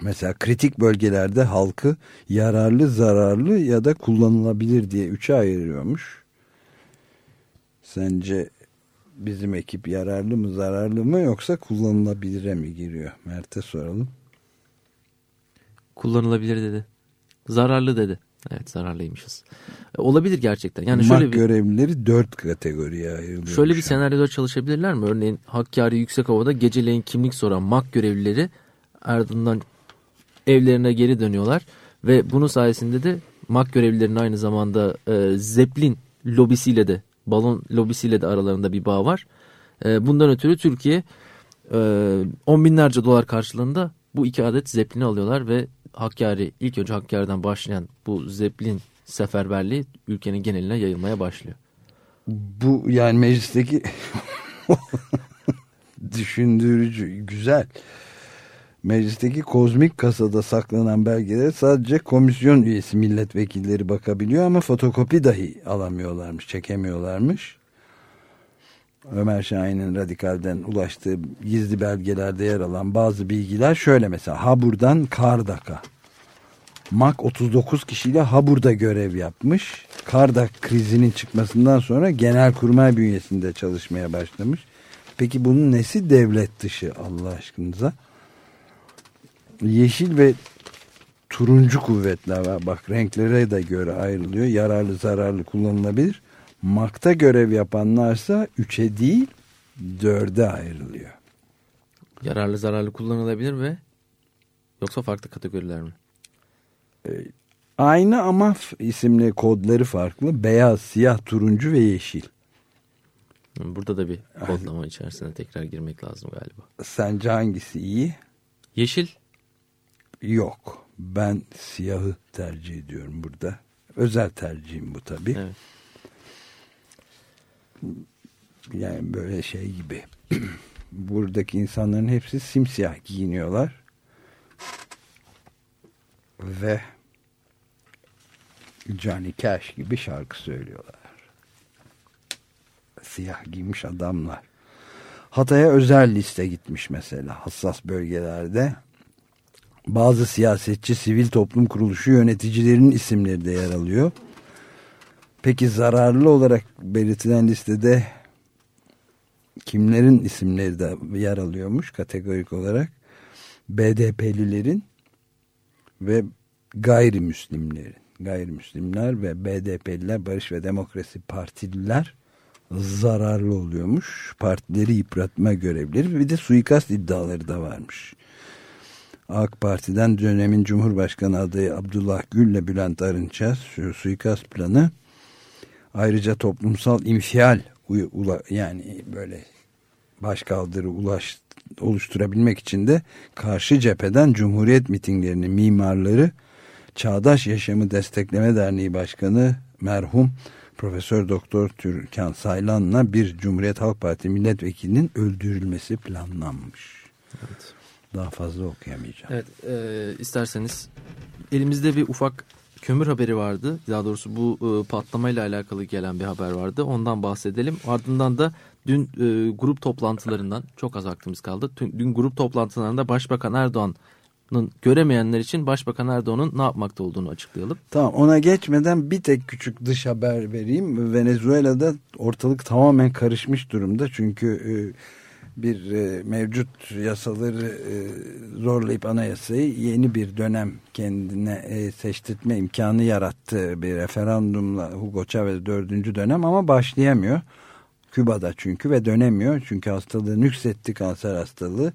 mesela kritik bölgelerde halkı yararlı, zararlı ya da kullanılabilir diye üçe ayırıyormuş. Sence bizim ekip yararlı mı, zararlı mı yoksa kullanılabilire mi giriyor? Mert'e soralım. Kullanılabilir dedi. Zararlı dedi. Evet zararlıymışız. E, Olabilir gerçekten. Yani MAK şöyle bir görevlileri dört kategoriye ayrılıyor. Şöyle bir senaryoda çalışabilirler mi? Örneğin Hakkari Yüksek Hava'da geceleyin kimlik soran MAK görevlileri ardından evlerine geri dönüyorlar. Ve bunun sayesinde de MAK görevlilerinin aynı zamanda e, Zeppelin lobisiyle de balon lobisiyle de aralarında bir bağ var. E, bundan ötürü Türkiye e, on binlerce dolar karşılığında bu iki adet Zeppelin'i alıyorlar ve Hakkari ilk önce Hakkari'den başlayan bu Zeppelin seferberliği ülkenin geneline yayılmaya başlıyor. Bu yani meclisteki düşündürücü, güzel. Meclisteki kozmik kasada saklanan belgelere sadece komisyon üyesi milletvekilleri bakabiliyor ama fotokopi dahi alamıyorlarmış, çekemiyorlarmış. Ömer Şahin'in radikalden ulaştığı gizli belgelerde yer alan bazı bilgiler şöyle mesela Habur'dan Kardak'a. MAK 39 kişiyle Habur'da görev yapmış. Kardak krizinin çıkmasından sonra genelkurmay bünyesinde çalışmaya başlamış. Peki bunun nesi devlet dışı Allah aşkınıza? Yeşil ve turuncu kuvvetler var. Bak renklere de göre ayrılıyor. Yararlı zararlı kullanılabilir. MAK'ta görev yapanlarsa 3'e değil 4'e ayrılıyor. Yararlı zararlı kullanılabilir ve yoksa farklı kategoriler mi? Aynı ama isimli kodları farklı. Beyaz, siyah, turuncu ve yeşil. Burada da bir kodlama içerisine tekrar girmek lazım galiba. Sence hangisi iyi? Yeşil. Yok. Ben siyahı tercih ediyorum burada. Özel tercihim bu tabii. Evet. Yani böyle şey gibi. Buradaki insanların hepsi simsiyah giyiniyorlar. Ve Johnny Cash gibi şarkı söylüyorlar. Siyah giymiş adamlar. Hatay'a özel liste gitmiş mesela hassas bölgelerde. Bazı siyasetçi, sivil toplum kuruluşu yöneticilerinin isimleri de yer alıyor. Peki zararlı olarak belirtilen listede kimlerin isimleri de yer alıyormuş kategorik olarak? BDP'lilerin ve gayrimüslimlerin. Gayrimüslimler ve BDP'liler, Barış ve Demokrasi Partililer zararlı oluyormuş. Partileri yıpratma görevleri bir de suikast iddiaları da varmış. AK Parti'den dönemin Cumhurbaşkanı adayı Abdullah Gül ile Bülent Arınç'a su- suikast planı ayrıca toplumsal infial yani böyle başkaldırı ulaş, oluşturabilmek için de karşı cepheden Cumhuriyet mitinglerinin mimarları Çağdaş Yaşamı Destekleme Derneği Başkanı merhum Profesör Doktor Türkan Saylan'la bir Cumhuriyet Halk Parti milletvekilinin öldürülmesi planlanmış. Daha fazla okuyamayacağım. Evet e, isterseniz elimizde bir ufak kömür haberi vardı. Daha doğrusu bu e, patlamayla alakalı gelen bir haber vardı. Ondan bahsedelim. Ardından da dün e, grup toplantılarından çok az vaktimiz kaldı. Dün, dün grup toplantılarında Başbakan Erdoğan'ın göremeyenler için Başbakan Erdoğan'ın ne yapmakta olduğunu açıklayalım. Tamam ona geçmeden bir tek küçük dış haber vereyim. Venezuela'da ortalık tamamen karışmış durumda. Çünkü e, bir e, mevcut yasaları e, zorlayıp anayasayı yeni bir dönem kendine e, seçtirtme imkanı yarattı. Bir referandumla Hugo Chavez dördüncü dönem ama başlayamıyor. Küba'da çünkü ve dönemiyor. Çünkü hastalığı nüksetti kanser hastalığı.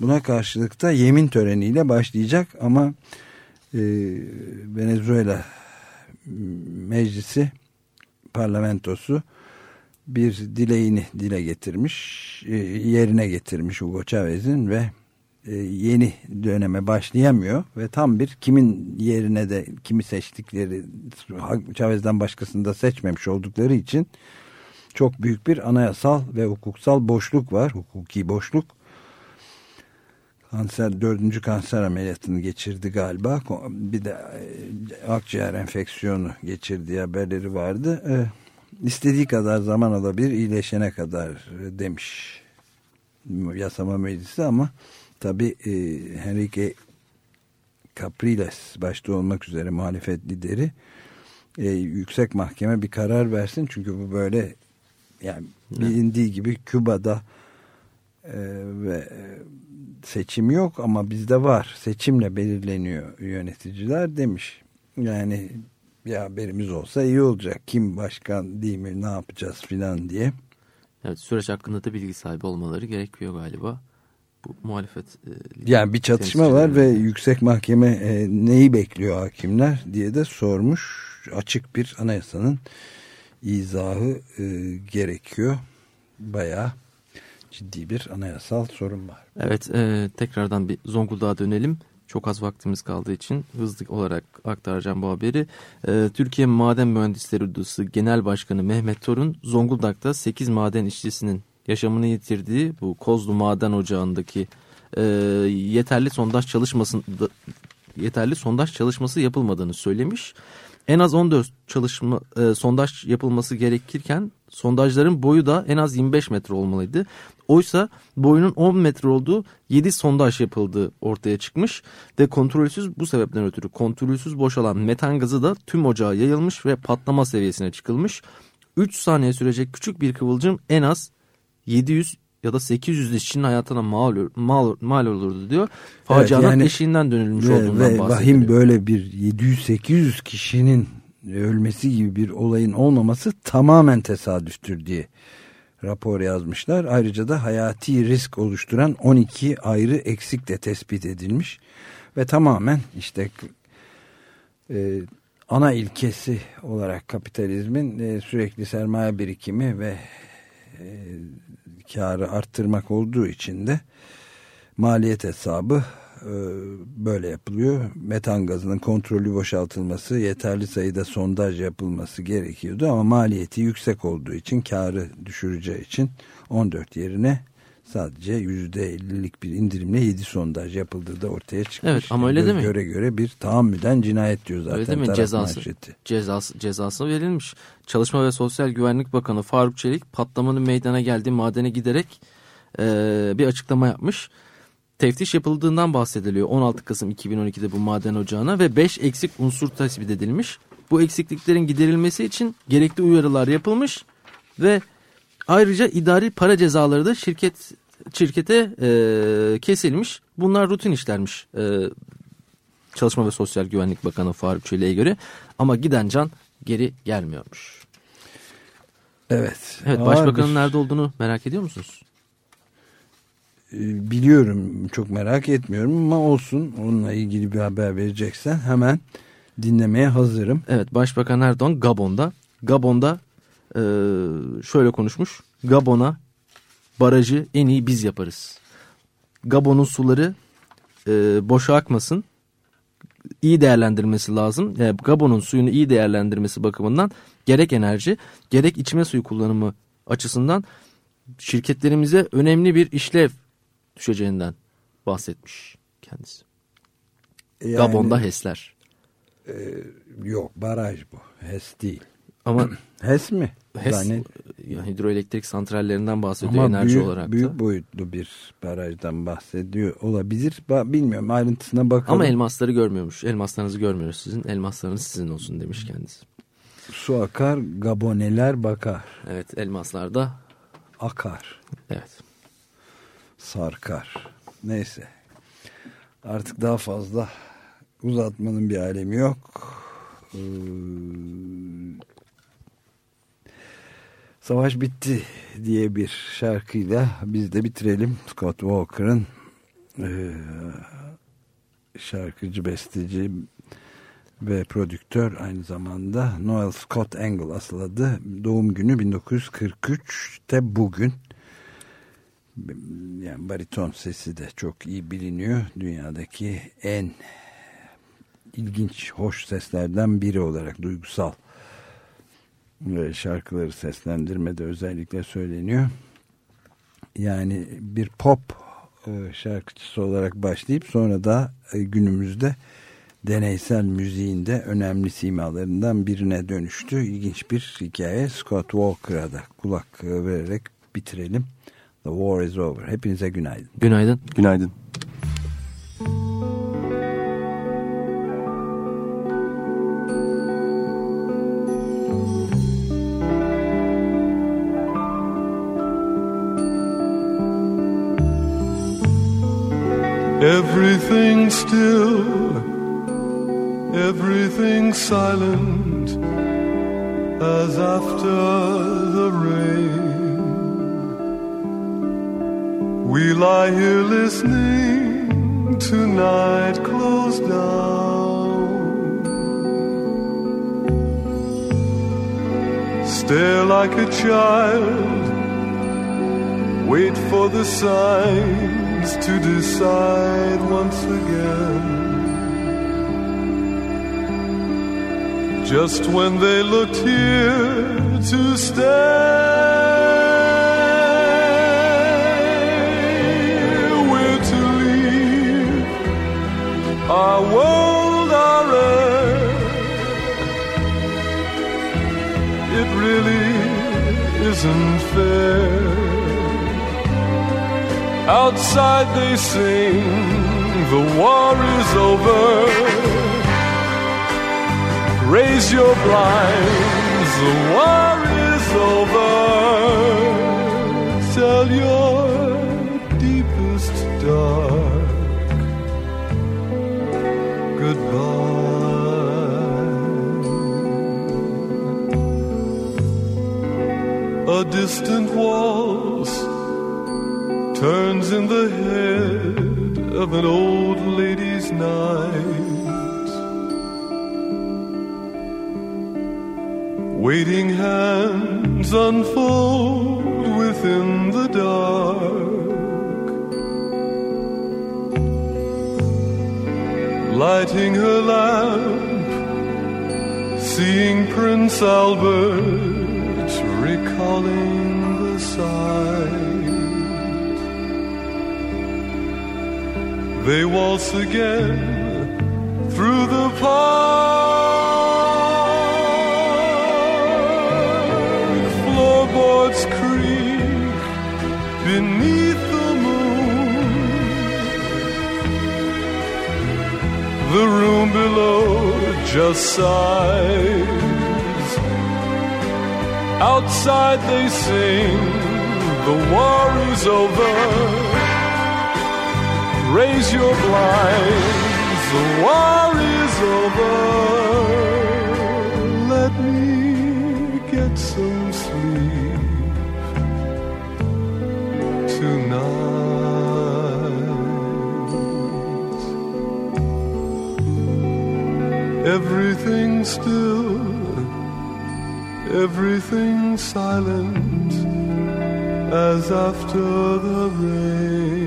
Buna karşılık da yemin töreniyle başlayacak ama e, Venezuela meclisi parlamentosu bir dileğini dile getirmiş e, yerine getirmiş Hugo Chavez'in ve e, yeni döneme başlayamıyor ve tam bir kimin yerine de kimi seçtikleri Chavez'den başkasını da seçmemiş oldukları için çok büyük bir anayasal ve hukuksal boşluk var hukuki boşluk. Kanser dördüncü kanser ameliyatını geçirdi galiba. Bir de e, akciğer enfeksiyonu geçirdiği haberleri vardı. E, istediği kadar zaman alabilir iyileşene kadar e, demiş. Yasama meclisi ama tabi e, Enrique Capriles başta olmak üzere muhalefet lideri e, yüksek mahkeme bir karar versin. Çünkü bu böyle yani bilindiği gibi Küba'da e, ve seçim yok ama bizde var. Seçimle belirleniyor yöneticiler demiş. Yani bir haberimiz olsa iyi olacak kim başkan değil mi ne yapacağız filan diye Evet süreç hakkında da bilgi sahibi olmaları gerekiyor galiba. Bu muhalefet e, yani bir çatışma var ve yüksek mahkeme e, neyi bekliyor hakimler diye de sormuş açık bir anayasanın izahı e, gerekiyor bayağı ciddi bir anayasal sorun var. Evet e, tekrardan bir Zonguldak'a dönelim. Çok az vaktimiz kaldığı için hızlı olarak aktaracağım bu haberi. E, Türkiye Maden Mühendisleri Odası Genel Başkanı Mehmet Torun Zonguldak'ta 8 maden işçisinin yaşamını yitirdiği bu Kozlu Maden Ocağı'ndaki e, yeterli sondaj çalışmasında yeterli sondaj çalışması yapılmadığını söylemiş. En az 14 çalışma e, sondaj yapılması gerekirken sondajların boyu da en az 25 metre olmalıydı. Oysa boyunun 10 metre olduğu 7 sondaj yapıldığı ortaya çıkmış ve kontrolsüz bu sebepten ötürü kontrolsüz boşalan metan gazı da tüm ocağa yayılmış ve patlama seviyesine çıkılmış. 3 saniye sürecek küçük bir kıvılcım en az 700 ya da 800 işçinin hayatına mal, mal, mal olurdu diyor. Facianın Evet, yani- eşiğinden dönülmüş Ve, olduğundan ve vahim böyle bir 700-800 kişinin ölmesi gibi bir olayın olmaması tamamen tesadüftür diye rapor yazmışlar. Ayrıca da hayati risk oluşturan 12 ayrı eksik de tespit edilmiş. Ve tamamen işte e, ana ilkesi olarak kapitalizmin e, sürekli sermaye birikimi ve karı arttırmak olduğu için de maliyet hesabı e, böyle yapılıyor. Metan gazının kontrollü boşaltılması, yeterli sayıda sondaj yapılması gerekiyordu ama maliyeti yüksek olduğu için karı düşüreceği için 14 yerine sadece %50'lik bir indirimle 7 sondaj yapıldığı da ortaya çıkmış. Evet ama öyle değil mi? Göre göre bir tahammüden cinayet diyor zaten Öyle değil mi? Cezası, manşeti. cezası, cezası verilmiş. Çalışma ve Sosyal Güvenlik Bakanı Faruk Çelik patlamanın meydana geldiği madene giderek e, bir açıklama yapmış. Teftiş yapıldığından bahsediliyor 16 Kasım 2012'de bu maden ocağına ve 5 eksik unsur tespit edilmiş. Bu eksikliklerin giderilmesi için gerekli uyarılar yapılmış ve ayrıca idari para cezaları da şirket şirkete e, kesilmiş. Bunlar rutin işlermiş e, Çalışma ve Sosyal Güvenlik Bakanı Faruk Çelik'e göre ama giden can geri gelmiyormuş. Evet. Evet ağır başbakanın bir- nerede olduğunu merak ediyor musunuz? E, biliyorum çok merak etmiyorum ama olsun onunla ilgili bir haber vereceksen hemen dinlemeye hazırım. Evet Başbakan Erdoğan Gabon'da. Gabon'da e, şöyle konuşmuş. Gabon'a barajı en iyi biz yaparız. Gabon'un suları e, boşa akmasın. iyi değerlendirmesi lazım. Yani Gabon'un suyunu iyi değerlendirmesi bakımından gerek enerji gerek içme suyu kullanımı açısından şirketlerimize önemli bir işlev düşeceğinden bahsetmiş kendisi. Yani, Gabon'da HES'ler. Yok baraj bu. HES değil. Ama HES mi? HES Zannet- yani hidroelektrik santrallerinden bahsediyor Ama enerji büyük, olarak büyük da. boyutlu bir barajdan bahsediyor olabilir. Bilmiyorum ayrıntısına bakalım. Ama elmasları görmüyormuş. Elmaslarınızı görmüyoruz sizin. Elmaslarınız sizin olsun demiş kendisi. Su akar, gaboneler bakar. Evet elmaslar da Akar, evet. Sarkar. Neyse. Artık daha fazla uzatmanın bir alemi yok. Ee, Savaş bitti diye bir şarkıyla biz de bitirelim. Scott Walker'ın e, şarkıcı, besteci ve prodüktör aynı zamanda Noel Scott Angle asıl adı. Doğum günü 1943'te bugün. Yani bariton sesi de çok iyi biliniyor. Dünyadaki en ilginç, hoş seslerden biri olarak duygusal ve şarkıları seslendirmede özellikle söyleniyor. Yani bir pop e, şarkıcısı olarak başlayıp sonra da e, günümüzde deneysel müziğinde önemli simalarından birine dönüştü. İlginç bir hikaye. Scott Walker'a da kulak e, vererek bitirelim. The War is Over. Hepinize günaydın. Günaydın. Günaydın. Everything still, everything silent as after the rain. We lie here listening to night close down. Stare like a child, wait for the signs to decide once again. Just when they looked here to stay, our world, our earth. It really isn't fair. Outside they sing, the war is over. Raise your blinds, the war is over. Tell your deepest dark distant walls turns in the head of an old lady's night. Waiting hands unfold within the dark. Lighting her lamp, seeing Prince Albert, recalling the sight. They waltz again through the park. Floorboards creak beneath the moon. The room below just sighs. Outside they sing, the war is over. Raise your blinds, the war is over. Let me get some sleep tonight. Everything still, everything silent as after the rain.